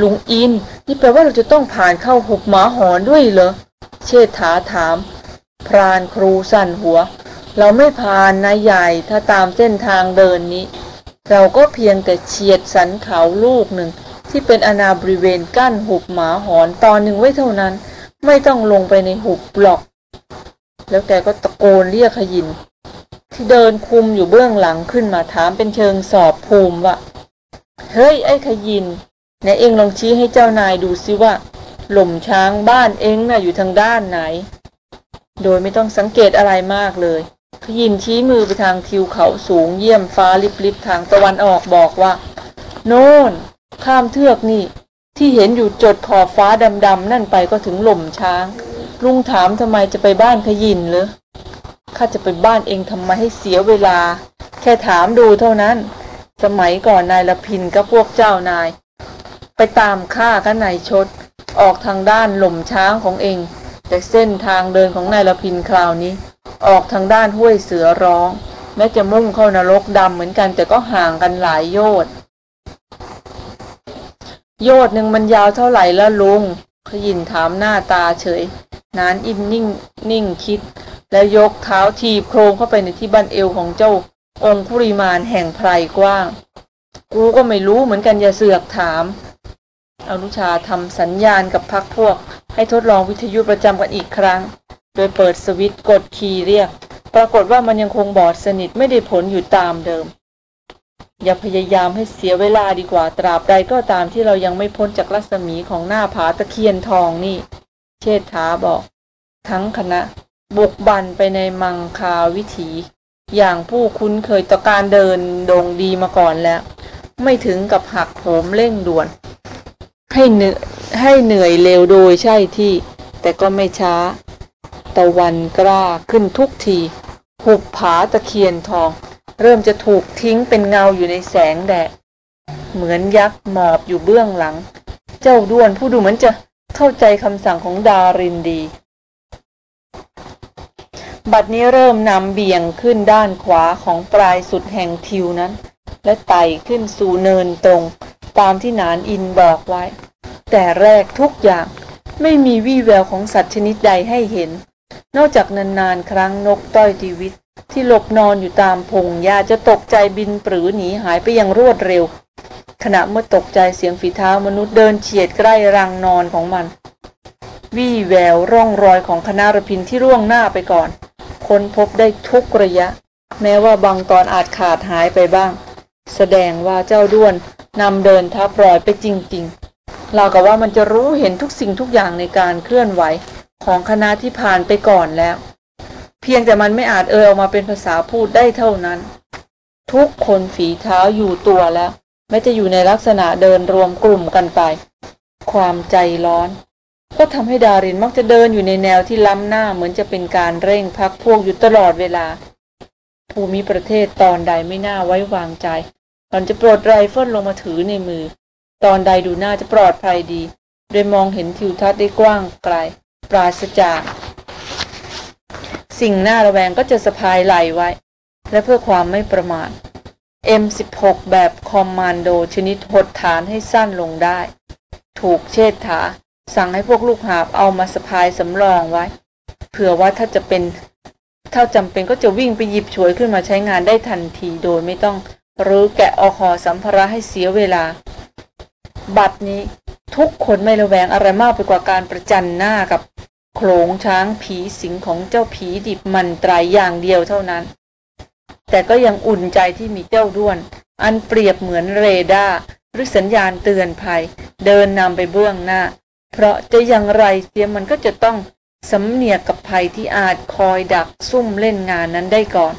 Speaker 2: ลุงอิน นี่แปลว่าเราจะต้องผ่านเข้าหุบหมาหอนด้วยเหรอ เชษฐาถาม พรานครูสั่นหัว เราไม่ผ่านนายใหญ่ถ้าตามเส้นทางเดินนี้ เราก็เพียงแต่เฉียดสันเขาลูกหนึ่ง ที่เป็นอนาบริเวณกั้นหุบหมาหอนตอนหนึ่งไว้เท่านั้น ไม่ต้องลงไปในหุบหรอก แล้วแกก็ตะโกนเรียกขยิน ที่เดินคุมอยู่เบื้องหลังขึ้นมาถามเป็นเชิงสอบภูมิว่าเฮ้ยไอ้ขยินไหนเองลองชี้ให้เจ้านายดูซิว่า หล่มช้างบ้านเองน่ะอยู่ทางด้านไหน โดยไม่ต้องสังเกตอะไรมากเลยขยินชี้มือไปทางทิวเขาสูงเยี่ยมฟ้าลิบๆทางตะวันออกบอกว่า โน่น ข้ามเทือกนี่ ที่เห็นอยู่จดขอบฟ้าดำๆนั่นไปก็ถึงหล่มช้าง ลุงถามทำไมจะไปบ้านขยินหรอข้าจะไปบ้านเองทำไมให้เสียเวลา แค่ถามดูเท่านั้น สมัยก่อนนายละพินกับพวกเจ้านาย ไปตามฆ่ากันนายชด ออกทางด้านหล่มช้างของเอง แต่เส้นทางเดินของนายละพินคราวนี้ ออกทางด้านห้วยเสือร้อง แม้จะมุ่งเข้านรกดำเหมือนกันแต่ก็ห่างกันหลายโยชน์โยชน์หนึ่งมันยาวเท่าไหร่แล้วลุง ขยินถามหน้าตาเฉย นานอินนิ่งนิ่งคิด แล้วยกเท้าทีบโครงเข้าไปในที่บั้นเอวของเจ้า องคุริมานแห่งไพรกว้าง กูก็ไม่รู้เหมือนกันอย่าเสือกถาม อนุชาทำสัญญาณกับพักพวก ให้ทดลองวิทยุประจำกันอีกครั้ง โดยเปิดสวิตช์กดคีย์เรียก ปรากฏว่ามันยังคงบอดสนิทไม่ได้ผลอยู่ตามเดิม อย่าพยายามให้เสียเวลาดีกว่าตราบใดก็ตามที่เรายังไม่พ้นจากรัศมีของหน้าผาตะเคียนทองนี่ เชษฐาบอก ทั้งคณะ บุกบันไปในมังคาวิถี อย่างผู้คุ้นเคยต่อการเดินดงดีมาก่อนแล้ว ไม่ถึงกับหักโหมเร่งด่วน ให้เหนื่อยให้เหนื่อยเร็วโดยใช่ที่ แต่ก็ไม่ช้า ตะวันกล้าขึ้นทุกทีหุบผาตะเคียนทอง เริ่มจะถูกทิ้งเป็นเงาอยู่ในแสงแดดเหมือนยักษ์หมอบอยู่เบื้องหลัง เจ้าด้วนผู้ดูเหมือนจะเข้าใจคำสั่งของดารินดี บัดนี้เริ่มนำเบี่ยงขึ้นด้านขวาของปลายสุดแห่งทิวนั้น และไต่ขึ้นสู่เนินตรง ตามที่นานอินบอกไว้ แต่แรกทุกอย่างไม่มีวี่แววของสัตว์ชนิดใดให้เห็น นอกจากนานๆครั้งนกต้อยทีวิต ที่หลบนอนอยู่ตามพงหญ้าจะตกใจบินปรือหนีหายไปอย่างรวดเร็ว ขณะเมื่อตกใจเสียงฝีเท้ามนุษย์เดินเฉียดใกล้รังนอนของมัน วี่แววร่องรอยของคณะรพินที่ร่วงหน้าไปก่อน ค้นพบได้ทุกระยะ แม้ว่าบางตอนอาจขาดหายไปบ้าง แสดงว่าเจ้าด้วนนำเดินทับรอยไปจริงๆเรากับว่ามันจะรู้เห็นทุกสิ่งทุกอย่างในการเคลื่อนไหวของคณะที่ผ่านไปก่อนแล้ว เพียงแต่มันไม่อาจเอ่ยออกมาเป็นภาษาพูดได้เท่านั้น ทุกคนฝีเท้าอยู่ตัวแล้วแม้จะอยู่ในลักษณะเดินรวมกลุ่มกันไป ความใจร้อน ก็ทำให้ดารินมักจะเดินอยู่ในแนวที่ล้ำหน้าเหมือนจะเป็นการเร่งพรรคพวกอยู่ตลอดเวลา ภูมิประเทศตอนใดไม่น่าไว้วางใจ หล่อนจะปลดไรเฟิลลงมาถือในมือ ตอนใดดูน่าจะปลอดภัยดี โดยมองเห็นทิวทัศน์ได้กว้างไกล ปราศจาก สิ่งน่าระแวงก็จะสะพายไหล่ไว้ และเพื่อความไม่ประมาท M16 แบบคอมมานโดชนิดหดฐานให้สั้นลงได้ ถูกเชษฐา สั่งให้พวกลูกหาบเอามาสะพายสำรองไว้ เผื่อว่าถ้าจะเป็น ถ้าจำเป็นก็จะวิ่งไปหยิบฉวยขึ้นมาใช้งานได้ทันทีโดยไม่ต้อง หรือแกะออกหอสัมภาระให้เสียเวลา บัดนี้ทุกคนไม่ระแวงอะไรมากไปกว่าการประจันหน้ากับโขลงช้างผีสิงของเจ้าผีดิบมันตรายอย่างเดียวเท่านั้น แต่ก็ยังอุ่นใจที่มีเจ้าด้วน อันเปรียบเหมือนเรดาร์หรือสัญญาณเตือนภัย เดินนำไปเบื้องหน้า เพราะจะอย่างไรเสียมันก็จะต้องสำเนียกกับภัยที่อาจคอยดักซุ่มเล่นงานนั้นได้ก่อน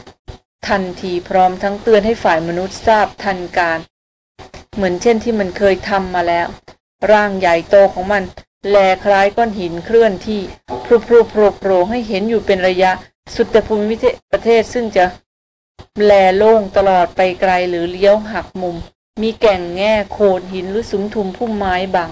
Speaker 2: ทันทีพร้อมทั้งเตือนให้ฝ่ายมนุษย์ทราบทันการ เหมือนเช่นที่มันเคยทำมาแล้ว ร่างใหญ่โตของมัน แลคล้ายก้อนหินเคลื่อนที่พรุพรุโผล่โผล่ให้เห็นอยู่เป็นระยะ สุดแต่ภูมิประเทศซึ่งจะ แลโล่งตลอดไปไกลหรือเลี้ยวหักมุม มีแก่งแง่โคนหินหรือสุมทุมพุ่มไม้บัง